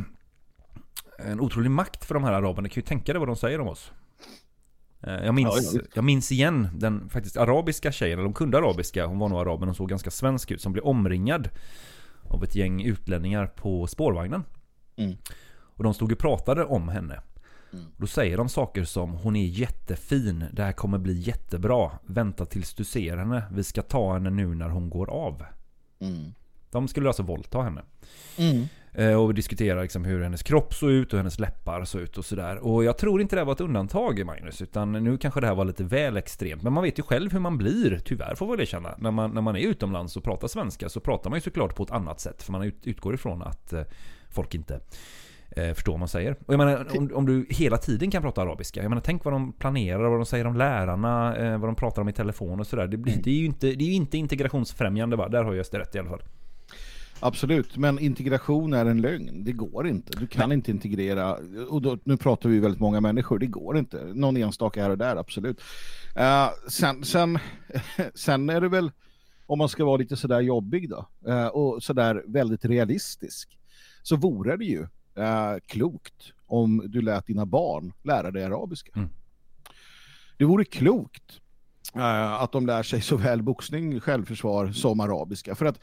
en otrolig makt för de här araberna. Kan ju tänka dig vad de säger om oss. Eh, Jag Ja, minns, ja, jag minns igen den faktiskt arabiska tjejen, eller de kunde arabiska, hon var nog arab men hon såg ganska svensk ut, som blev omringad av ett gäng utlänningar på spårvagnen. Mm. Och de stod och pratade om henne. Då säger de saker som Hon är jättefin, det här kommer bli jättebra. Vänta tills du ser henne, vi ska ta henne nu när hon går av. Mm. De skulle alltså våldta henne. Mm. Eh, Och diskutera liksom hur hennes kropp såg ut och hennes läppar såg ut och sådär. Och jag tror inte det var ett undantag Magnus. Utan nu kanske det här var lite väl extremt. Men man vet ju själv hur man blir, tyvärr får man väl erkänna. När man, när man är utomlands och pratar svenska så pratar man ju såklart på ett annat sätt. För man ut, utgår ifrån att eh, folk inte eh, förstår vad man säger. Och jag menar, om, om du hela tiden kan prata arabiska. Jag menar, tänk vad de planerar, vad de säger om lärarna, eh, vad de pratar om i telefon och sådär. Det, blir- det, är ju inte, det är inte integrationsfrämjande va? Där har jag rätt i alla fall. Absolut, men integration är en lögn. Det går inte. Du kan inte integrera. Och då, nu pratar vi väldigt många människor. Det går inte. Någon enstaka här och där, absolut. Eh, sen, sen, sen är det väl, om man ska vara lite sådär jobbig då, eh, och sådär väldigt realistisk, så vore det ju eh, klokt om du lät dina barn lära dig arabiska. Mm. Det vore klokt eh, att de lär sig såväl boxning, självförsvar som arabiska. För att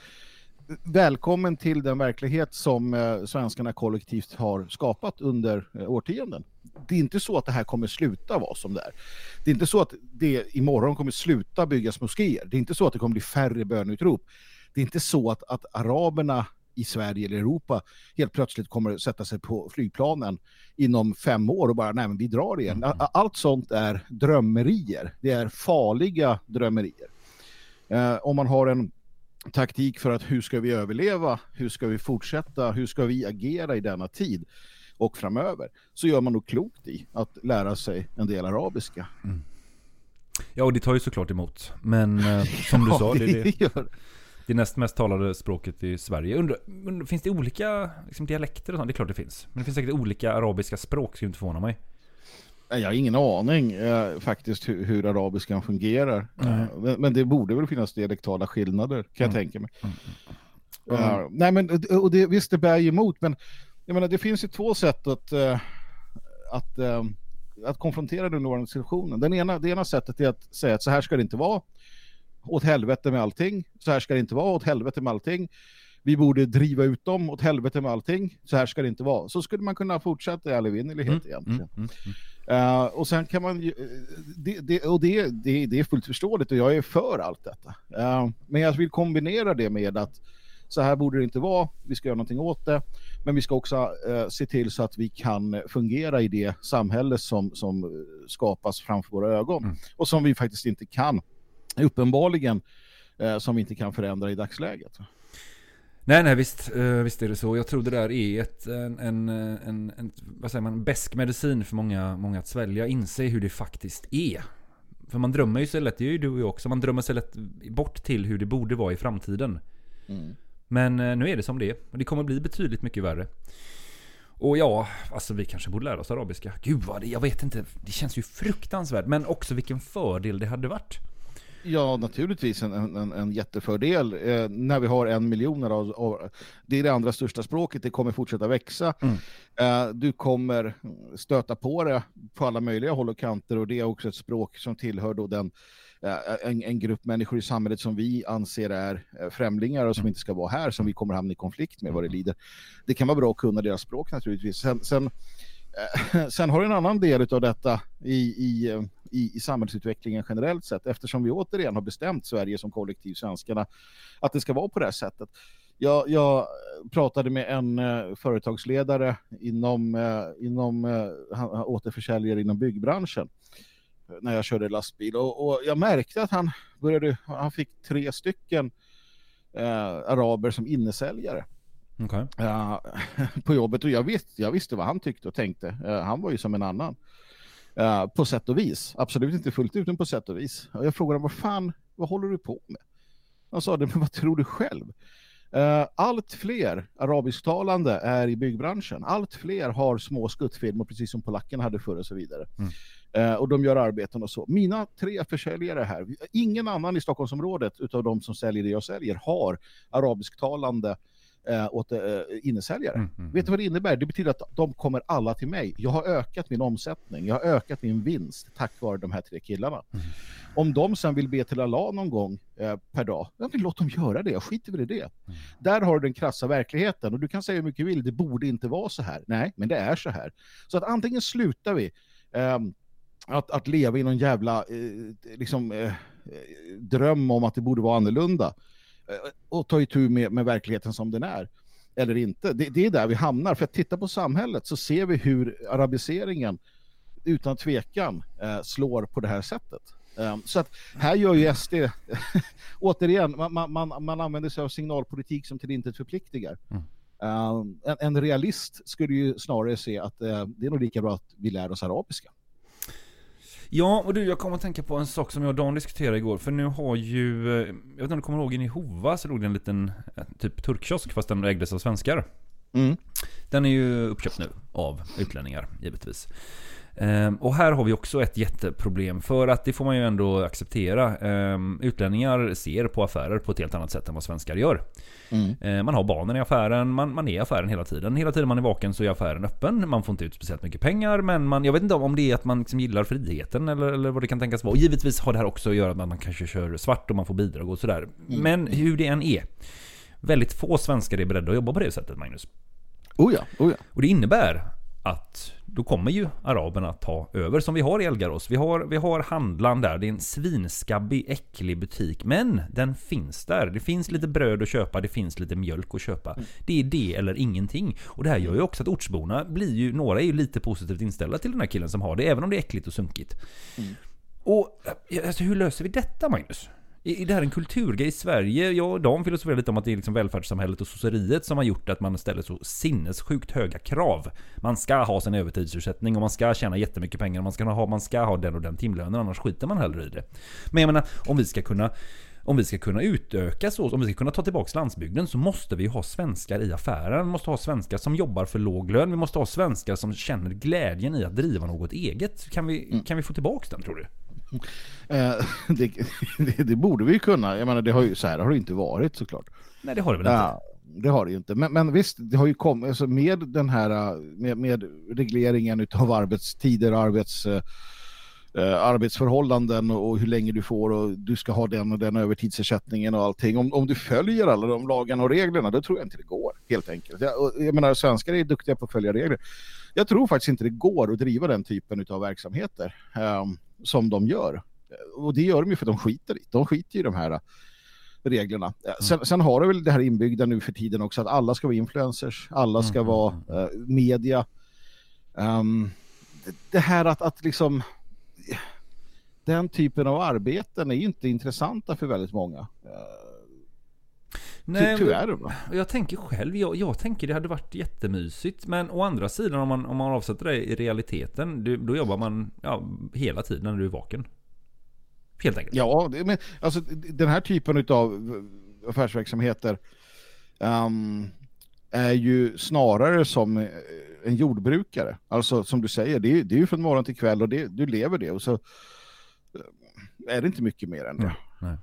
välkommen till den verklighet som eh, svenskarna kollektivt har skapat under eh, årtionden. Det är inte så att det här kommer sluta vara som det är. Det är inte så att det imorgon kommer sluta byggas moskéer. Det är inte så att det kommer bli färre bönutrop. Det är inte så att, att araberna i Sverige eller Europa helt plötsligt kommer sätta sig på flygplanen inom fem år och bara nej men vi drar igen. A- Allt sånt är drömmerier. Det är farliga drömmerier. Eh, om man har en taktik för att hur ska vi överleva, hur ska vi fortsätta, hur ska vi agera i denna tid och framöver, så gör man nog klokt i att lära sig en del arabiska. Ja, och det tar ju såklart emot. Men eh, som du Ja, sa, det, det det, gör det näst mest talade språket i Sverige. Undrar, undrar, finns det olika liksom, dialekter och sånt? Det är klart det finns. Men det finns säkert olika arabiska språk, skulle inte förvåna mig. Jag har ingen aning eh, faktiskt hur, hur arabiskan fungerar. Eh, men, men det borde väl finnas dialektala skillnader, kan jag Mm. tänka mig. Mm. Eh, nej, men och det, visst, det bär ju emot, men jag menar, det finns ju två sätt att, eh, att, eh, att konfrontera den nuvarande situationen. Den ena, det ena sättet är att säga att så här ska det inte vara. Åt helvete med allting. Så här ska det inte vara. Åt helvete med allting. Vi borde driva ut dem. Åt helvete med allting. Så här ska det inte vara. Så skulle man kunna fortsätta i all evinnerlighet egentligen. Mm, Eh, och sen kan man ju, eh, det, det, och det, det, det är fullt förståeligt och jag är för allt detta. Eh, men jag vill kombinera det med att så här borde det inte vara, vi ska göra någonting åt det, men vi ska också eh, se till så att vi kan fungera i det samhälle som, som skapas framför våra ögon och som vi faktiskt inte kan, uppenbarligen, eh, som vi inte kan förändra i dagsläget. Nej, nej, visst, eh, visst är det så. Jag tror det där är ett, en, en, en, en vad säger man, besk medicin för många, många att svälja. Inse hur det faktiskt är. För man drömmer ju sig lätt, det är ju du och jag också, man drömmer sig lätt bort till hur det borde vara i framtiden. Mm. Men eh, nu är det som det är. Och det kommer bli betydligt mycket värre. Och ja, alltså vi kanske borde lära oss arabiska. Gud vad det, jag vet inte. Det känns ju fruktansvärt. Men också vilken fördel det hade varit. Ja, naturligtvis en, en, en jättefördel eh, när vi har en miljon av, av, det är det andra största språket, det kommer fortsätta växa. Mm. Eh, du kommer stöta på det på alla möjliga håll och kanter och det är också ett språk som tillhör då den eh, en, en grupp människor i samhället som vi anser är eh, främlingar och som inte ska vara här, som vi kommer hamna i konflikt med vad det lider. Det kan vara bra att kunna deras språk naturligtvis. Sen, sen, eh, sen har du en annan del av detta i, i, eh, i, i samhällsutvecklingen generellt sett eftersom vi återigen har bestämt Sverige som kollektiv svenskarna att det ska vara på det här sättet. Jag, jag pratade med en eh, företagsledare inom, eh, inom eh, återförsäljare inom byggbranschen eh, när jag körde lastbil och, och jag märkte att han började, han fick tre stycken eh, araber som innesäljare Okej. ja, på jobbet och jag visste, jag visste vad han tyckte och tänkte. Eh, han var ju som en annan. Eh, på sätt och vis. Absolut inte fullt ut, men på sätt och vis. Och jag frågade vad fan, vad håller du på med? Han sa det, men vad tror du själv? Eh, allt fler arabisktalande är i byggbranschen. Allt fler har små skuttfirmor, precis som polackerna hade förr och så vidare. Eh, och de gör arbeten och så. Mina tre försäljare här, ingen annan i Stockholmsområdet utav de som säljer det jag säljer har arabisktalande eh, åt eh, innesäljare. Vet du vad det innebär? Det betyder att de kommer alla till mig. Jag har ökat min omsättning, jag har ökat min vinst tack vare de här tre killarna. Om de sen vill be till Allah någon gång eh, per dag, ja, men låt dem göra det. Jag skiter väl i det. Där har du den krassa verkligheten och du kan säga hur mycket du vill, det borde inte vara så här. Nej, men det är så här. Så att antingen slutar vi ehm, att, att leva i någon jävla eh, liksom, eh, dröm om att det borde vara annorlunda eh, och ta itu med, med verkligheten som den är eller inte. Det, det är där vi hamnar. För att titta på samhället så ser vi hur arabiseringen utan tvekan eh, slår på det här sättet. Um, så att här gör ju SD återigen, man, man, man, använder sig av signalpolitik som till intet förpliktigar. Um, en, en realist skulle ju snarare se att eh, det är nog lika bra att vi lär oss arabiska. Ja, och du, jag kommer att tänka på en sak som jag och Dan diskuterade igår. För nu har ju, eh, jag vet inte om du kommer ihåg, inne i Hova så låg det en liten eh, typ turkkiosk fast den ägdes av svenskar. Mm. Den är ju uppköpt nu av utlänningar, givetvis. Ehm, och här har vi också ett jätteproblem för att det får man ju ändå acceptera. Ehm, utlänningar ser på affärer på ett helt annat sätt än vad svenskar gör. Mm. Ehm, man har barnen i affären, man, man är i affären hela tiden. Hela tiden man är vaken så är affären öppen. Man får inte ut speciellt mycket pengar men man, jag vet inte om det är att man liksom gillar friheten eller, eller vad det kan tänkas vara. Och givetvis har det här också att göra med att man kanske kör svart och man får bidrag och sådär. Mm. Men hur det än är. Väldigt få svenskar är beredda att jobba på det sättet Magnus. Oh ja, oh ja. Och det innebär att då kommer ju araberna ta över som vi har i Elgaros. Vi har, vi har handlaren där. Det är en svinskabbig, äcklig butik. Men den finns där. Det finns lite bröd att köpa, det finns lite mjölk att köpa. Det är det eller ingenting. Och det här gör ju också att ortsborna blir ju, några är ju lite positivt inställda till den här killen som har det, även om det är äckligt och sunkigt. Och alltså, hur löser vi detta Magnus? Är det här en kulturgrej i Sverige? Jag och Dan filosoferar lite om att det är liksom välfärdssamhället och sosseriet som har gjort att man ställer så sinnessjukt höga krav. Man ska ha sin övertidsersättning och man ska tjäna jättemycket pengar. och Man ska ha, man ska ha den och den timlönen, annars skiter man hellre i det. Men jag menar, om vi ska kunna om vi ska kunna utöka så, om vi ska kunna ta tillbaka landsbygden så måste vi ha svenskar i affären. Vi måste ha svenskar som jobbar för låg lön. Vi måste ha svenskar som känner glädjen i att driva något eget. Kan vi, kan vi få tillbaka den tror du? Eh, det, det, det borde vi ju kunna. Jag menar, det har ju, så här har det inte varit såklart. Nej, det har det väl inte. Ja, det har det ju inte. Men, men visst, det har ju kommit, alltså med den här, eh, med, med regleringen utav arbetstider, arbets, eh, eh, arbetsförhållanden och, hur länge du får och du ska ha den och den övertidsersättningen och allting. Om, om du följer alla de lagarna och reglerna, då tror jag inte det går, helt enkelt. Jag, jag menar, svenskar är duktiga på att följa regler. Jag tror faktiskt inte det går att driva den typen av verksamheter ehm, som de gör. Och det gör de ju för de skiter i. De skiter i de här reglerna. Eh, Sen, sen har du väl det här inbyggda nu för tiden också att alla ska vara influencers, alla ska vara eh, media. Det, det här att, att liksom den typen av arbeten är ju inte intressanta för väldigt många. Eh, Nej, Ty- tyvärr, va? Jag tänker själv, jag, jag tänker det hade varit jättemysigt. Men å andra sidan om man, om man avsätter det i realiteten, då, då jobbar man ja, hela tiden när du är vaken. Helt enkelt. Ja, men alltså den här typen av affärsverksamheter ehm, är ju snarare som eh, en jordbrukare. Alltså som du säger, det är, det är ju från morgon till kväll och det, du lever det och så eh, är det inte mycket mer än det. Nej.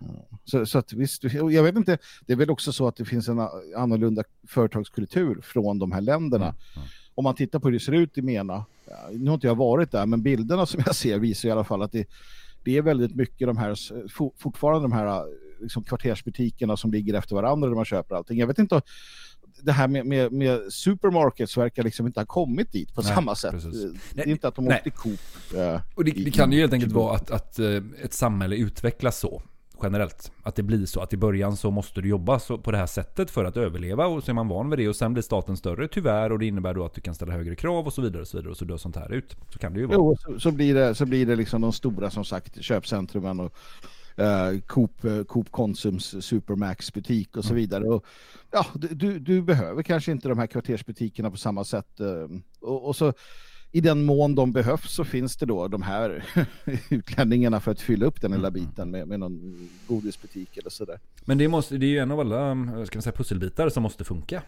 Så, så att visst, jag vet inte, det är väl också så att det finns en annorlunda företagskultur från de här länderna. Om man tittar på hur det ser ut i Mena, nu har inte jag varit där, men bilderna som jag ser visar i alla fall att det, det är väldigt mycket de här, fortfarande de här liksom, kvartersbutikerna som ligger efter varandra där man köper allting. Jag vet inte, det här med, med, med supermarkets verkar liksom inte ha kommit dit på Nej, samma sätt. precis. Det är inte att de Nej. åkte Coop. eh, Och det, det kan ju helt enkelt vara att, att eh, ett samhälle utvecklas så generellt. Att det blir så att i början så måste du jobba på det här sättet för att överleva och så är man van vid det och sen blir staten större tyvärr och det innebär då att du kan ställa högre krav och så vidare och så vidare och så dör sånt här ut. Så kan det ju vara. Jo, så, så, blir det, så blir det liksom de stora som sagt köpcentrumen och eh, Coop, eh, Coop Konsums Supermax butik och så vidare. Och, ja, du- du, behöver kanske inte de här kvartersbutikerna på samma sätt. eh, och, och så i den mån de behövs så finns det då de här utlänningarna för att fylla upp den lilla biten med, med någon godisbutik eller sådär. Men det, måste, det är ju en av alla eh, ska man säga, pusselbitar som måste funka.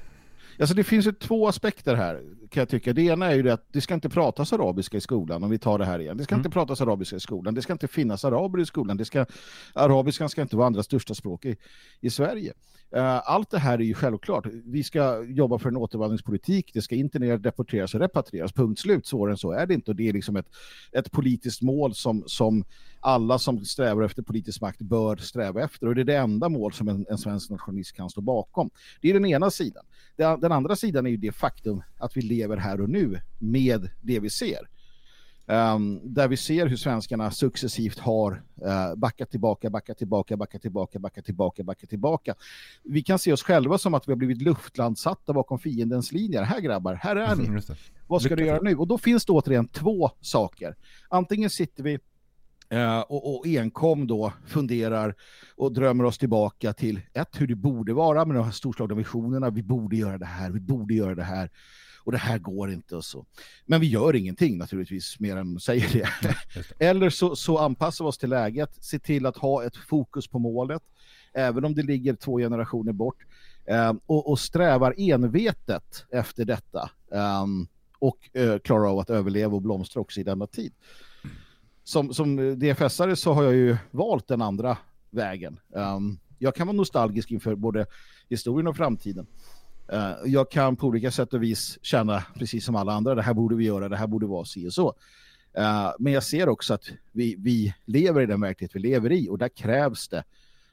Alltså det finns ju två aspekter här kan jag tycka. Det ena är ju det att det ska inte pratas arabiska i skolan om vi tar det här igen. Det ska inte pratas arabiska i skolan. Det ska inte finnas araber i skolan. Det ska, arabiskan ska inte vara andra största språk i, i Sverige. Eh, allt det här är ju självklart. Vi ska jobba för en återvandringspolitik. Det ska interneras, deporteras och repatrieras. Punkt slut. Svårare än så är det inte. Och det är liksom ett, ett politiskt mål som, som alla som strävar efter politisk makt bör sträva efter. Och det är det enda mål som en, en svensk nationalist kan stå bakom. Det är den ena sidan. Den, andra sidan är ju det faktum att vi lever här och nu med det vi ser. Ehm, där vi ser hur svenskarna successivt har uh, backat tillbaka, backat tillbaka, backat tillbaka, backat tillbaka, backat tillbaka. Vi kan se oss själva som att vi har blivit luftlandsatta bakom fiendens linjer. Här grabbar, här är ni. Vad ska du göra nu? Och då finns det återigen två saker. Antingen sitter vi eh, och, och enkom då funderar och drömmer oss tillbaka till ett, hur det borde vara med de här storslagna visionerna. Vi borde göra det här, vi borde göra det här. Och det här går inte och så. Men vi gör ingenting naturligtvis mer än säger det. Eller så, så anpassar vi oss till läget, se till att ha ett fokus på målet, även om det ligger två generationer bort. eh, och, och strävar envetet efter detta. ehm, och eh, klarar av att överleva och blomstra också i denna tid. Som, som DFS-are så har jag ju valt den andra vägen. Um, jag kan vara nostalgisk inför både historien och framtiden. Uh, jag kan på olika sätt och vis känna, precis som alla andra, det här borde vi göra, det här borde vara si och så. Uh, men jag ser också att vi, vi lever i den verklighet vi lever i och där krävs det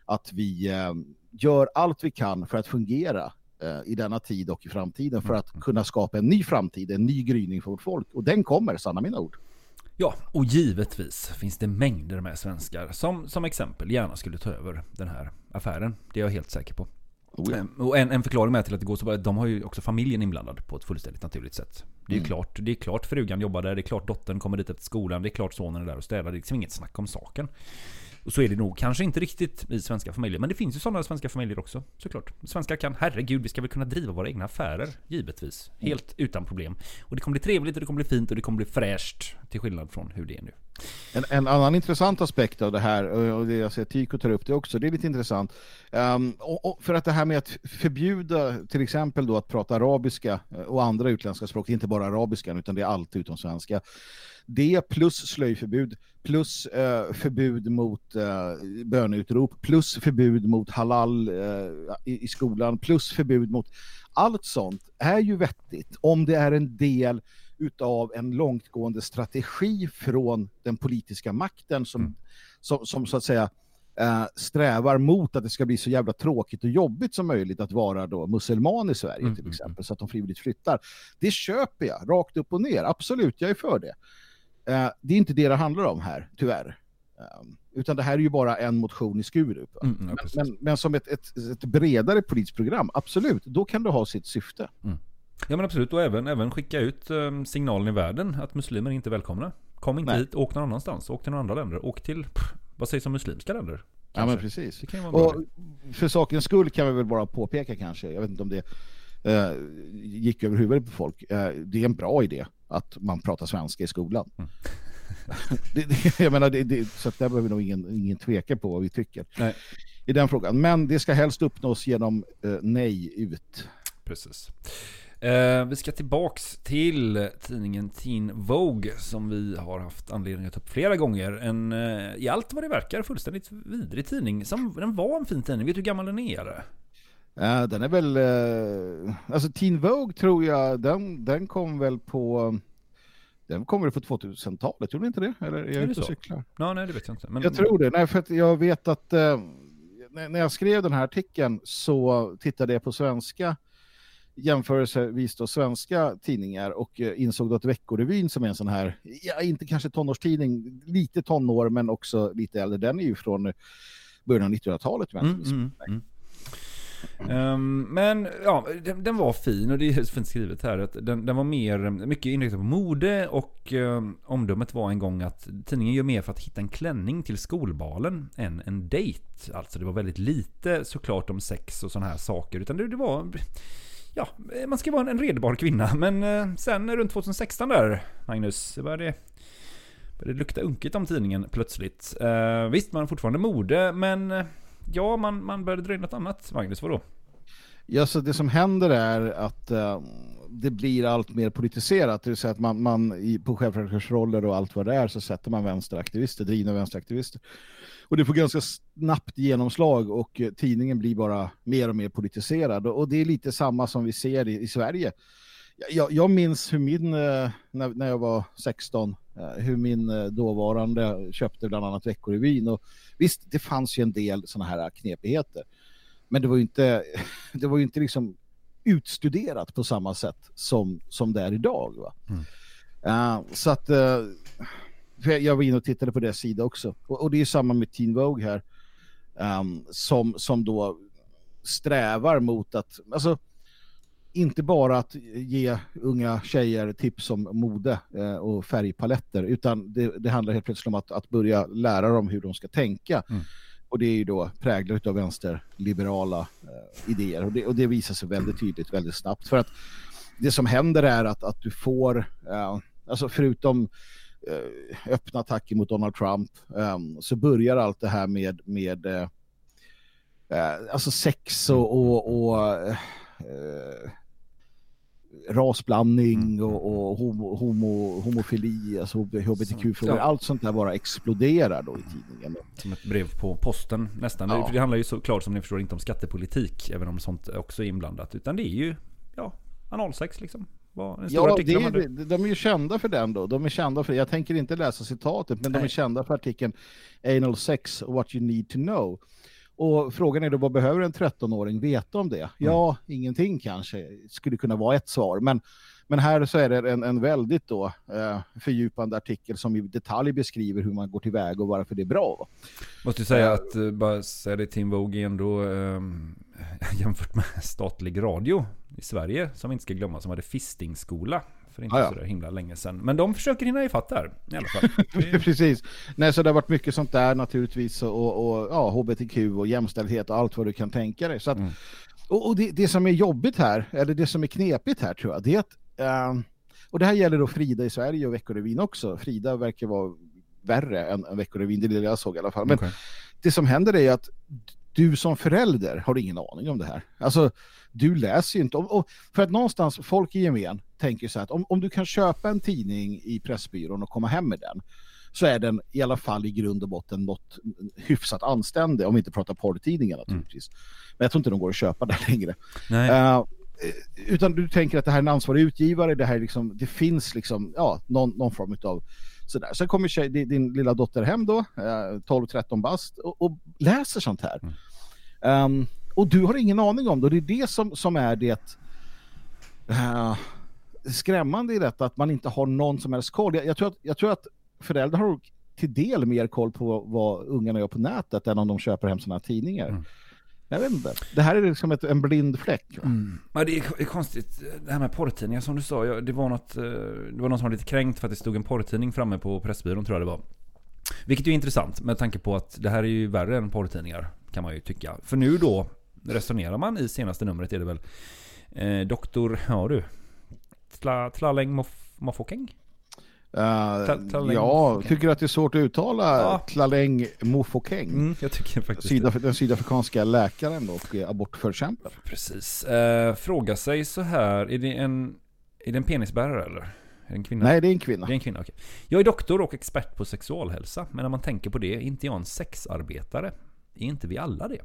att vi uh, gör allt vi kan för att fungera eh, i denna tid och i framtiden för att kunna skapa en ny framtid, en ny gryning för vårt folk. Och den kommer, sanna mina ord. Ja, och givetvis finns det mängder med svenskar som som exempel gärna skulle ta över den här affären. Det är jag helt säker på. Oh Ehm, Och en, en förklaring med till att det går så bra, de har ju också familjen inblandad på ett fullständigt naturligt sätt. Det är Mm. klart, det är klart frugan jobbar där, det är klart dottern kommer dit efter skolan, det är klart sonen är där och städar. Det är liksom inget snack om saken. Och så är det nog kanske inte riktigt i svenska familjer, men det finns ju sådana svenska familjer också, såklart. Svenskar kan, herregud, vi ska väl kunna driva våra egna affärer, givetvis. Helt utan problem. Och det kommer bli trevligt och det kommer bli fint och det kommer bli fräscht, till skillnad från hur det är nu. En, en annan intressant aspekt av det här, och det jag ser Tyko tar upp det också, det är lite intressant. Um, och, och för att det här med att förbjuda till exempel då att prata arabiska eh, och andra utländska språk, det är inte bara arabiskan utan det är allt utom svenska. Det plus slöjförbud, plus eh, förbud mot eh, böneutrop, plus förbud mot halal eh, i, i skolan, plus förbud mot allt sånt är ju vettigt om det är en del utav en långtgående strategi från den politiska makten som, som, som så att säga eh, strävar mot att det ska bli så jävla tråkigt och jobbigt som möjligt att vara då muselman i Sverige till exempel så att de frivilligt flyttar. Det köper jag rakt upp och ner, absolut, jag är för det. Eh, det är inte det det handlar om här, tyvärr. Um, utan det här är ju bara en motion i Skurup. Mm, ja, men, men, men som ett, ett, ett bredare politiskt program, absolut, då kan det ha sitt syfte. Ja men absolut, och även, även skicka ut eh, signalen i världen att muslimer är inte är välkomna. Kom inte Nej. hit, åk någon annanstans, åk till några andra länder, åk till, pff, vad sägs om muslimska länder? Ja Kanske. men precis. Och för sakens skull kan vi väl bara påpeka kanske, jag vet inte om det eh, gick över huvudet på folk, eh, det är en bra idé att man pratar svenska i skolan. Mm. det, det, jag menar, det, så där behöver nog ingen, ingen tveka på vad vi tycker Nej. i den frågan. Men det ska helst uppnås genom eh, nej ut. Precis. Eh, vi ska tillbaks till tidningen Teen Vogue som vi har haft anledning att ta upp flera gånger. En eh, i allt vad det verkar fullständigt vidrig tidning. Som, den var en fin tidning. Vet du hur gammal den är? Ja, den är väl... Eh, alltså Teen Vogue tror jag, den, den kom väl på... Den kom väl på 2000-talet, gjorde den inte det? Eller är jag Är det ute och cyklar? Ja, nej, det vet jag inte. Men, Jag tror det. Nej, för att jag vet att eh, när jag skrev den här artikeln så tittade jag på svenska jämförelsevis då svenska tidningar och insåg då att Veckorevyn som är en sån här, ja inte kanske tonårstidning, lite tonår men också lite äldre, den är ju från början av 1900-talet. om jag inte Mm, Um, men ja, den, den var fin och det är fint skrivet här. Att den, den var mer, mycket inriktad på mode och um, omdömet var en gång att tidningen gör mer för att hitta en klänning till skolbalen än en dejt. Alltså det var väldigt lite såklart om sex och sådana här saker. Utan det, det var, ja, man ska vara en, en redbar kvinna. Men eh, sen runt 2016 där, Magnus, det började började det lukta unket om tidningen plötsligt. Uh, visst, man har fortfarande mode, men eh, ja, man, man började dra in något annat. Magnus, vadå? Ja, så det som händer är att eh, det blir allt mer politiserat. Det vill säga att man, man i, på chefredaktörsroller och allt vad det är så sätter man vänsteraktivister, drivna vänsteraktivister. Och det får ganska snabbt genomslag och eh, tidningen blir bara mer och mer politiserad. Och, och det är lite samma som vi ser i, i Sverige. Jag- Jag, minns hur min, eh, när, när jag var 16, hur min eh, dåvarande köpte bland annat Veckorevyn. Och visst, det fanns ju en del sådana här knepigheter. Men det var ju inte, det var inte liksom utstuderat på samma sätt som, som det är idag. Va? Eh, så att eh, för jag- var inne och tittade på deras sida också. Och, och det är samma med Teen Vogue här. ehm, som, som då strävar mot att, alltså inte bara att ge unga tjejer tips om mode eh, och färgpaletter utan det, det handlar helt plötsligt om att, att börja lära dem hur de ska tänka. Och det är ju då präglat av vänsterliberala eh, idéer. Och det, och det visar sig väldigt tydligt väldigt snabbt. För att det som händer är att, att du får, eh, alltså förutom eh, öppna attacker mot Donald Trump eh, så börjar allt det här med, med eh, alltså sex och, och, och eh, rasblandning och, och homo, homo, homofili, alltså hbtq-frågor, Ja. allt sånt där bara exploderar då i tidningen. Som ett brev på posten nästan. Ja. För det handlar ju såklart som ni förstår inte om skattepolitik, även om sånt också är inblandat. Utan det är ju, ja, analsex liksom. Ja, det de är, hade. de är ju kända för den då. De är kända för, jag tänker inte läsa citatet, men de är Nej. kända för artikeln Anal sex, what you need to know. Och frågan är då, vad behöver en 13-åring veta om det? Ja, ingenting kanske, skulle kunna vara ett svar. Men, men här så är det en, en väldigt då, eh, fördjupande artikel som i detalj beskriver hur man går tillväga och varför det är bra. Måste säga att, eh, bara säga det, Tim Vogue ändå ehm, jämfört med statlig radio i Sverige, som vi inte ska glömma, som hade fistingskola för inte ja. så himla länge sedan. Men de försöker hinna ifatt där i alla fall. Precis. Nej, så det har varit mycket sånt där naturligtvis och, och ja, hbtq och jämställdhet och allt vad du kan tänka dig. Så att, Och, och det, det som är jobbigt här, eller det som är knepigt här tror jag, det är att ehm, och det här gäller då Frida i Sverige och Veckorevyn också. Frida verkar vara värre än, än Veckorevyn, det är det jag såg i alla fall. Men Okej. det som händer är att du som förälder har ingen aning om det här. Alltså, du läser ju inte. Och, och för att någonstans, folk i gemen tänker så här att om, om du kan köpa en tidning i Pressbyrån och komma hem med den så är den i alla fall i grund och botten något hyfsat anständig, om vi inte pratar porrtidningar naturligtvis. Men jag tror inte de går att köpa där längre. Eh, utan du tänker att det här är en ansvarig utgivare, det här är liksom, det finns liksom, ja, någon, någon form av sådär. Sen kommer tjej, din, din lilla dotter hem då, eh, 12-13 bast, och, och läser sånt här. Ehm, och du har ingen aning om det, och det är det som, som är det eh, skrämmande i detta, att man inte har någon som helst koll. Jag, jag, tror, att, jag tror att föräldrar har till del mer koll på vad ungarna gör på nätet än om de köper hem sådana här tidningar. Jag vet inte. Det här är liksom ett, en blind fläck. va? Ja, det är konstigt. Det här med porrtidningar som du sa. Det var, något, eh, det var någon som var lite kränkt för att det stod en porrtidning framme på Pressbyrån tror jag det var. Vilket är intressant med tanke på att det här är ju värre än porrtidningar. Kan man ju tycka. För nu då resonerar man i senaste numret är det väl eh, Doktor, ja du. Tla, Tlaleng Mof, Mofokeng? Eh, ja, Mofokeng. tycker att det är svårt att uttala Ja. Tlaläng Mofokeng? Mm, jag tycker faktiskt Sydaf- Den sydafrikanska läkaren och eh, abortförkämparen. Precis. Eh, fråga sig så här, är det en, är det en penisbärare eller? Är det en kvinna? Nej, det är en kvinna. Det är en kvinna, okej. Jag är doktor och expert på sexualhälsa, men när man tänker på det, är inte jag en sexarbetare? Är inte vi alla det?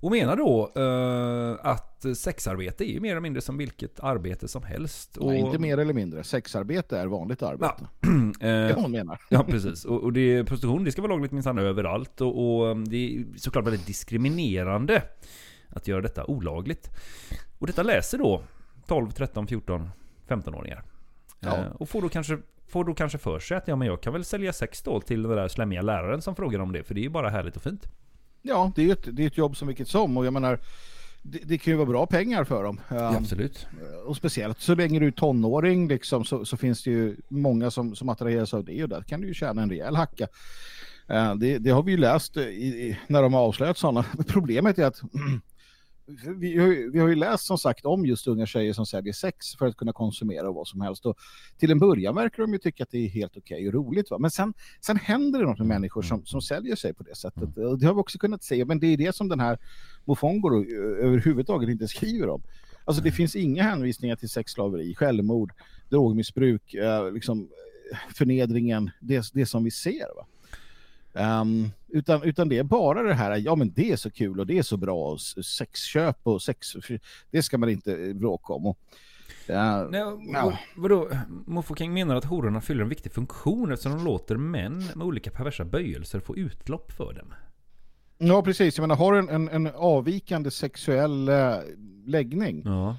Och menar då eh, att sexarbete är ju mer eller mindre som vilket arbete som helst. Och, Nej, inte mer eller mindre. Sexarbete är vanligt arbete. Eh, Det hon menar. Ja, precis. Och, och det, prostitution det ska vara lagligt minsann överallt. Och, och det är såklart väldigt diskriminerande att göra detta olagligt. Och detta läser då 12, 13, 14, 15-åringar. Ja. Eh, och får då, kanske, får då kanske för sig att ja, men jag kan väl sälja sex då till den där slämmiga läraren som frågar om det. För det är ju bara härligt och fint. Ja, det är ju ett, det är ett jobb som vilket som. Och jag menar, det, det kan ju vara bra pengar för dem. Um, absolut. Och speciellt så länge du är tonåring liksom, så, så finns det ju många som, som attraheras av det. Och där kan du ju tjäna en rejäl hacka. Eh, det, det har vi ju läst i, när de har avslöjat sådana. Problemet är att vi har, ju, vi har ju läst som sagt om just unga tjejer som säljer sex för att kunna konsumera vad som helst. Och till en början verkar de ju tycka att det är helt okej och roligt. Va? Men sen, sen händer det något med människor som, som säljer sig på det sättet. Och det har vi också kunnat se. Men det är det som den här Mofongo då, ö- överhuvudtaget inte skriver om. Alltså det finns inga hänvisningar till sexslaveri, självmord, drogmissbruk, eh, liksom förnedringen, det, det som vi ser. Va? Ehm, utan, utan det är bara det här, ja men det är så kul och det är så bra, och sexköp och sex, det ska man inte eh, bråka om. Och, eh, Nej, vad, vadå? Mofokeng menar att hororna fyller en viktig funktion eftersom de låter män med olika perversa böjelser få utlopp för dem. Ja, precis. Jag menar, har du en, en, en avvikande sexuell eh, läggning Ja.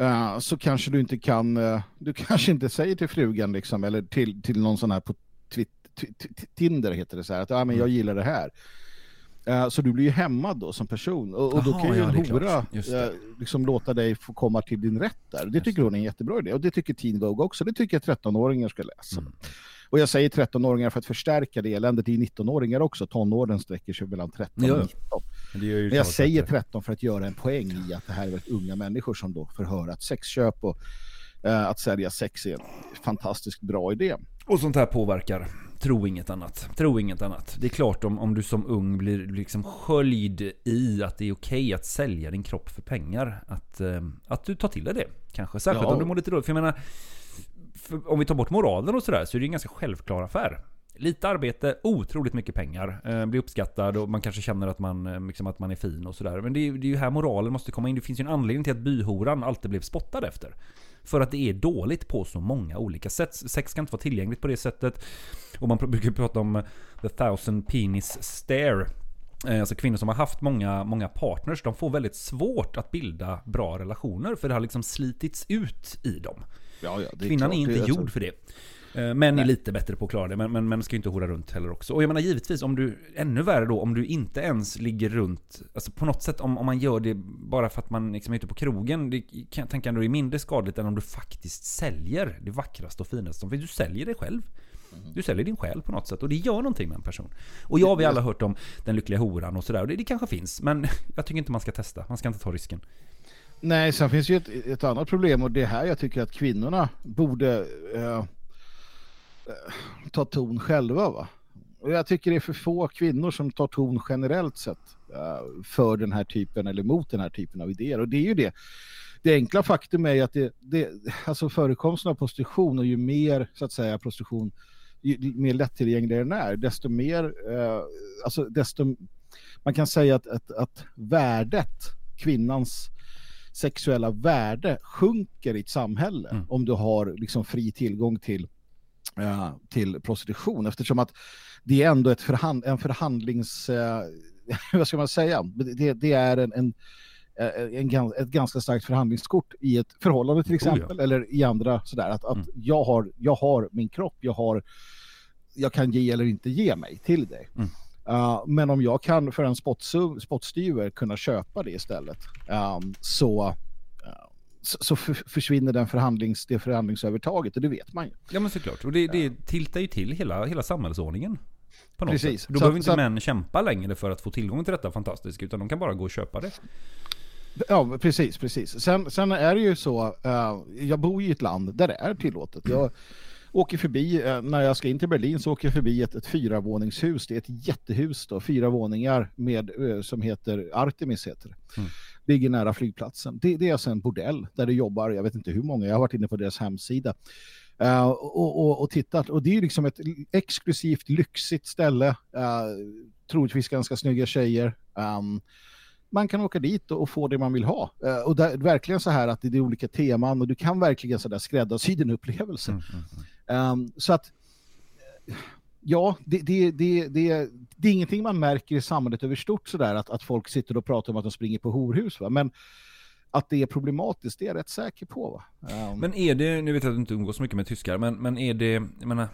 eh, så kanske du inte kan, eh, du kanske inte säger till frugan liksom, eller till, till någon sån här på Twitt- T- T- Tinder heter det så här, att ja, men jag gillar det här. Eh, så du blir ju hämmad då som person. Och, och då kan ju ja, en hora eh, liksom låta dig få komma till din rätt där. Det tycker hon är en jättebra idé. Och det tycker Teen Vogue också. Det tycker jag 13-åringar ska läsa. Mm. Och jag säger 13-åringar för att förstärka det eländet. Det är 19-åringar också. Tonåren sträcker sig mellan 13 Ja. och 19. Men jag säger att- 13 för att göra en poäng i att det här är väldigt unga människor som då får höra att sexköp och eh, att sälja sex är en fantastiskt bra idé. Och sånt här påverkar. Tro inget annat. Tro inget annat. Det är klart om, om du som ung blir liksom sköljd i att det är okej att sälja din kropp för pengar. Att, eh, att du tar till dig det. Kanske. Särskilt Ja. om du mår lite dåligt. För jag menar, för om vi tar bort moralen och sådär så är det ju en ganska självklar affär. Lite arbete, otroligt mycket pengar. Eh, blir uppskattad och man kanske känner att man, eh, liksom att man är fin och sådär. Men det är, ju- det är ju här moralen måste komma in. Det finns ju en anledning till att byhoran alltid blev spottad efter. För att det är dåligt på så många olika sätt. Sex ska inte vara tillgängligt på det sättet. Och man brukar prata om eh, the thousand penis stare. Eh, Alltså kvinnor som har haft många, många partners, de får väldigt svårt att bilda bra relationer. För det har liksom slitits ut i dem. Ja, ja, det är Kvinnan klart. är inte gjord för det. Eh, Män är lite bättre på att klara det, men, men, men ska inte hora runt heller också. Och jag menar givetvis, om du, ännu värre då, om du inte ens ligger runt, alltså på något sätt om, om man gör det bara för att man liksom är ute på krogen, det kan jag tänka ändå är mindre skadligt än om du faktiskt säljer det vackraste och finaste som finns. Du säljer dig själv. Du säljer din själ på något sätt och det gör någonting med en person. Och jag har vi alla hört om den lyckliga horan och sådär. Och det, det kanske finns, men jag tycker inte man ska testa. Man ska inte ta risken. Nej, sen finns ju ett, ett annat problem och det är här jag tycker att kvinnorna borde eh, ta ton själva. Va? Och jag tycker det är för få kvinnor som tar ton generellt sett eh, för den här typen eller mot den här typen av idéer. Och det är ju det. Det enkla faktum är att det, det, alltså förekomsten av prostitution och ju mer så att säga prostitution ju mer lättillgänglig den är, desto mer, eh, alltså desto, man kan säga att, att, att värdet, kvinnans sexuella värde sjunker i ett samhälle om du har liksom fri tillgång till, eh, till prostitution eftersom att det är ändå ett förhand, en förhandlings... Eh, vad ska man säga? Det, det är en, en, eh, en, ett ganska starkt förhandlingskort i ett förhållande till Oh ja. exempel eller i andra sådär att, att jag, har, jag har min kropp, jag har jag kan ge eller inte ge mig till dig. Uh, men om jag kan för en spottstyver kunna köpa det istället um, så, så, så för, försvinner den förhandlings, det förhandlingsövertaget och det vet man ju. Ja men såklart. Och det, det tiltar ju till hela, hela samhällsordningen. På något Precis. Sätt. Då Så- behöver inte så- män kämpa längre för att få tillgång till detta fantastiska. Utan de kan bara gå och köpa det. Ja, precis, precis. Sen, sen är det ju så, eh, jag bor i ett land där det är tillåtet. Jag åker förbi, eh, när jag ska in till Berlin så åker jag förbi ett, ett fyravåningshus. Det är ett jättehus då, fyra våningar med, eh, som heter Artemis heter det. Mm. Ligger nära flygplatsen. Det, det är alltså en bordell där det jobbar, jag vet inte hur många, jag har varit inne på deras hemsida. Eh, och, och, och tittat. Och det är liksom ett exklusivt, lyxigt ställe. Uh, troligtvis ganska snygga tjejer. Um, man kan åka dit och, få det man vill ha. Och där, verkligen så här att det är olika teman och du kan verkligen så där skräddarsy din upplevelse. Um, så att eh, ja, det, det, det, det, det är ingenting man märker i samhället över stort sådär att, att folk sitter och pratar om att de springer på horhus. Va? Men att det är problematiskt, det är jag rätt säker på. Va? Um, Men är det, nu vet jag att du inte umgås så mycket med tyskar, men, men är det, jag menar,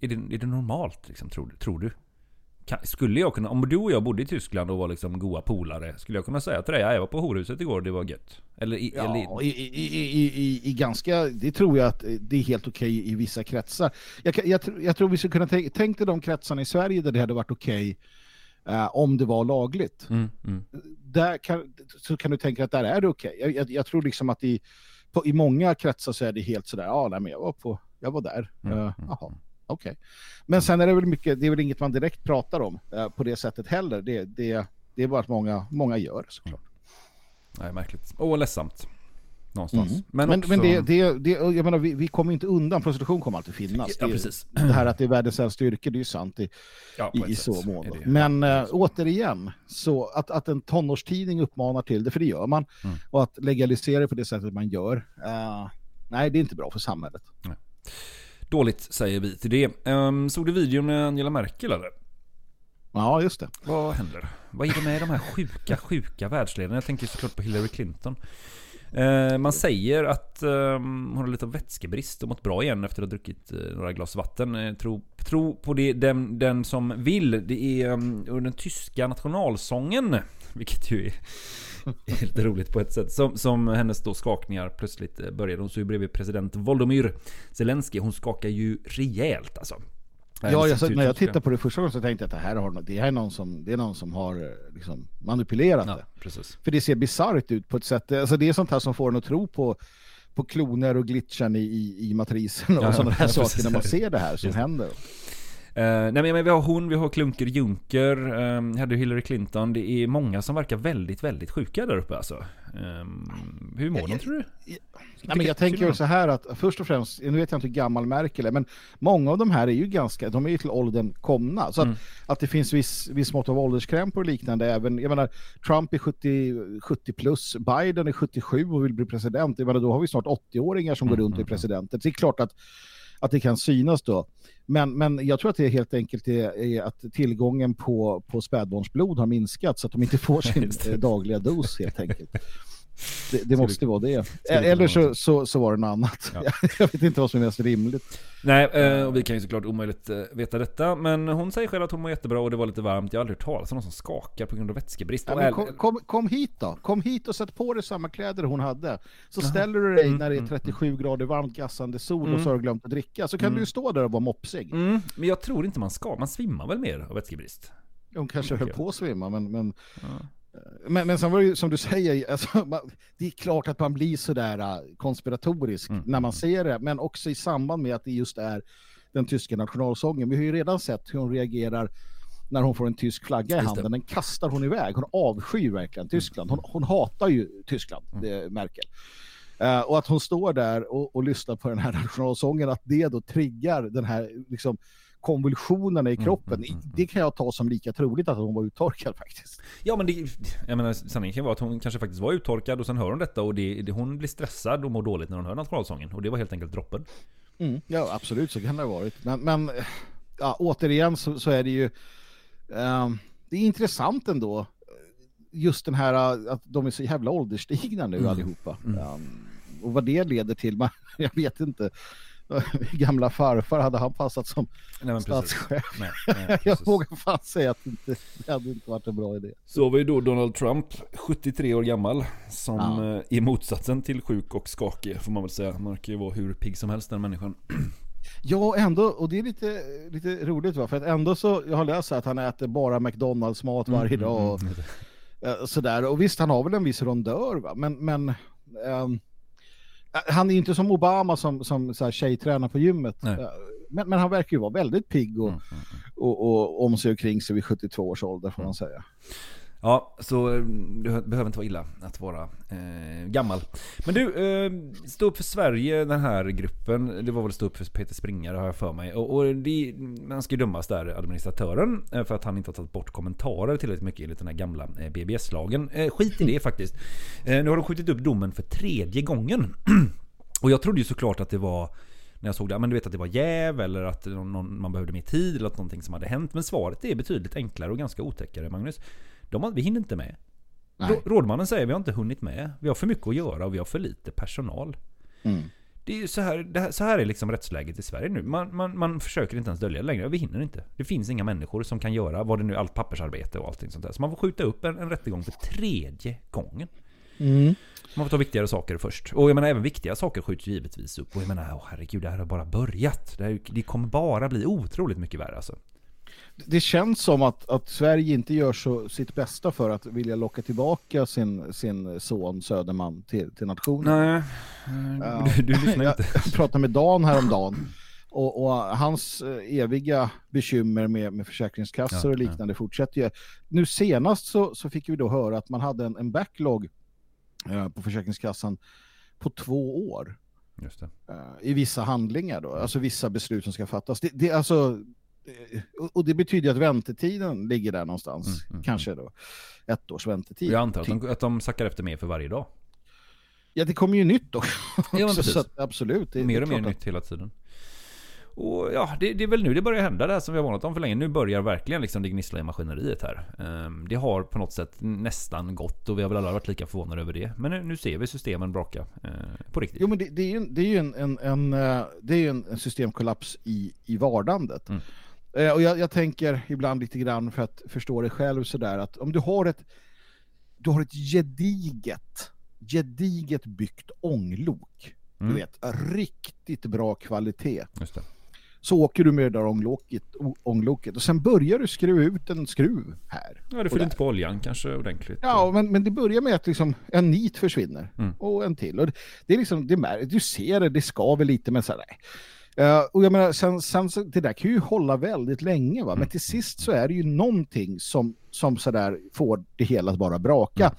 är det, är det normalt liksom, tror, tror du? Skulle jag kunna, om du och jag bodde i Tyskland och var liksom goa polare, skulle jag kunna säga till dig, "Ja, jag var på horhuset igår, det var gött? Eller, i, eller Ja, i, i, i, i, i ganska, det tror jag att det är helt okej i vissa kretsar. Jag, jag, jag tror vi skulle kunna tänka, tänk dig de kretsarna i Sverige där det hade varit okej eh, om det var lagligt. Mm, mm. Där kan, så kan du tänka att där är det okej. Jag, jag, jag tror liksom att i, på, i många kretsar så är det helt sådär, ja nej, men jag var på, jag var där. Mm, Eh, Jaha, okej. Men sen är det väl mycket, det är väl inget man direkt pratar om eh, på det sättet heller. Det, det, det är bara att många, många gör såklart. Nej, märkligt. Åh, ledsamt. Någonstans. Mm. Men, Men, också, men det, det, det, jag menar, vi, vi kommer inte undan, prostitution kommer alltid finnas. Ja, det, precis. det här att det är världens äldsta yrke, det är ju sant i, Ja, i, i så mån. det. Men äh, återigen, så att, att en tonårstidning uppmanar till det, för det gör man, Mm. och att legalisera det på det sättet man gör, eh, nej det är inte bra för samhället. Dåligt säger vi till det. Um, såg du videon med Angela Merkel eller? Ja, just det. Vad händer? Vad är det med de här sjuka, sjuka världsledarna? Jag tänker såklart på Hillary Clinton. Eh, man säger att ehm, hon har lite vätskebrist och mått bra igen efter att ha druckit eh, några glas vatten. Eh, tro, tro på det, den, den som vill. Det är um, den tyska nationalsången, vilket ju är lite roligt på ett sätt. Som, som hennes då skakningar plötsligt eh, började. Hon stod ju bredvid president Volodymyr Zelensky. Hon skakar ju rejält alltså. Ja, jag, så, när jag tittade på det första gången så tänkte jag att det här, har, det här är, någon som, det är någon som har eh, liksom, manipulerat det. precis. För det ser bisarrt ut på ett sätt. Alltså det är sånt här som får en att tro på, på kloner och glitchan i, i, i matrisen och Ja, sådana här ja, saker när man ser det här som Just händer. Eh, nej men vi har hon, vi har Klunker Juncker, um, hade Hillary Clinton. Det är många som verkar väldigt, väldigt sjuka där uppe alltså. Ehm, hur mår de tror du? Nej, men jag tänker ju så här att först och främst, nu vet jag inte hur gammal Merkel är, men många av de här är ju ganska, de är ju till åldern komna. Så att, Mm. att det finns viss, viss mått av ålderskrämpor och liknande även, jag menar, Trump är 70, 70 plus, Biden är 77 och vill bli president. Jag menar, då har vi snart 80-åringar som går Mm, runt och är presidenter. Det är klart att att det kan synas då. Men, men jag tror att det helt enkelt är, är att tillgången på, på spädbarnsblod har minskat så att de inte får sin eh, dagliga dos helt enkelt. Det, det måste vara det. Eller så, så, så var det något annat. Ja. Jag vet inte vad som är mest rimligt. Nej, eh, och vi kan ju såklart omöjligt eh, veta detta. Men hon säger själv att hon mår jättebra och det var lite varmt. Jag har aldrig hört talas om någon som skakar på grund av vätskebrist. Ja, kom, kom, kom hit då. Kom hit och sätt på dig samma kläder hon hade. Så ställer du dig Mm, när det är mm, 37 grader varmt gassande sol Mm. och så har du glömt att dricka. Så kan Mm. du ju stå där och vara mopsig. Mm, men jag tror inte man ska. Man svimmar väl mer av vätskebrist? De kanske höll på att svimma, men, men, men, men sen var det ju som du säger, alltså, man, det är klart att man blir sådär äh, konspiratorisk Mm, när man ser det, men också i samband med att det just är den tyska nationalsången. Vi har ju redan sett hur hon reagerar när hon får en tysk flagga i handen. Den kastar hon iväg. Hon avskyr verkligen Tyskland. Hon, hon hatar ju Tyskland, det, Merkel. Eh, och att hon står där och, och lyssnar på den här nationalsången, att det då triggar den här liksom, konvulsionerna i kroppen. Det kan jag ta som lika troligt att hon var uttorkad faktiskt. Ja men det, jag menar sanningen kan vara att hon kanske faktiskt var uttorkad och sen hör hon detta och det, det, hon blir stressad och mår dåligt när hon hör nationalsången. Och det var helt enkelt droppen. Mm, ja, absolut så kan det ha varit. Men, men ja, återigen så, så är det ju ehm, det är intressant ändå just den här att de är så jävla ålderstigna nu Mm. allihopa. Ehm, och vad det leder till, man, jag vet inte. Gamla farfar, hade han passat som Nej, statschef? Nej, nej, jag vågar fan säga att det, inte, det hade inte varit en bra idé. Så har vi då Donald Trump, 73 år gammal, som Ja. eh, är motsatsen till sjuk och skakig får man väl säga. Man kan ju vara hur pigg som helst den människan. Ja, ändå, och det är lite, lite roligt va, för att ändå så, jag har läst att han äter bara McDonalds mat varje Mm, dag. mm, Och, Eh, sådär. Och visst, han har väl en viss rondör, va? men, men eh, han är inte som Obama som, som så här, tjejtränar på gymmet. Mm, Eh, Men, men han verkar ju vara väldigt pigg och, och, och om sig och kring sig vid 72 års ålder får man säga. Ja, så eh, det behöver inte vara illa att vara eh, gammal. Men du, eh, stå upp för Sverige, den här gruppen. Det var väl stå upp för Peter Springare har jag för mig. Och, och det, man ska ju dömas där, administratören, eh, för att han inte har tagit bort kommentarer tillräckligt mycket enligt den här gamla eh, BBS-lagen. Eh, skit i det faktiskt. Eh, nu har de skjutit upp domen för tredje gången. och jag trodde ju såklart att det var när jag såg det, men du vet att det var jäv eller att någon, man behövde mer tid eller att någonting som hade hänt. Men svaret är betydligt enklare och ganska otäckare Magnus. De har, vi hinner inte med. Rå- Rådmannen säger vi har inte hunnit med. Vi har för mycket att göra och vi har för lite personal. Mm. Det är så här, här, så här är liksom rättsläget i Sverige nu. Man, man, man försöker inte ens dölja det längre. Vi hinner inte. Det finns inga människor som kan göra vad det nu allt pappersarbete och allting sånt där. Så man får skjuta upp en, en rättegång för tredje gången. Mm. Man får ta viktigare saker först. Och jag menar även viktiga saker skjuts ju givetvis upp. Och jag menar, åh herregud, det här har bara börjat. Det, här, det kommer bara bli otroligt mycket värre alltså. Det känns som att, att Sverige inte gör så sitt bästa för att vilja locka tillbaka sin, sin son Söderman till, till nationen. Nej, Ja. du, du lyssnar inte. jag pratade med Dan häromdagen och, och hans eh, eviga bekymmer med, med försäkringskassor Ja, och liknande fortsätter ju. Nu senast så, så fick vi då höra att man hade en, en backlog eh, på Försäkringskassan på två år Just det. eh, i vissa handlingar då, alltså vissa beslut som ska fattas. Det, det, alltså, och- och det betyder att väntetiden ligger där någonstans, kanske då ett års väntetid. Jag antar att de, att de sackar efter mer för varje dag. Ja, det kommer ju nytt då. Ja, precis. att, absolut. Det, mer och mer att- nytt hela tiden. Och ja, det, det är väl nu det börjar hända det här som vi har varnat om för länge. Nu börjar verkligen liksom det gnissla i maskineriet här. Ehm, Det har på något sätt nästan gått och vi har väl alla varit lika förvånade över det. Men nu, nu ser vi systemen braka eh, på riktigt. Jo, men det, det är ju, en- det är ju en, en, en, eh, det är ju en, en systemkollaps i, i vardandet. Mm. Eh, Och jag, jag tänker ibland lite grann för att förstå det själv sådär att om du har ett du har ett gediget gediget byggt ånglok Mm. du vet, riktigt bra kvalitet så åker du med det där ångloket, ångloket och sen börjar du skruva ut en skruv här. Ja, du fyller inte på oljan kanske ordentligt. Ja, men, men det börjar med att liksom en nit försvinner Mm. och en till. Och det, det är liksom, det mär, du ser det, det skaver lite men så här, nej. Eh, och jag menar, sen, sen, det där kan ju hålla väldigt länge va? men till sist så är det ju någonting som, som så där får det hela att bara braka.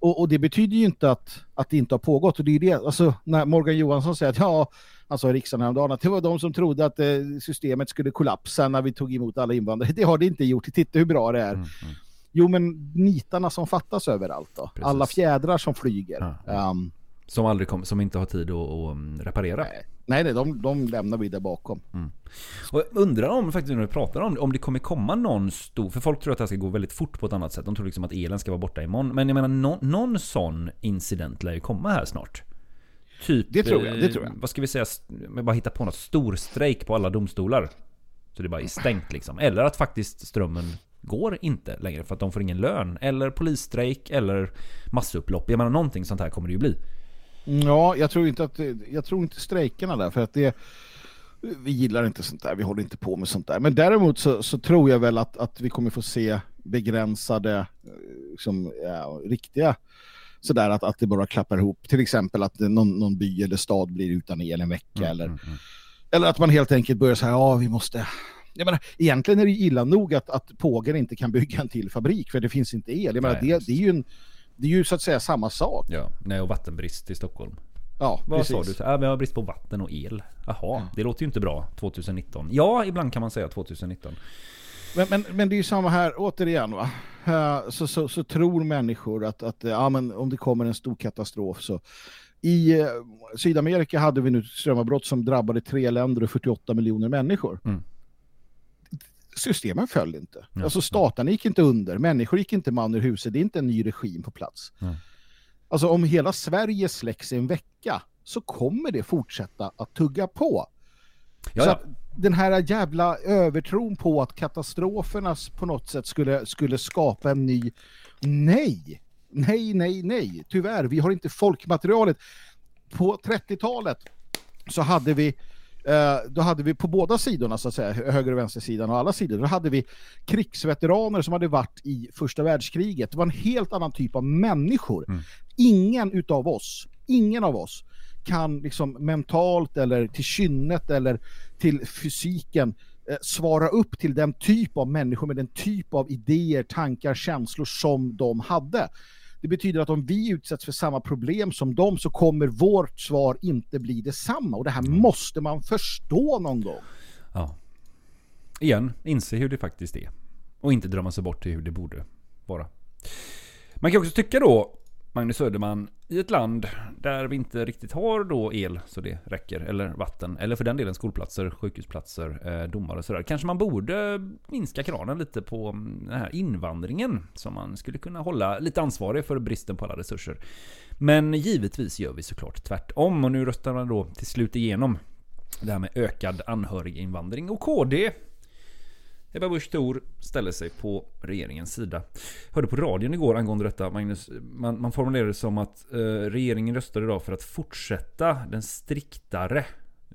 Och, och det betyder ju inte att, att det inte har pågått. Och det är det, alltså, när Morgan Johansson säger att ja, i riksdagen häromdagen att det var de som trodde att eh, systemet skulle kollapsa när vi tog emot alla invandrare. Det har det inte gjort. Titta hur bra det är. Jo, men nitarna som fattas överallt då. Precis. Alla fjädrar som flyger. Ehm, Som aldrig kom, som inte har tid att, att um, reparera. nej, nej, de, de lämnar vi där bakom. Och jag undrar om, faktiskt när vi pratar om det, om det kommer komma någon stor... För folk tror att det här ska gå väldigt fort på ett annat sätt. De tror liksom att elen ska vara borta imorgon. Men jag menar, nå- någon sån incident lär ju komma här snart. Typ... Det tror jag, det eh, tror jag. Vad ska vi säga? Men bara hitta på något. Storstrejk på alla domstolar. Så det bara är stängt liksom. Eller att faktiskt strömmen går inte längre för att de får ingen lön. Eller polisstrejk eller massupplopp. Jag menar någonting sånt här kommer det ju bli. Ja, jag tror inte att jag tror inte strejkerna där för att det vi gillar inte sånt där, vi håller inte på med sånt där. Men däremot så, så tror jag väl att, att vi kommer få se begränsade, eh, liksom, ja, riktiga sådär att, att det bara klappar ihop. Till exempel att någon, någon by eller stad blir utan el en vecka eller, eller att man helt enkelt börjar säga ja vi måste jag menar, egentligen är det illa nog att, att Pågen inte kan bygga en till fabrik för det finns inte el. Jag menar, Nej, det, det, är ju en, det är ju så att säga samma sak. Ja, nej och vattenbrist i Stockholm. Ja, Vad precis. sa du? Ja, vi har brist på vatten och el. Jaha, det låter ju inte bra 2019. Ja, ibland kan man säga 2019. Men, men, men det är ju samma här, återigen va. Eh, Så, så, så tror människor att, att ja, men om det kommer en stor katastrof så i eh, Sydamerika hade vi nu strömavbrott som drabbade tre länder och 48 miljoner människor. Mm. Systemen föll inte. Ja. Alltså staterna gick inte under, människor gick inte man ur huset, det är inte en ny regim på plats. Ja. Alltså om hela Sverige släcks i en vecka så kommer det fortsätta att tugga på. Ja, så att den här jävla övertron på att katastroferna på något sätt skulle, skulle skapa en ny... Nej! Nej, nej, nej. Tyvärr, vi har inte folkmaterialet. På 30-talet så hade vi då hade vi på båda sidorna, så att säga, höger och vänstersidan och alla sidor, då hade vi krigsveteraner som hade varit i första världskriget. Det var en helt annan typ av människor. Ingen utav oss, ingen av oss kan liksom mentalt eller till kynnet eller till fysiken eh, svara upp till den typ av människor med den typ av idéer, tankar, känslor som de hade. Det betyder att om vi utsätts för samma problem som dem så kommer vårt svar inte bli detsamma. Och det här måste man förstå någon gång. Ja. Igen, inse hur det faktiskt är. Och inte drömma sig bort till hur det borde vara. Man kan också tycka då, Magnus Söderman, i ett land där vi inte riktigt har då el så det räcker, eller vatten, eller för den delen skolplatser, sjukhusplatser, eh, domare och sådär. Kanske man borde minska kranen lite på mm, den här invandringen som man skulle kunna hålla lite ansvarig för bristen på alla resurser. Men givetvis gör vi såklart tvärtom och nu röstar man då till slut igenom det här med ökad anhöriginvandring och KD Ebba Busch Thor ställer sig på regeringens sida. Hörde på radion igår angående detta, Magnus. Man, man formulerade det som att eh, regeringen röstade idag för att fortsätta den striktare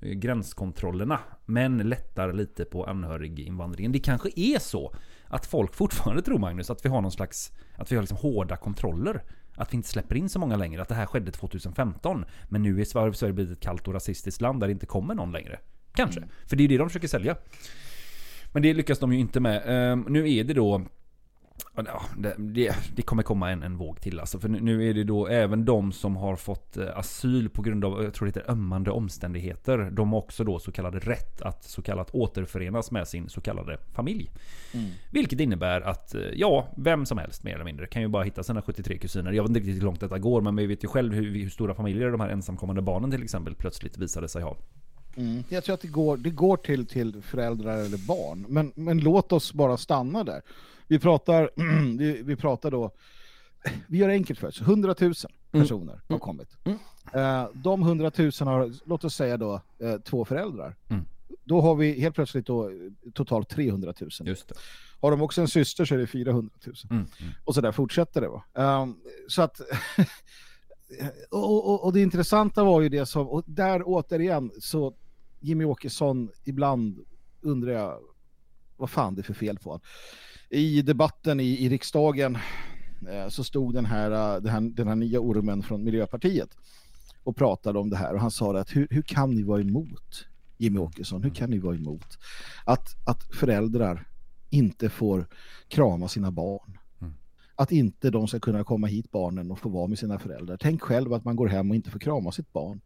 eh, gränskontrollerna. Men lättar lite på anhöriginvandringen. Det kanske är så att folk fortfarande tror, Magnus, att vi har någon slags... Att vi har liksom hårda kontroller. Att vi inte släpper in så många längre. Att det här skedde 2015. Men nu är Sverige blivit ett kallt och rasistiskt land där det inte kommer någon längre. Kanske. För det är ju det de försöker sälja. Men det lyckas de ju inte med. Ehm, nu är det då... Det, det, det kommer komma en, en våg till alltså. För nu, nu är det då även de som har fått eh, asyl på grund av, jag tror det heter ömmande omständigheter. De har också då så kallad rätt att så kallat återförenas med sin så kallade familj. Mm. Vilket innebär att, eh, ja, vem som helst mer eller mindre kan ju bara hitta sina 73 kusiner. Jag vet inte riktigt hur långt detta går, men vi vet ju själv hur, hur stora familjer de här ensamkommande barnen till exempel plötsligt visade sig ha. Mm. Jag tror att det går, det går till, till föräldrar eller barn. Men, men låt oss bara stanna där. Vi pratar, vi, vi pratar då, vi gör det enkelt för oss. 100 000 personer har kommit. Eh, de 100 000 har, låt oss säga då, eh, två föräldrar. Mm. Då har vi helt plötsligt då totalt 300 000. Just det. Har de också en syster så är det 400 000. Mm. Och så där fortsätter det. Va? Ehm, så att och, och, och det intressanta var ju det som, och där återigen så Jimmy Åkesson, ibland undrar jag vad fan det är för fel på honom. I debatten i, i riksdagen eh, så stod den här, eh, den, här, den här nya ormen från Miljöpartiet och pratade om det här och han sa att hur, hur kan ni vara emot Jimmy Åkesson, hur kan ni vara emot att, att föräldrar inte får krama sina barn? Att inte de ska kunna komma hit, barnen, och få vara med sina föräldrar. Tänk själv att man går hem och inte får krama sitt barn.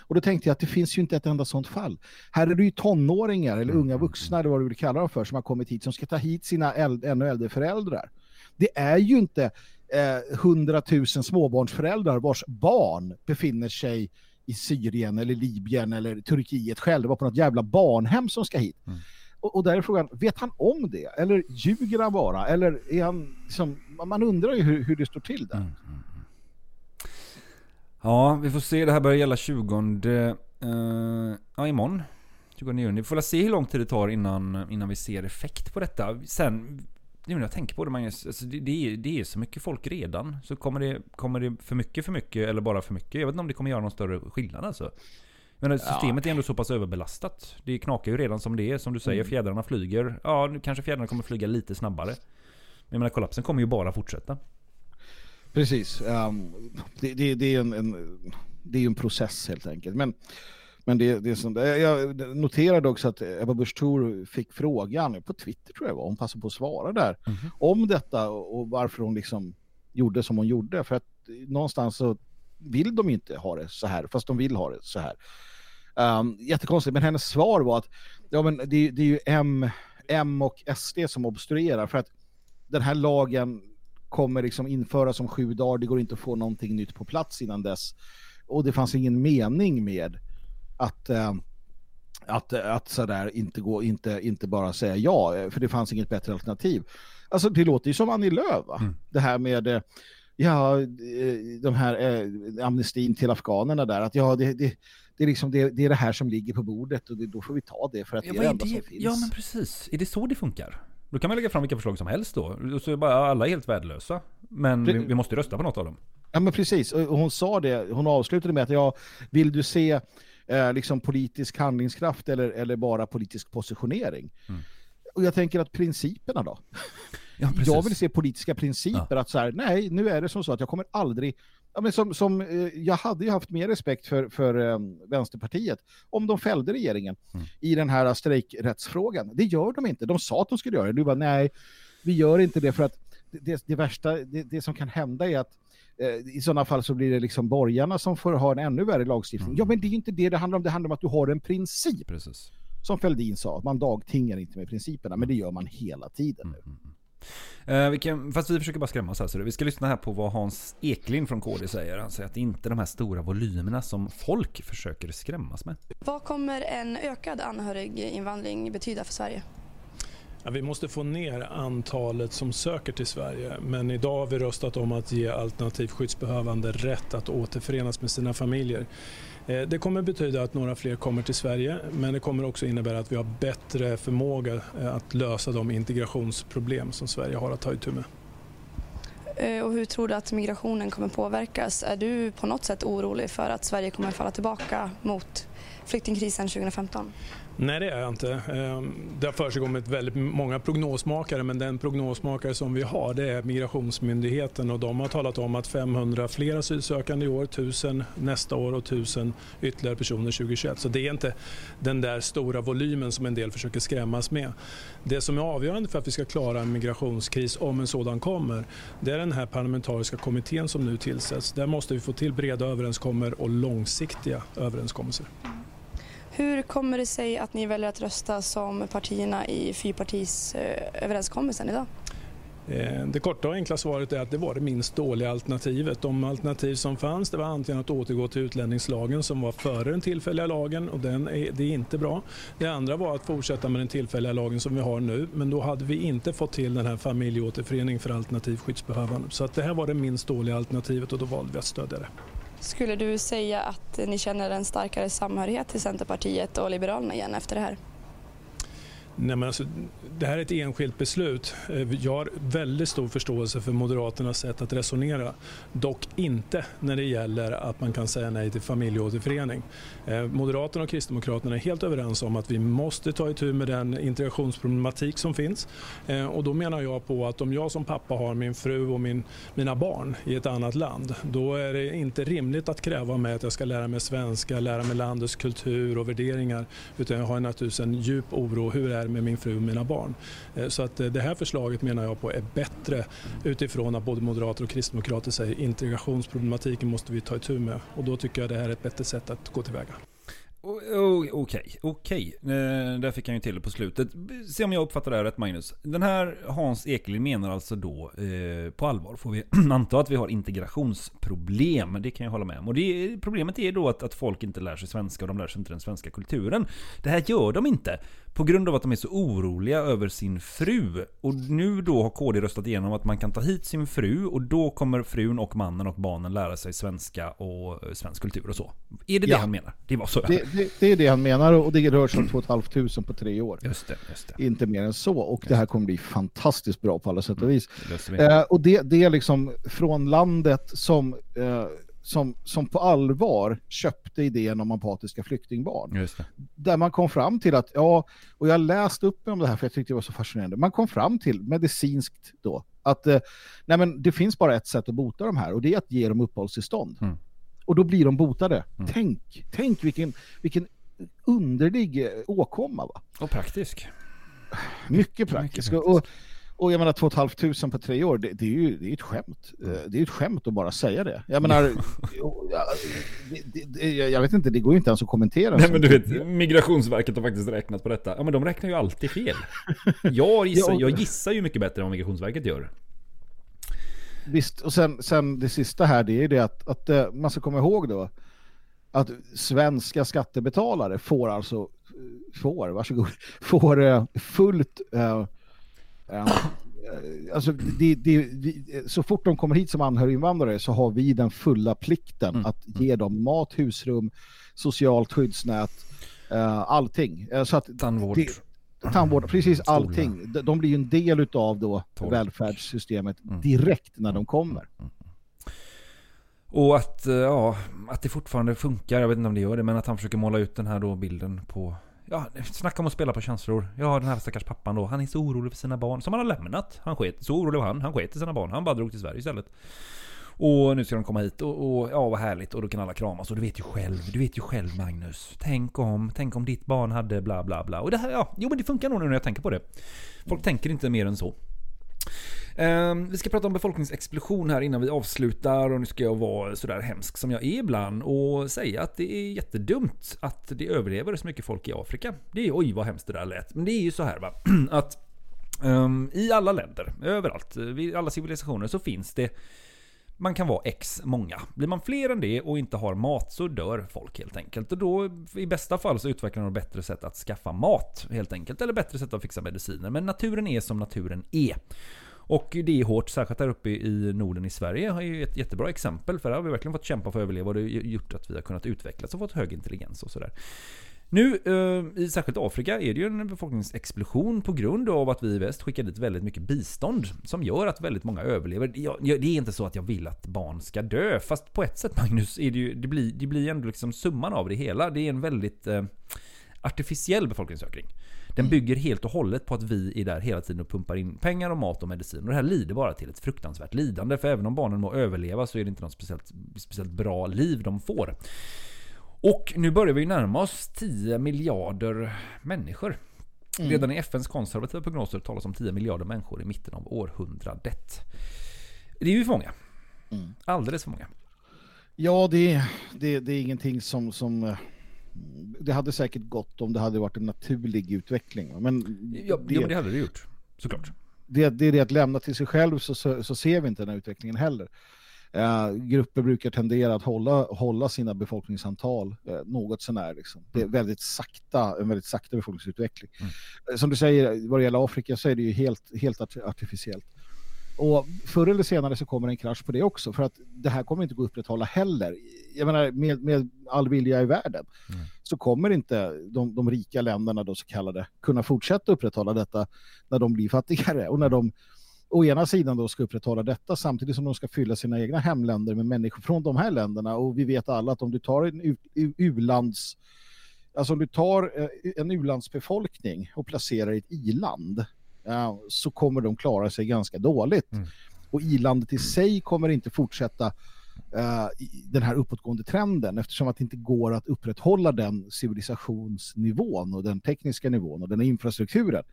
Och då tänkte jag att det finns ju inte ett enda sånt fall. Här är det ju tonåringar eller unga vuxna eller vad du vill kalla dem för som har kommit hit som ska ta hit sina äldre, ännu äldre föräldrar. Det är ju inte eh, 100 000 småbarnsföräldrar vars barn befinner sig i Syrien eller Libyen eller Turkiet själva på något jävla barnhem som ska hit. Och, och där är frågan, vet han om det? Eller ljuger han bara? Eller är han liksom, man undrar ju hur, hur det står till där. Mm, mm, mm. Ja, vi får se. Det här börjar gälla 20... Eh, ja, imorgon. 20 juni. Vi får se hur lång tid det tar innan, innan vi ser effekt på detta. Sen, nu när jag tänker på det Magnus, alltså det, det, är, det är så mycket folk redan. Så kommer det, kommer det för mycket för mycket eller bara för mycket? Jag vet inte om det kommer göra någon större skillnad alltså. Men systemet är ändå så pass överbelastat. Det knakar ju redan som det är. Som du säger, Mm. fjädrarna flyger. Ja, nu kanske fjädrarna kommer flyga lite snabbare. Men jag menar, kollapsen kommer ju bara fortsätta. Precis. ehm, det, det, det, är en, en, det är en process helt enkelt. Men, men det, det är som, jag noterade också att Ebba Busch fick frågan på Twitter tror jag var. Hon passade på att svara där. Om detta och och varför hon liksom gjorde som hon gjorde. För att någonstans så vill de inte ha det så här. Fast de vill ha det så här. Um, jättekonstigt. Men hennes svar var att ja, men det, det är ju M, M och SD som obstruerar. För att den här lagen kommer liksom införas om sju dagar. Det går inte att få någonting nytt på plats innan dess. Och det fanns ingen mening med att, eh, att, att sådär inte, gå, inte, inte bara säga ja, för det fanns inget bättre alternativ. Alltså det låter ju som Annie Lööf va? Det här med eh, ja, eh, de här eh, amnestin till afghanerna där, att ja, det, det, det, är liksom, det, det är det här som ligger på bordet och det, då får vi ta det för att Ja, det är det är enda som finns. Ja men precis. Är det så det funkar? Då kan man lägga fram vilka förslag som helst då. Så är bara alla helt värdelösa. Men vi, vi måste rösta på något av dem. Ja men precis, och hon sa det, hon avslutade med att ja, vill du se eh, liksom politisk handlingskraft eller, eller bara politisk positionering. Och jag tänker att principerna då? Ja, jag vill se politiska principer att så här, nej, nu är det som så att jag kommer aldrig Ja, men som, som, eh, jag hade ju haft mer respekt för, för eh, Vänsterpartiet om de fällde regeringen i den här strejkrättsfrågan. Det gör de inte. De sa att de skulle göra det. Du bara, nej, vi gör inte det för att det, det, det värsta, det, det som kan hända är att eh, i sådana fall så blir det liksom borgarna som får ha en ännu värre lagstiftning. Ja, men det är ju inte det det handlar om. Det handlar om att du har en princip. Precis. Som Fälldin sa, man dagtingar inte med principerna, men det gör man hela tiden nu. Eh, vi kan, fast vi försöker bara skrämmas här. Så vi ska lyssna här på vad Hans Eklind från KD säger. Han säger att det inte är de här stora volymerna som folk försöker skrämmas med. Vad kommer en ökad anhöriginvandring betyda för Sverige? Ja, vi måste få ner antalet som söker till Sverige men idag har vi röstat om att ge alternativt skyddsbehövande rätt att återförenas med sina familjer. Eh, det kommer betyda att några fler kommer till Sverige men det kommer också innebära att vi har bättre förmåga eh, att lösa de integrationsproblem som Sverige har att ta itu med. Eh, och hur tror du att migrationen kommer påverkas? Är du på något sätt orolig för att Sverige kommer falla tillbaka mot flyktingkrisen 2015? Nej, det är jag inte. Ehm, det har försiggått väldigt många prognosmakare men den prognosmakare som vi har det är Migrationsmyndigheten och de har talat om att 500 fler asylsökande i år, 1000 nästa år och 1000 ytterligare personer 2021. Så det är inte den där stora volymen som en del försöker skrämmas med. Det som är avgörande för att vi ska klara en migrationskris, om en sådan kommer, det är den här parlamentariska kommittén som nu tillsätts. Där måste vi få till breda överenskommelser och långsiktiga överenskommelser. Mm. Hur kommer det sig att ni väljer att rösta som partierna i fyrpartisöverenskommelsen eh, idag? Eh, det korta och enkla svaret är att det var det minst dåliga alternativet. De alternativ som fanns det var antingen att återgå till utlänningslagen som var före den tillfälliga lagen och den är, det är inte bra. Det andra var att fortsätta med den tillfälliga lagen som vi har nu men då hade vi inte fått till den här familjeåterföreningen för alternativ skyddsbehövande. Så att det här var det minst dåliga alternativet och då valde vi att stödja det. Skulle du säga att ni känner en starkare samhörighet till Centerpartiet och Liberalerna igen efter det här? Nej, men alltså, det här är ett enskilt beslut. Eh, jag har väldigt stor förståelse för Moderaternas sätt att resonera. Dock inte när det gäller att man kan säga nej till familjeåterförening. Eh, Moderaterna och Kristdemokraterna är helt överens om att vi måste ta itu med den integrationsproblematik som finns. Eh, och då menar jag på att om jag som pappa har min fru och min, mina barn i ett annat land, då är det inte rimligt att kräva av mig att jag ska lära mig svenska, lära mig landets kultur och värderingar. Utan jag har naturligtvis en djup oro hur är här med min fru och mina barn. Eh, så att eh, det här förslaget menar jag på är bättre utifrån att både moderater och kristdemokrater säger integrationsproblematiken måste vi ta itu med. Och då tycker jag det här är ett bättre sätt att gå tillväga. Okej, okej. Eh, Där fick han ju till det på slutet. Se om jag uppfattar det här rätt Magnus. Den här Hans Ekelind menar alltså då eh, på allvar får vi anta att vi har integrationsproblem. Det kan jag hålla med om. Och det, problemet är då att, att folk inte lär sig svenska och de lär sig inte den svenska kulturen. Det här gör de inte. På grund av att de är så oroliga över sin fru. Och nu då har KD röstat igenom att man kan ta hit sin fru och då kommer frun och mannen och barnen lära sig svenska och eh, svensk kultur och så. Är det Ja. det han menar? Det var så Det, det, det är det han menar och det rör sig om 2 500 på tre år. Just det, just det. Inte mer än så. Och det här kommer bli fantastiskt bra på alla sätt och vis. det. Eh, och det, det är liksom från landet som, eh, som, som på allvar köpte idén om apatiska flyktingbarn. Där man kom fram till att, ja, och jag läste upp om det här för jag tyckte det var så fascinerande. Man kom fram till medicinskt då att eh, nej men det finns bara ett sätt att bota de här och det är att ge dem uppehållstillstånd. Mm. Och då blir de botade. Tänk, tänk vilken, vilken underlig eh, åkomma va? Och praktisk. Mycket praktisk. Och, och jag menar 2 500 på tre år, det, det är ju det är ett skämt. Eh, Det är ett skämt att bara säga det. Jag menar, och, ja, det, jag vet inte, det går ju inte ens att kommentera. Nej men du vet, Migrationsverket har faktiskt räknat på detta. Ja men de räknar ju alltid fel. Jag gissar, jag gissar ju mycket bättre än vad Migrationsverket gör. Visst, och sen, sen det sista här, det är det att, att eh, man ska komma ihåg då att svenska skattebetalare får alltså, eh, får, varsågod, får fullt, alltså det, det, vi, så fort de kommer hit som anhöriginvandrare så har vi den fulla plikten att ge dem mat, husrum, socialt skyddsnät, eh, allting. Eh, Så att Tandvård. Det, tandvård, precis allting. De, blir ju en del utav då Tolk. välfärdssystemet direkt när de kommer. Och att, eh, ja, att det fortfarande funkar, jag vet inte om det gör det, men att han försöker måla ut den här då bilden på Ja, snacka om att spela på känslor. Ja, den här stackars pappan då. Han är så orolig för sina barn. Som han har lämnat. Han sket, så orolig var han. Han sket i sina barn. Han bara drog till Sverige istället. Och nu ska de komma hit och, och ja vad härligt och då kan alla kramas och du vet ju själv, du vet ju själv Magnus. Tänk om, tänk om ditt barn hade bla bla bla. Och det här, ja, jo men det funkar nog nu när jag tänker på det. Folk tänker inte mer än så. Um, vi ska prata om befolkningsexplosion här innan vi avslutar och nu ska jag vara sådär hemsk som jag är ibland och säga att det är jättedumt att det överlever så mycket folk i Afrika. Det är oj vad hemskt det där lät. Men det är ju så här va, att um, i alla länder, överallt, vid alla civilisationer så finns det man kan vara X många. Blir man fler än det och inte har mat så dör folk helt enkelt. Och då i bästa fall så utvecklar de bättre sätt att skaffa mat helt enkelt. Eller bättre sätt att fixa mediciner. Men naturen är som naturen är. Och det är hårt, särskilt där uppe i Norden i Sverige har ju ett jättebra exempel. För där har vi verkligen fått kämpa för att överleva och det har gjort att vi har kunnat utvecklas och fått hög intelligens och sådär. Nu eh, i särskilt Afrika är det ju en befolkningsexplosion på grund av att vi i väst skickar dit väldigt mycket bistånd som gör att väldigt många överlever. Jag, jag, det är inte så att jag vill att barn ska dö, fast på ett sätt Magnus, är det, ju, det, blir, det blir ändå liksom summan av det hela. Det är en väldigt eh, artificiell befolkningsökning. Den bygger helt och hållet på att vi är där hela tiden och pumpar in pengar och mat och medicin. Och det här lider bara till ett fruktansvärt lidande. För även om barnen må överleva så är det inte något speciellt, speciellt bra liv de får. Och nu börjar vi närma oss 10 miljarder människor. Mm. Redan i FNs konservativa prognoser talas om 10 miljarder människor i mitten av århundradet. Det är ju för många. Mm. Alldeles för många. Ja, det, det, det är ingenting som, som... Det hade säkert gått om det hade varit en naturlig utveckling. Men Ja, det, men det hade det gjort. Såklart. det, det är det att lämna till sig själv så, så, så ser vi inte den här utvecklingen heller. Eh, grupper brukar tendera att hålla, hålla sina befolkningsantal eh, något sånär. Liksom. Det är väldigt sakta, en väldigt sakta befolkningsutveckling. Eh, Som du säger, vad det gäller Afrika så är det ju helt, helt art- artificiellt. Och förr eller senare så kommer en krasch på det också för att det här kommer inte gå att upprätthålla heller. Jag menar med, med all vilja i världen så kommer inte de, de rika länderna då så kallade kunna fortsätta upprätthålla detta när de blir fattigare och när de å ena sidan då ska upprätthålla detta samtidigt som de ska fylla sina egna hemländer med människor från de här länderna och vi vet alla att om du tar en u-lands alltså om du tar eh, en u-landsbefolkning och placerar i ett i-land ja, så kommer de klara sig ganska dåligt. Och i-landet i sig kommer inte fortsätta eh, den här uppåtgående trenden eftersom att det inte går att upprätthålla den civilisationsnivån och den tekniska nivån och den infrastrukturen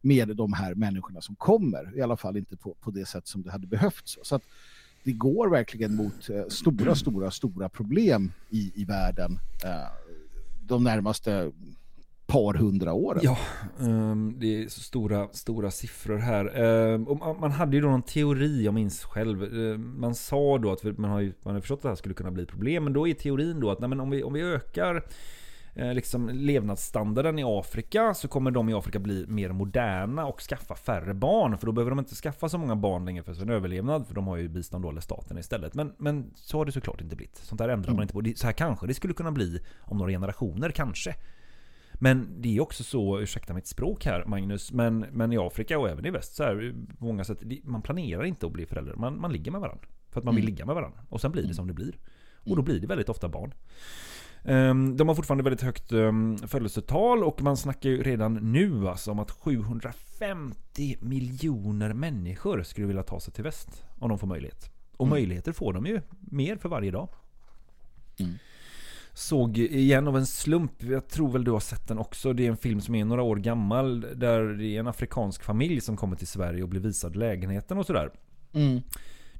med de här människorna som kommer. I alla fall inte på, på det sätt som det hade behövts. Så att det går verkligen mot eh, stora, stora, stora problem i, i världen eh, de närmaste par hundra åren. Ja, ehm, det är så stora, stora siffror här. Ehm, man- hade ju då någon teori, jag minns själv. Ehm, Man sa då att man har, ju, man har förstått att det här skulle kunna bli problem. Men då är teorin då att nej, men om, vi, om vi ökar eh, liksom levnadsstandarden i Afrika så kommer de i Afrika bli mer moderna och skaffa färre barn. För då behöver de inte skaffa så många barn längre för sin överlevnad. För de har ju bistånd då, eller staten istället. Men, men så har det såklart inte blivit. Sånt där ändrar man inte på. Så här kanske det skulle kunna bli om några generationer, kanske. Men det är också så, ursäkta mitt språk här Magnus, men, men i Afrika och även i väst så här, på många sätt, man planerar inte att bli förälder. Man, man ligger med varandra. För att man vill Mm. ligga med varandra. Och sen blir det som det blir. Och då blir det väldigt ofta barn. Ehm, De har fortfarande väldigt högt um, födelsetal och man snackar ju redan nu alltså om att 750 miljoner människor skulle vilja ta sig till väst. Om de får möjlighet. Och Mm. möjligheter får de ju mer för varje dag. Såg igen av en slump, jag tror väl du har sett den också. Det är en film som är några år gammal. Där det är en afrikansk familj som kommer till Sverige och blir visad lägenheten och sådär. Mm.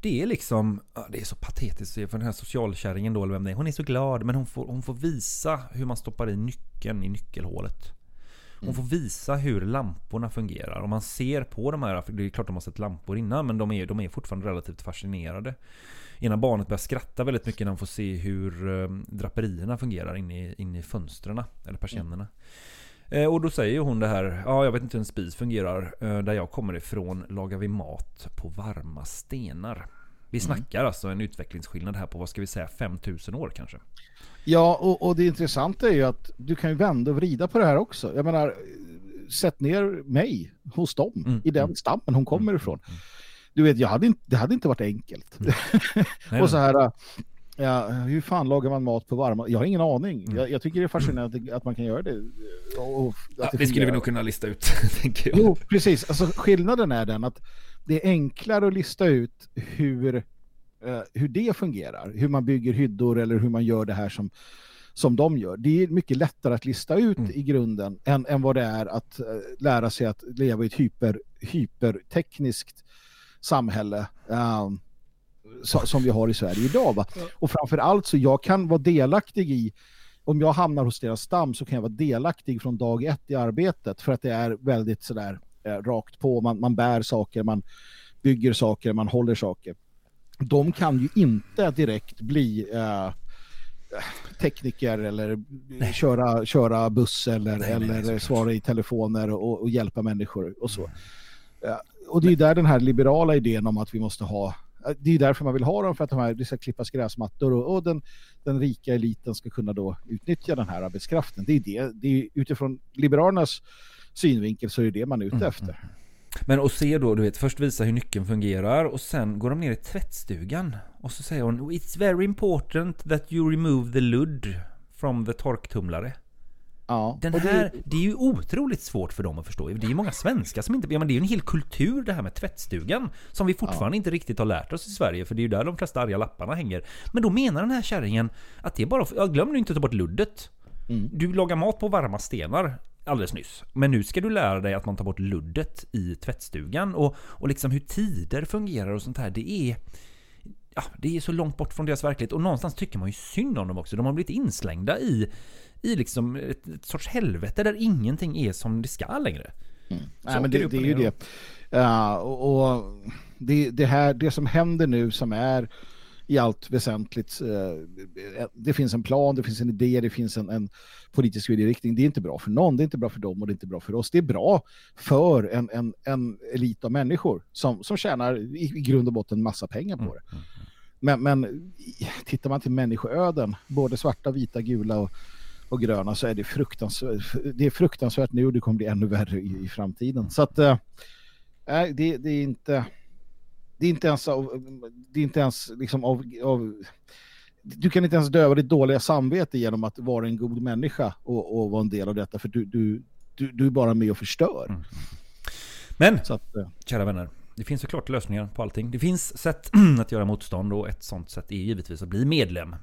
Det är liksom, det är så patetiskt för den här socialkärringen då, eller vem det är. Hon är så glad men hon får, hon får visa hur man stoppar i nyckeln i nyckelhålet. Hon får visa hur lamporna fungerar. Och man ser på de här, det är klart de har sett lampor innan, men de är, de är fortfarande relativt fascinerade. Ena barnet börjar skratta väldigt mycket när han får se hur eh, draperierna fungerar inne i, inne i fönstren, eller persiennerna. Eh, Och då säger hon det här, ja jag vet inte hur en spis fungerar. Eh, Där jag kommer ifrån lagar vi mat på varma stenar. Vi snackar alltså en utvecklingsskillnad här på, vad ska vi säga, 5000 år kanske. Ja, och, och det intressanta är ju att du kan ju vända och vrida på det här också. Jag menar, sätt ner mig hos dem, i den stammen hon kommer ifrån. Du vet, jag hade inte, det hade inte varit enkelt. Nej, och så här, Ja, hur fan lagar man mat på varma? Jag har ingen aning. Jag, jag tycker det är fascinerande att, att man kan göra det. Och, och Ja, det det skulle vi nog kunna lista ut, tänker jag. Jo, precis. Alltså, skillnaden är den att det är enklare att lista ut hur, eh, hur det fungerar. Hur man bygger hyddor eller hur man gör det här som, som de gör. Det är mycket lättare att lista ut i grunden än, än vad det är att eh, lära sig att leva i ett hyper, hypertekniskt samhälle. ehm, så, som vi har i Sverige idag. Va? Och framför allt så jag kan vara delaktig i om jag hamnar hos deras stam så kan jag vara delaktig från dag ett i arbetet för att det är väldigt sådär eh, rakt på. Man, man bär saker, man bygger saker, man håller saker. De kan ju inte direkt bli eh, tekniker eller köra, köra buss eller, eller svara i telefoner och, och hjälpa människor och så. Och det är där den här liberala idén om att vi måste ha det är därför man vill ha dem för att de här, det ska klippas gräsmattor och, och den, den rika eliten ska kunna då utnyttja den här arbetskraften. Det är det, det är utifrån liberalernas synvinkel så är det det man är ute efter. Men och se då, du vet, först visa hur nyckeln fungerar och sen går de ner i tvättstugan och så säger hon It's very important that you remove the ludd from the torktumlare. Ja, Den och det- här, det är ju otroligt svårt för dem att förstå. Det är ju många svenskar som inte... Ja, men det är ju en hel kultur det här med tvättstugan. Som vi fortfarande inte riktigt har lärt oss i Sverige. För det är ju där de flesta arga lapparna hänger. Men då menar den här kärringen att det är bara... Ja, glöm nu inte att ta bort luddet. Du lagar mat på varma stenar alldeles nyss. Men nu ska du lära dig att man tar bort luddet i tvättstugan. Och, och liksom hur tider fungerar och sånt här. Det är... Ja, det är så långt bort från deras verklighet. Och någonstans tycker man ju synd om dem också. De har blivit inslängda i, i liksom ett, ett sorts helvete där ingenting är som det ska längre. Nej, men det, det är ju det. Ja, och, det, det här, det som händer nu som är i allt väsentligt, eh, det finns en plan, det finns en idé, det finns en, en politisk viljeriktning. Det är inte bra för någon, det är inte bra för dem och det är inte bra för oss. Det är bra för en, en, en elit av människor som, som tjänar i, i grund och botten massa pengar på det. Men, men i- tittar man till människoöden, både svarta, vita, gula och, och gröna så är det fruktansvärt, det är fruktansvärt nu och det kommer bli ännu värre i, i framtiden. Så att nej, det, det är inte det är inte ens av, det är inte ens liksom av, av du kan inte ens döva ditt dåliga samvete genom att vara en god människa och, och vara en del av detta för du, du, du, du är bara med och förstör. Men, Så att, eh, kära vänner. Det finns såklart lösningar på allting. Det finns sätt att göra motstånd och ett sånt sätt är givetvis att bli medlem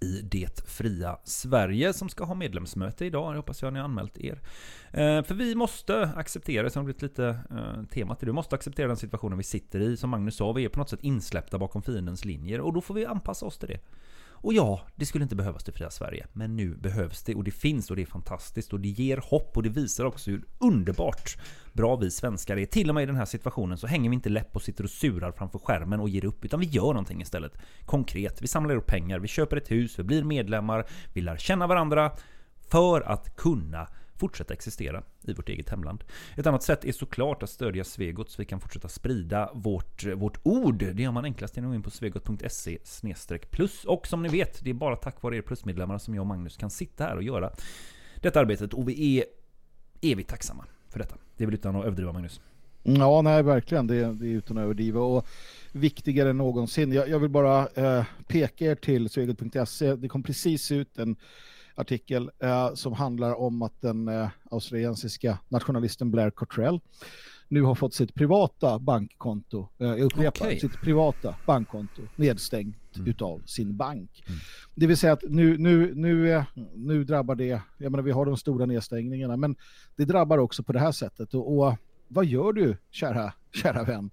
i det fria Sverige som ska ha medlemsmöte idag. Jag hoppas jag ni har anmält er. Eh, för vi måste acceptera, som har blivit lite eh, temat, vi måste acceptera den situationen vi sitter i. Som Magnus sa, vi är på något sätt insläppta bakom fiendens linjer och då får vi anpassa oss till det. Och ja, det skulle inte behövas det fria Sverige. Men nu behövs det och det finns och det är fantastiskt och det ger hopp och det visar också hur underbart bra vi svenskar är. Till och med i den här situationen så hänger vi inte läpp och sitter och surar framför skärmen och ger upp utan vi gör någonting istället. Konkret, vi samlar upp pengar, vi köper ett hus, vi blir medlemmar, vi lär känna varandra för att kunna fortsätta existera i vårt eget hemland. Ett annat sätt är såklart att stödja Svegot så vi kan fortsätta sprida vårt, vårt ord. Det gör man enklast genom att gå in på svegot.se plus. Och som ni vet, det är bara tack vare er plusmedlemmar som jag och Magnus kan sitta här och göra detta arbetet. Och vi är evigt tacksamma för detta. Det är väl utan att överdriva Magnus. Ja, nej, verkligen. Det, det är utan att överdriva. Och viktigare än någonsin. Jag, jag vill bara eh, peka er till svegot.se. Det kom precis ut en artikel eh, som handlar om att den eh, australiensiska nationalisten Blair Cottrell nu har fått sitt privata bankkonto, eh, jag upprepar, Okej. sitt privata bankkonto nedstängt utav sin bank. Det vill säga att nu, nu, nu, eh, nu drabbar det, jag menar vi har de stora nedstängningarna, men det drabbar också på det här sättet. Och, och vad gör du, kära, kära vän,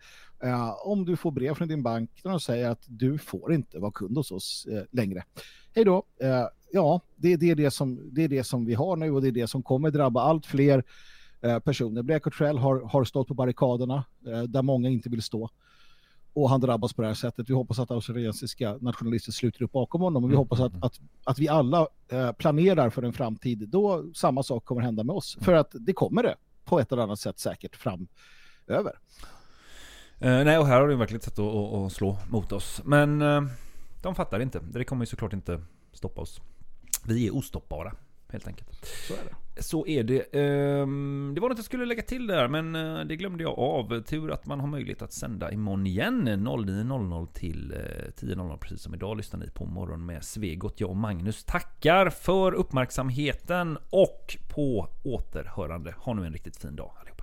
om du får brev från din bank där de säger att du får inte vara kund hos oss eh, längre. Hej då. Eh, ja, det, är det, som, det är det som vi har nu och det är det som kommer drabba allt fler eh, personer. Blair Cottrell har, har stått på barrikaderna eh, där många inte vill stå. Och han drabbas på det här sättet. Vi hoppas att australiensiska nationalister sluter upp bakom honom och vi hoppas att, att, att vi alla eh, planerar för en framtid då samma sak kommer hända med oss. För att det kommer det på ett eller annat sätt säkert framöver. Eh, nej, och här har de verkligen ett sätt att, att, att slå mot oss. Men eh, de fattar inte. Det kommer ju såklart inte stoppa oss. Vi är ostoppbara, helt enkelt. Så är det. Så är det. Ehm, Det var något jag skulle lägga till där, men eh, det glömde jag av. Tur att man har möjlighet att sända imorgon igen. 09.00 till eh, 10.00 precis som idag. Lyssnar ni på Morgon med Svegot. Jag och Magnus tackar för uppmärksamheten och på återhörande. Ha nu en riktigt fin dag allihopa.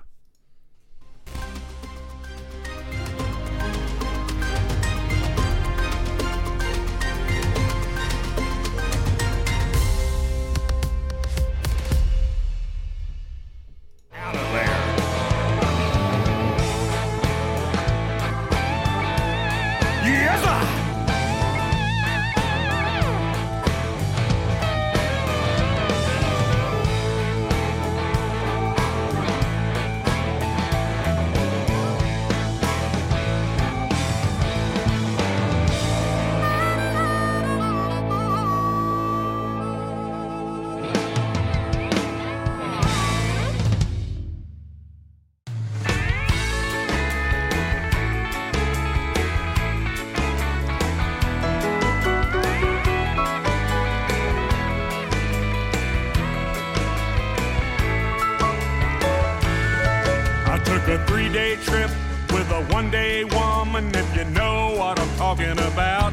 A three day trip with a one day woman, if you know what I'm talking about.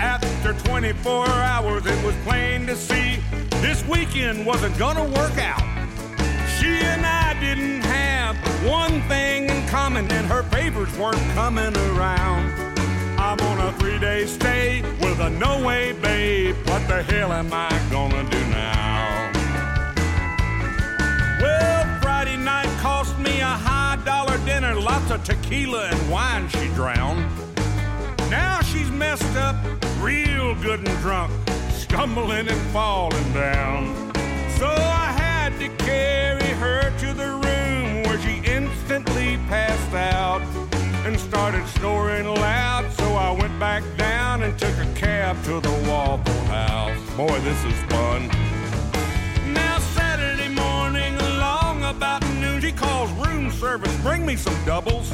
After 24 hours, it was plain to see this weekend wasn't gonna work out. She and I didn't have one thing in common, and her favors weren't coming around. I'm on a three day stay with a no way babe. What the hell am I gonna do lots of tequila and wine she drowned. Now she's messed up, real good and drunk, stumbling and falling down. So I had to carry her to the room where she instantly passed out and started snoring loud. So I went back down and took a cab to the Waffle House. Boy, this is fun. Now Saturday morning along about she calls room service, bring me some doubles.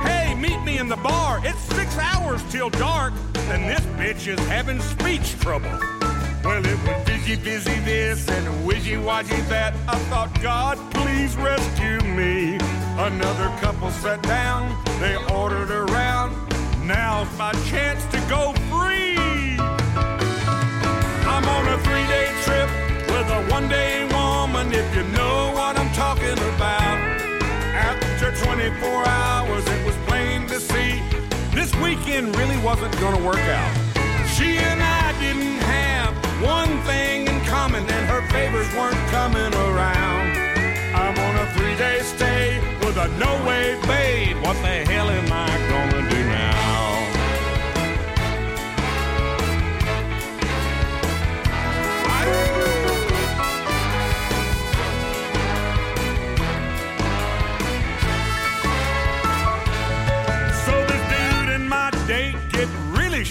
Hey, meet me in the bar. It's six hours till dark, and this bitch is having speech trouble. Well, it was busy, busy this and wishy washy that. I thought, God, please rescue me. Another couple sat down, they ordered around. Now's my chance to go free. I'm on a three day trip with a one day woman, if you talking about. After 24 hours, it was plain to see this weekend really wasn't gonna work out. She and I didn't have one thing in common, and her favors weren't coming around. I'm on a three day stay with a no way babe. What the hell am I gonna do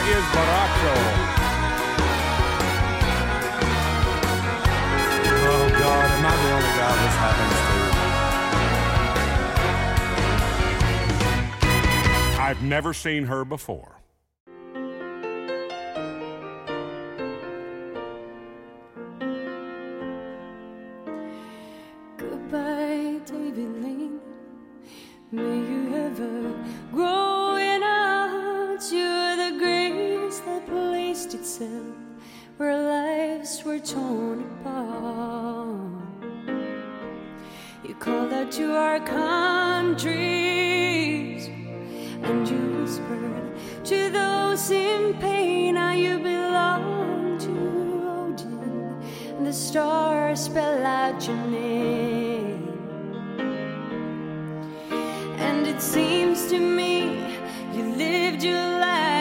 is. Oh God, am I the only guy this happens to? I've never seen her before. where lives were torn apart. You called out to our countries and you whispered to those in pain how you belong to Odin, and the stars spell out your name. And it seems to me you lived your life.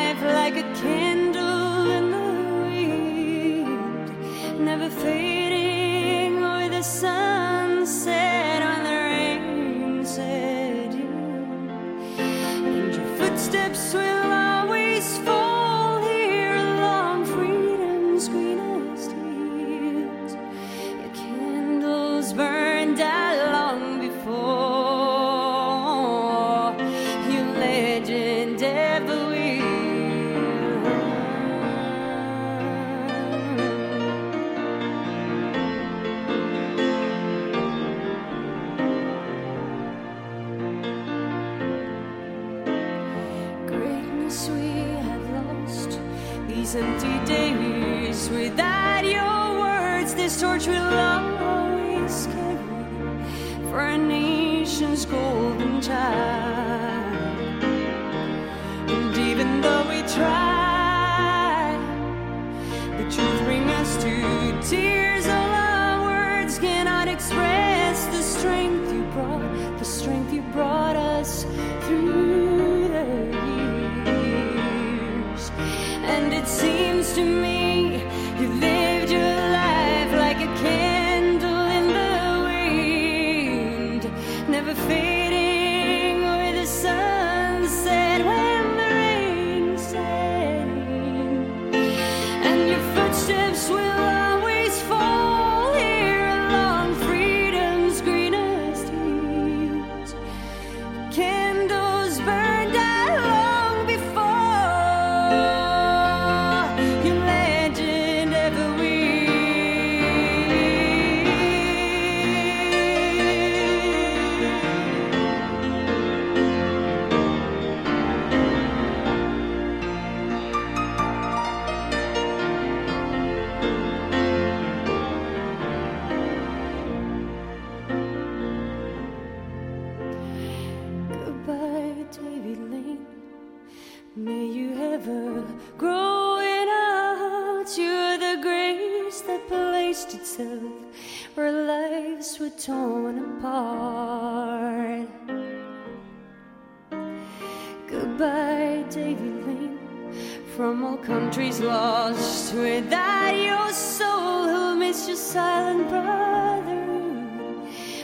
country's lost without your soul. Who miss your silent brother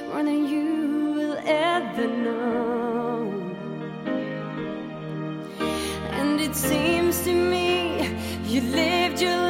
more than you will ever know? And it seems to me you lived your life.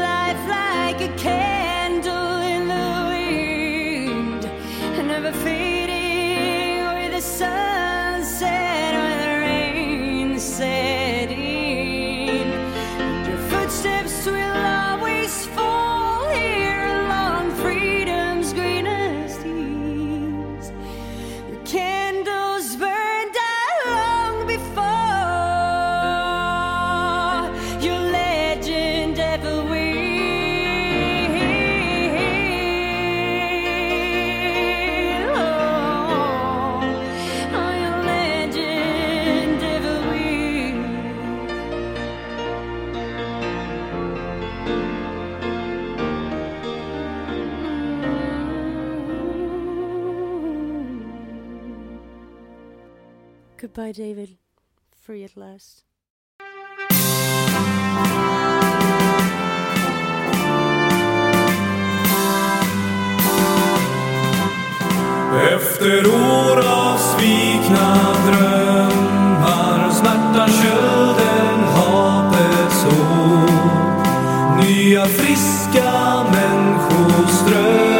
Goodbye David, free at last. Efter år av svikna drömmar, smärta, kölden, hatets ord. Nya friska människoström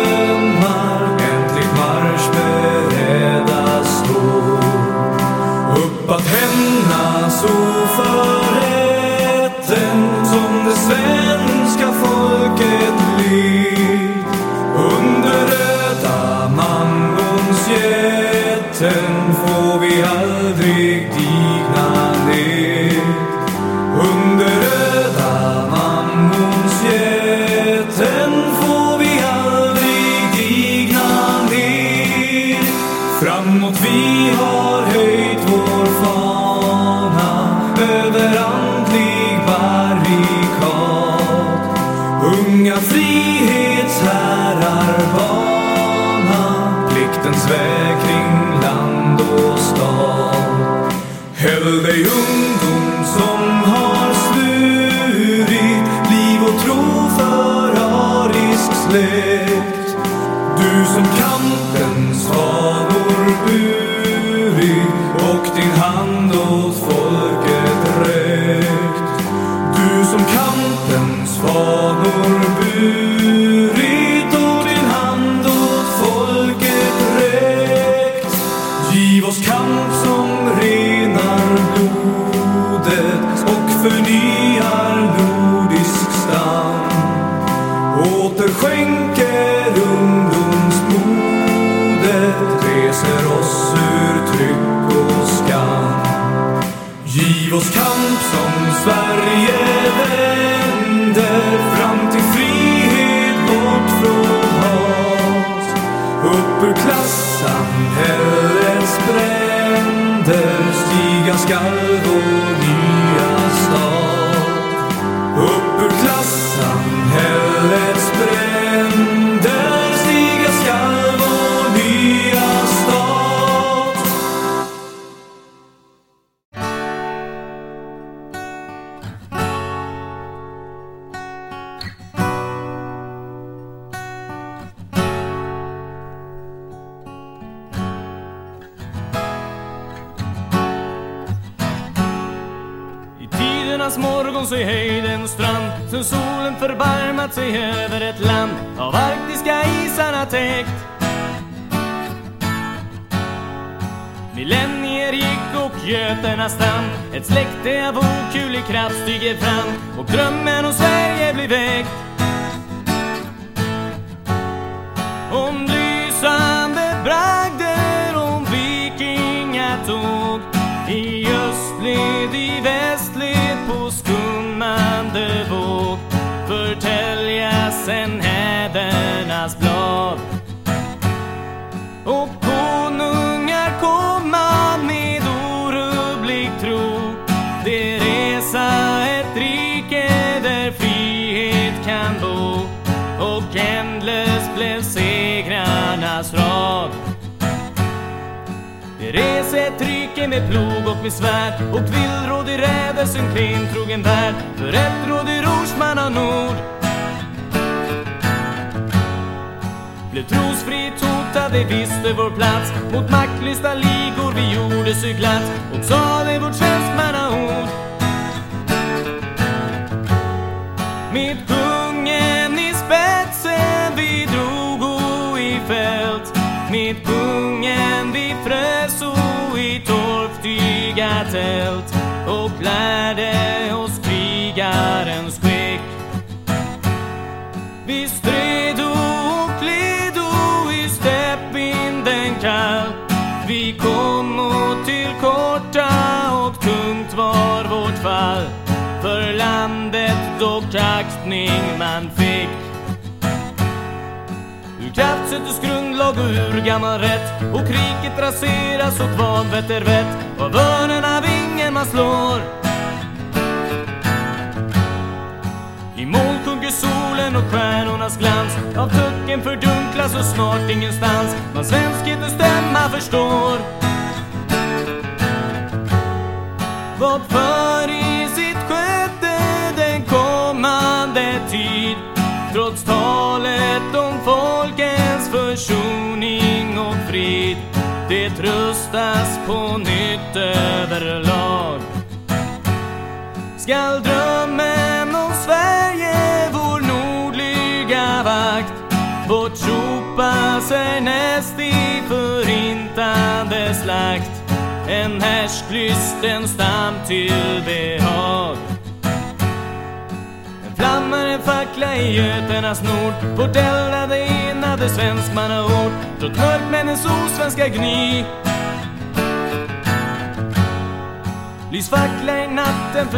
livets väg kring land och stad. Häll dig ungdom som har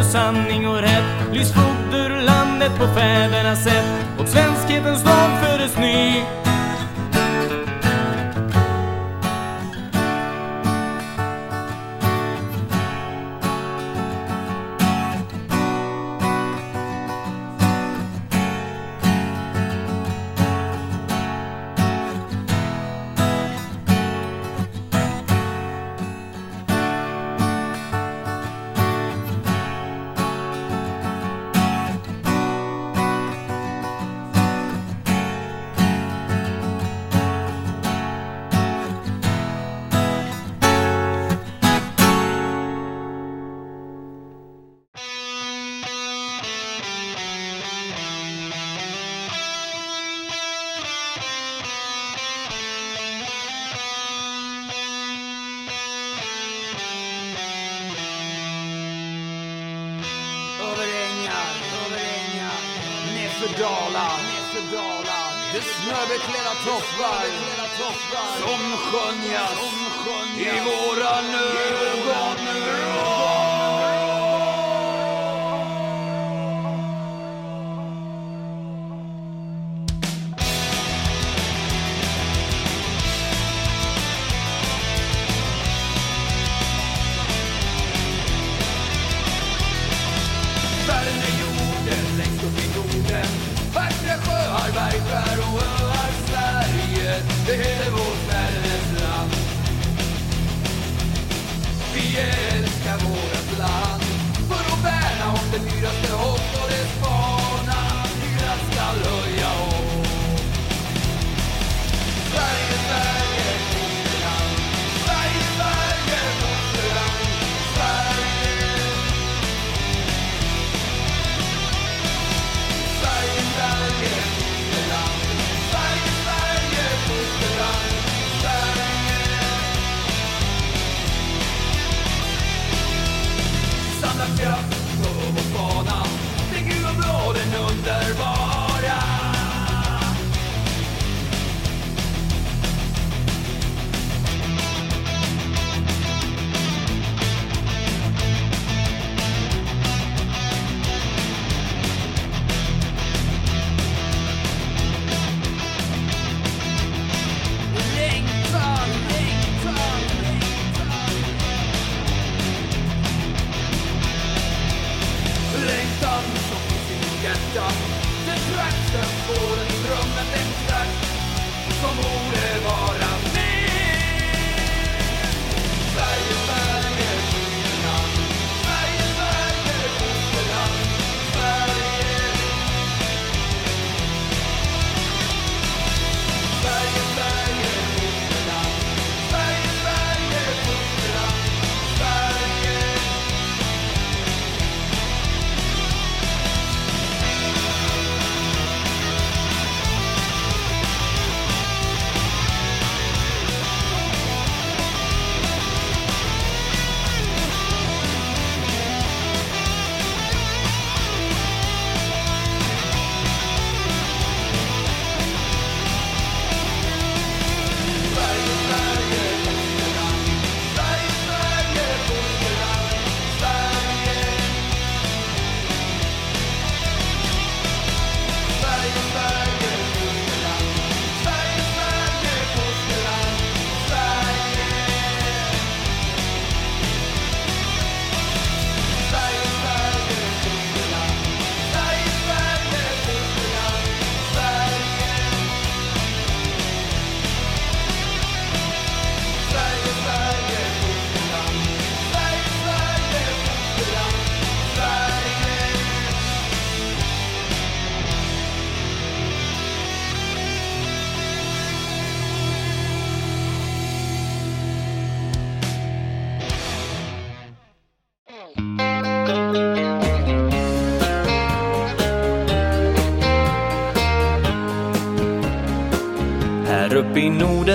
för sanning och rätt. Lys ur landet på fädernas sätt.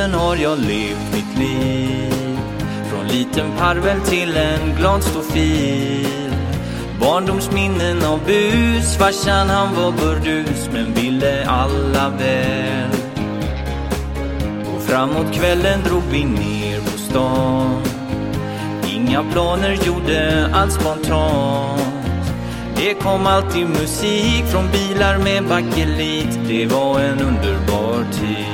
Tiden har jag levt mitt liv. Från liten parvel till en glad stofil Barndomsminnen av bus Farsan han var burdus men ville alla väl. Och framåt kvällen drog vi ner på stan. Inga planer, gjorde allt spontant. Det kom alltid musik från bilar med bakelit. Det var en underbar tid.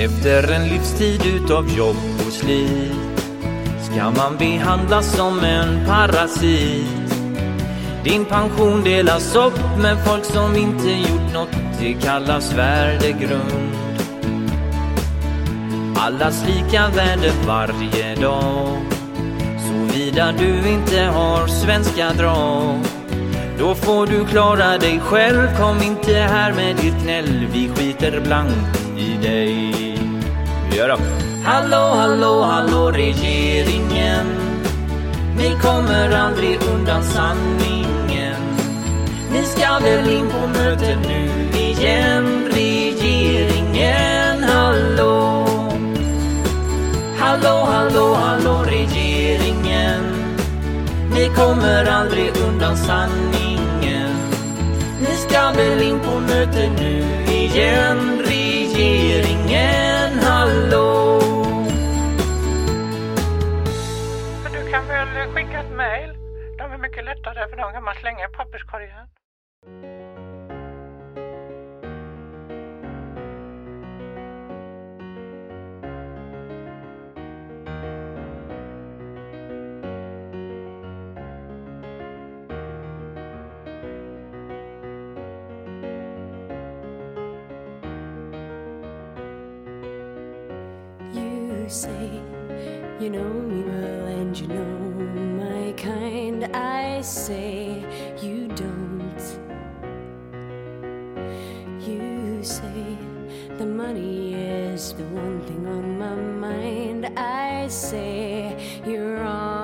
Efter en livstid utav jobb och slit ska man behandlas som en parasit. Din pension delas upp med folk som inte gjort något, det kallas värdegrund. Allas lika värde varje dag. Såvida du inte har svenska drag. Då får du klara dig själv, kom inte här med ditt gnäll. Vi skiter blankt i dig. Gör. Hallå, hallå, hallå regeringen. Ni kommer aldrig undan sanningen. Ni ska väl in på möte nu igen, regeringen, hallå? Hallå, hallå, hallå regeringen. Ni kommer aldrig undan sanningen. Ni ska väl in på möte nu igen, regeringen, hallå? Du kan väl skicka ett mejl? De är mycket lättare för de kan man slänga i papperskorgen. Say you know me well and you know my kind. I say you don't. You say the money is the one thing on my mind. I say you're wrong.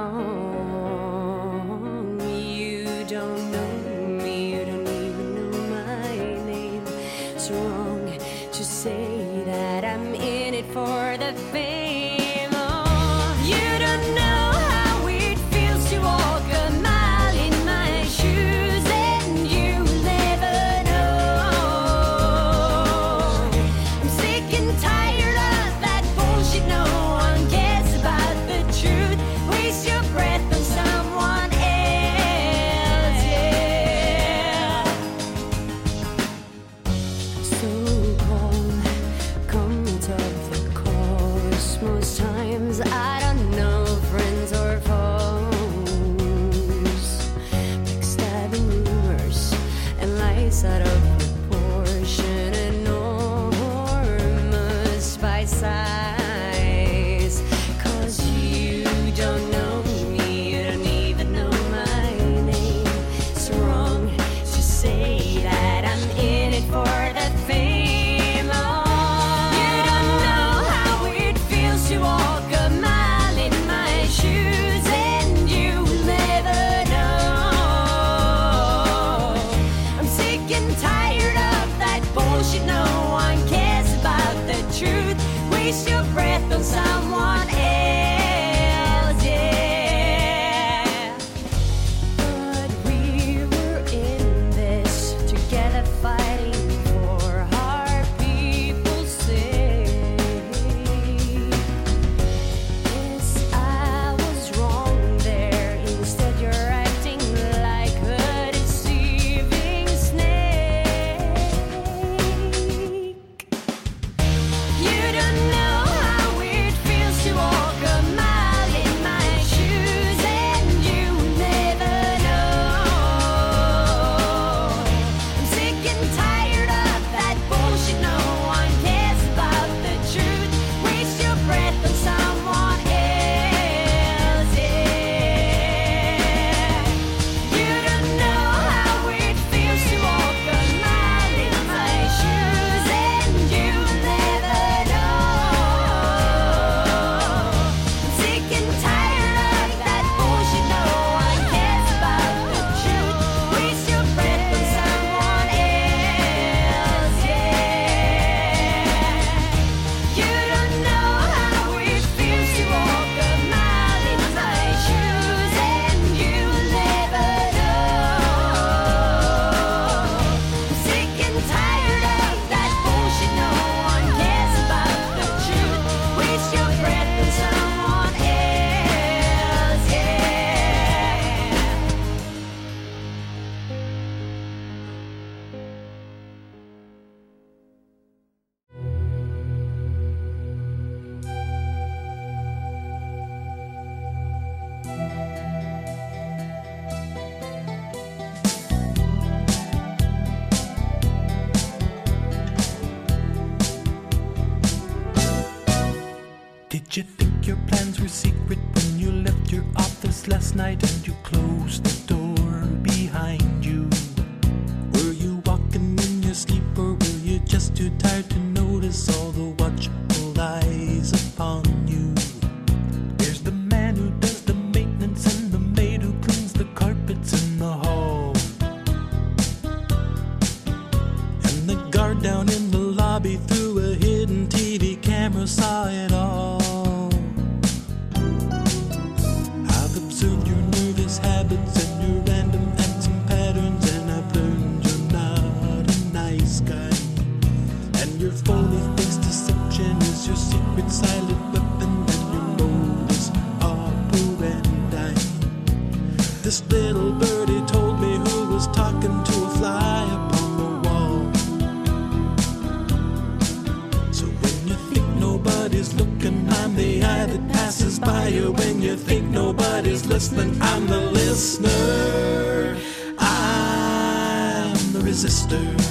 monsters.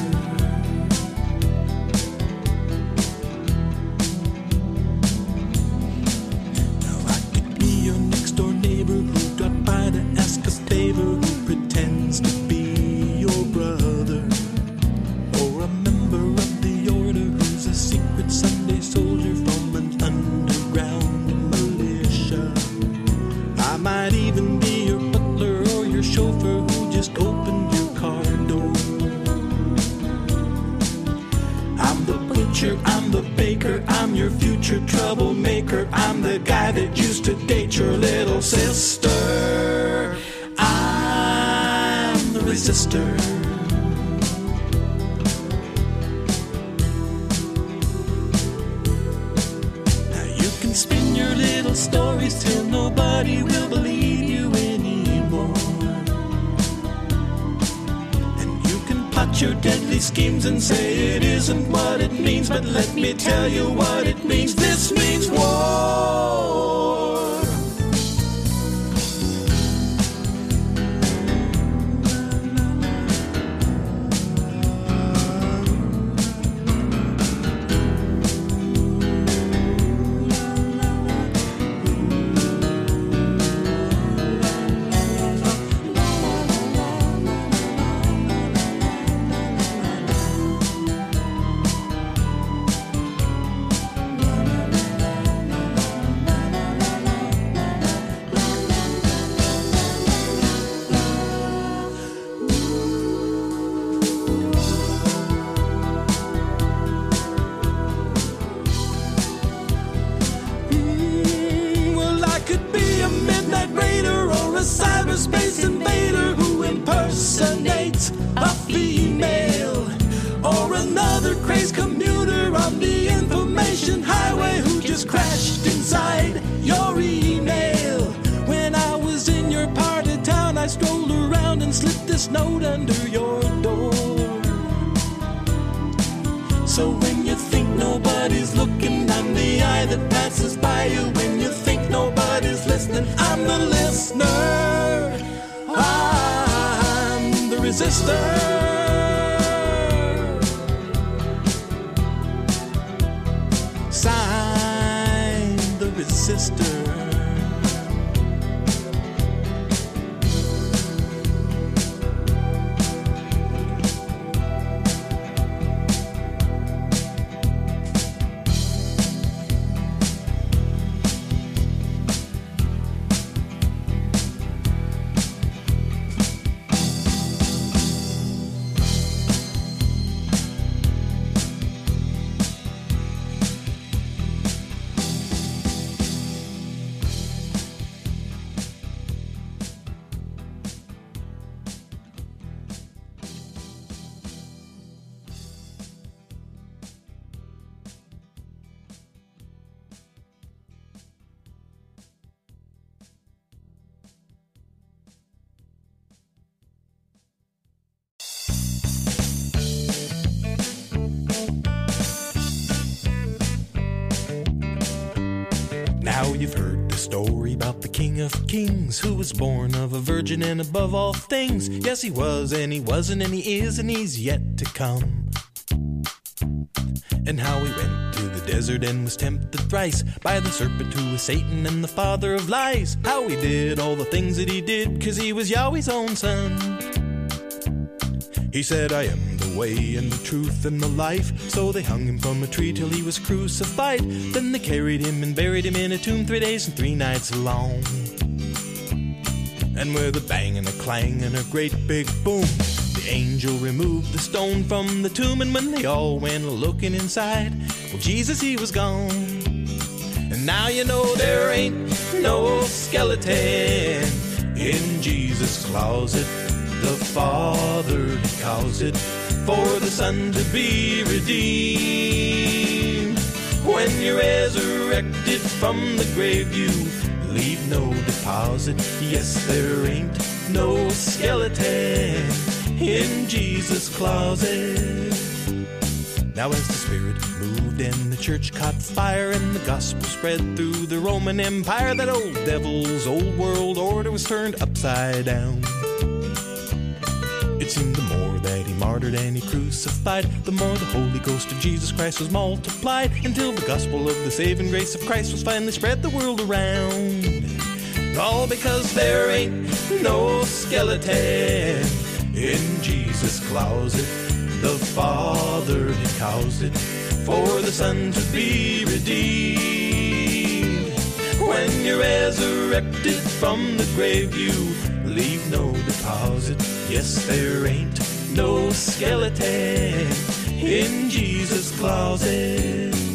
deadly schemes and say it isn't what it means. But let me tell you what it means. This means war. virgin and above all things. Yes, he was, and he wasn't, and he is, and he's yet to come. And how he went to the desert and was tempted thrice by the serpent who was Satan and the father of lies. How he did all the things that he did, cause he was Yahweh's own son. He said, I am the way and the truth and the life. So they hung him from a tree till he was crucified. Then they carried him and buried him in a tomb three days and three nights long. And with a bang and a clang and a great big boom, the angel removed the stone from the tomb. And when they all went looking inside, well, Jesus, he was gone. And now you know there ain't no skeleton in Jesus' closet. The Father caused it for the Son to be redeemed. When you're resurrected from the grave, you leave no deposit. Yes, there ain't no skeleton in Jesus' closet. Now, as the Spirit moved and the church caught fire and the gospel spread through the Roman Empire, that old devil's old world order was turned upside down. It seemed the more that he martyred and he crucified, the more the Holy Ghost of Jesus Christ was multiplied until the gospel of the saving grace of Christ was finally spread the world around. All because there ain't no skeleton in Jesus' closet. The Father had caused it for the Son to be redeemed. When you're resurrected from the grave, you leave no deposit. Yes, there ain't no skeleton in Jesus' closet.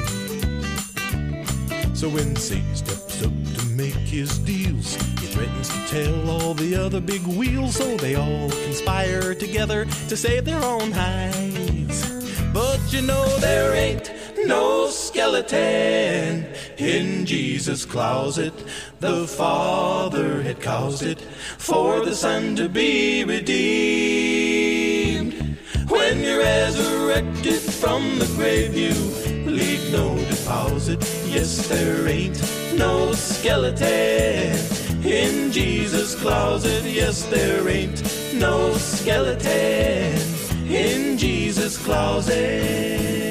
So when Satan steps up to make his deals, he threatens to tell all the other big wheels so they all conspire together to save their own hides. But you know there ain't no skeleton in Jesus' closet. The Father had caused it for the Son to be redeemed. When you're resurrected from the grave, you leave no deposit. Yes, there ain't no skeleton in Jesus' closet. Yes, there ain't no skeleton in Jesus' closet.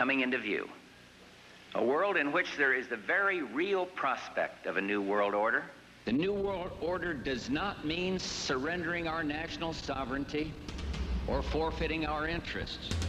coming into view. A world in which there is the very real prospect of a new world order. The new world order does not mean surrendering our national sovereignty or forfeiting our interests.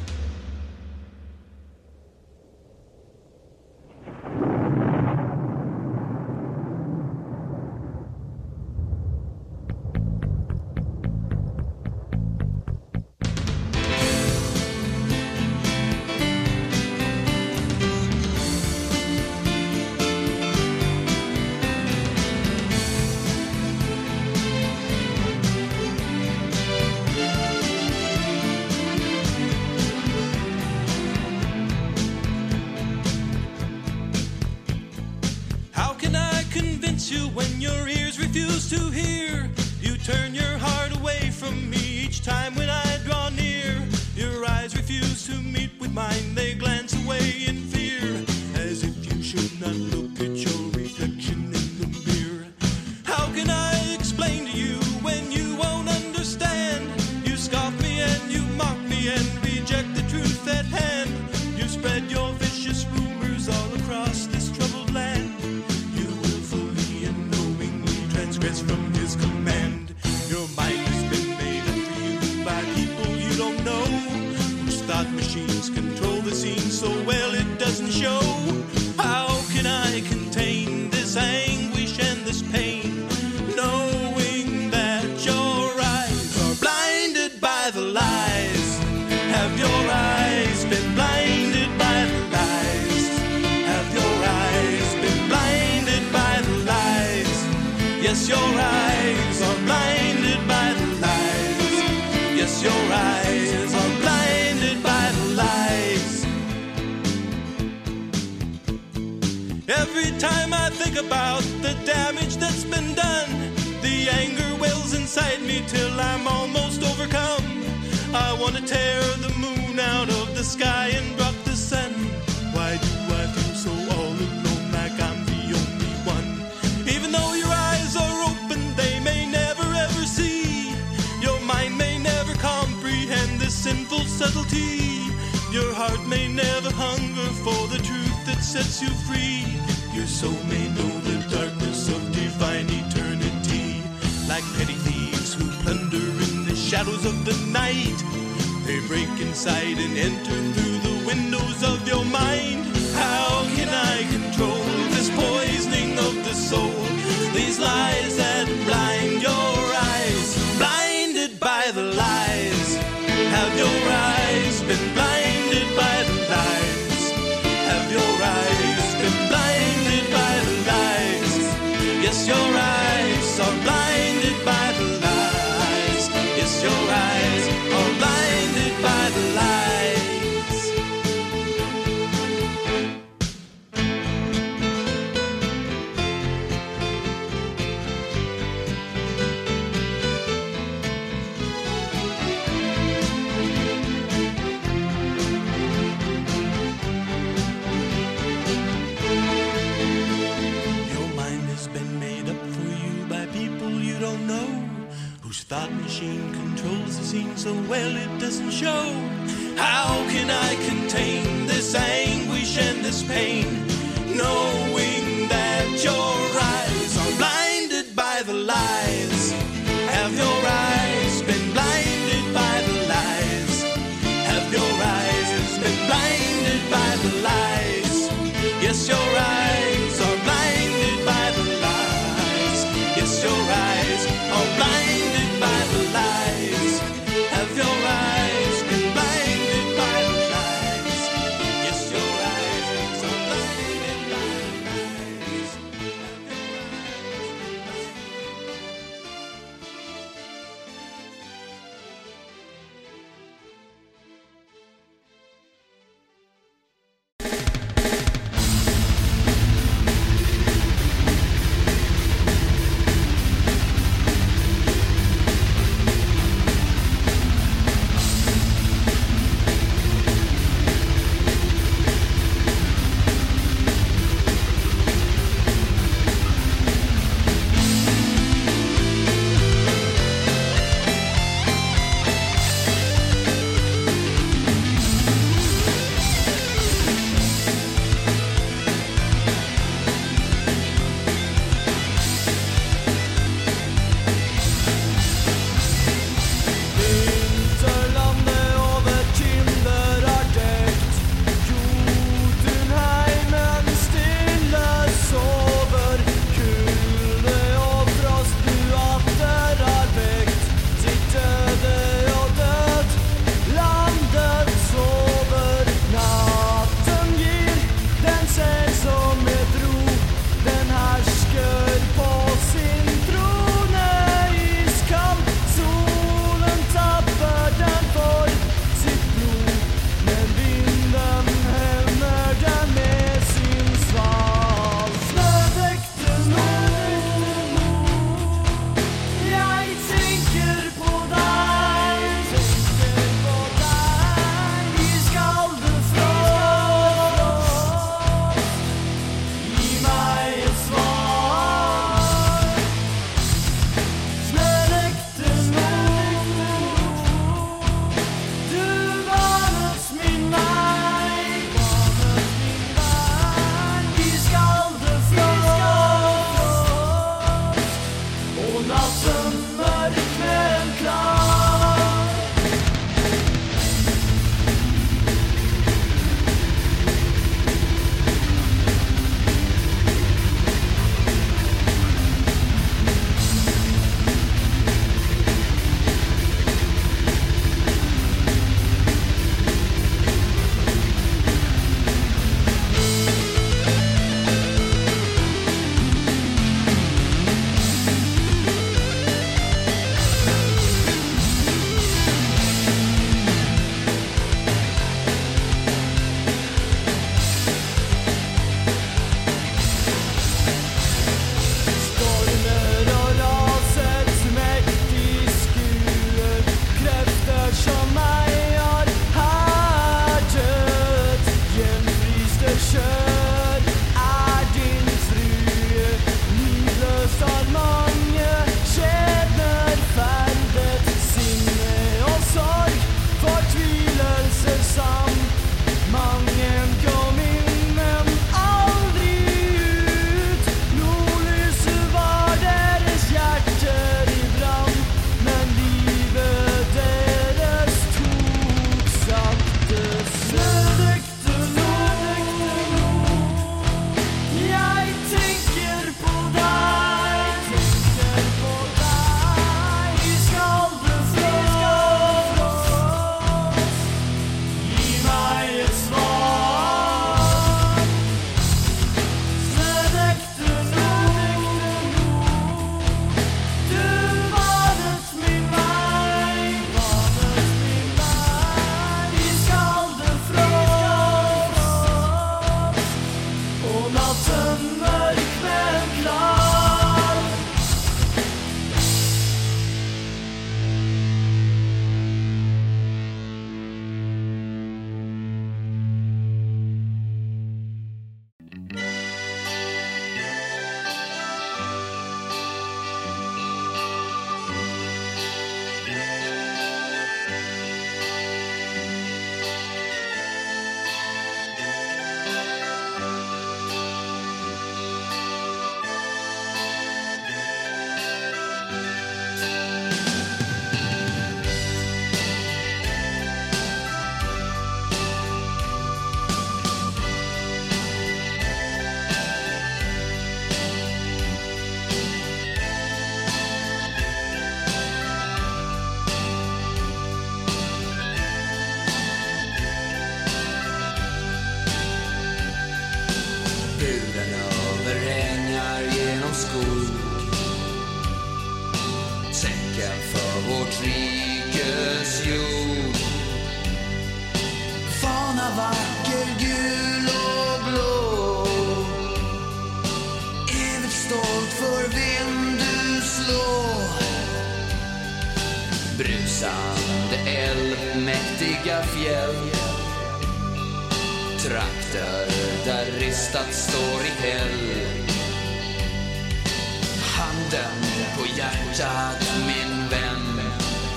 Där ristat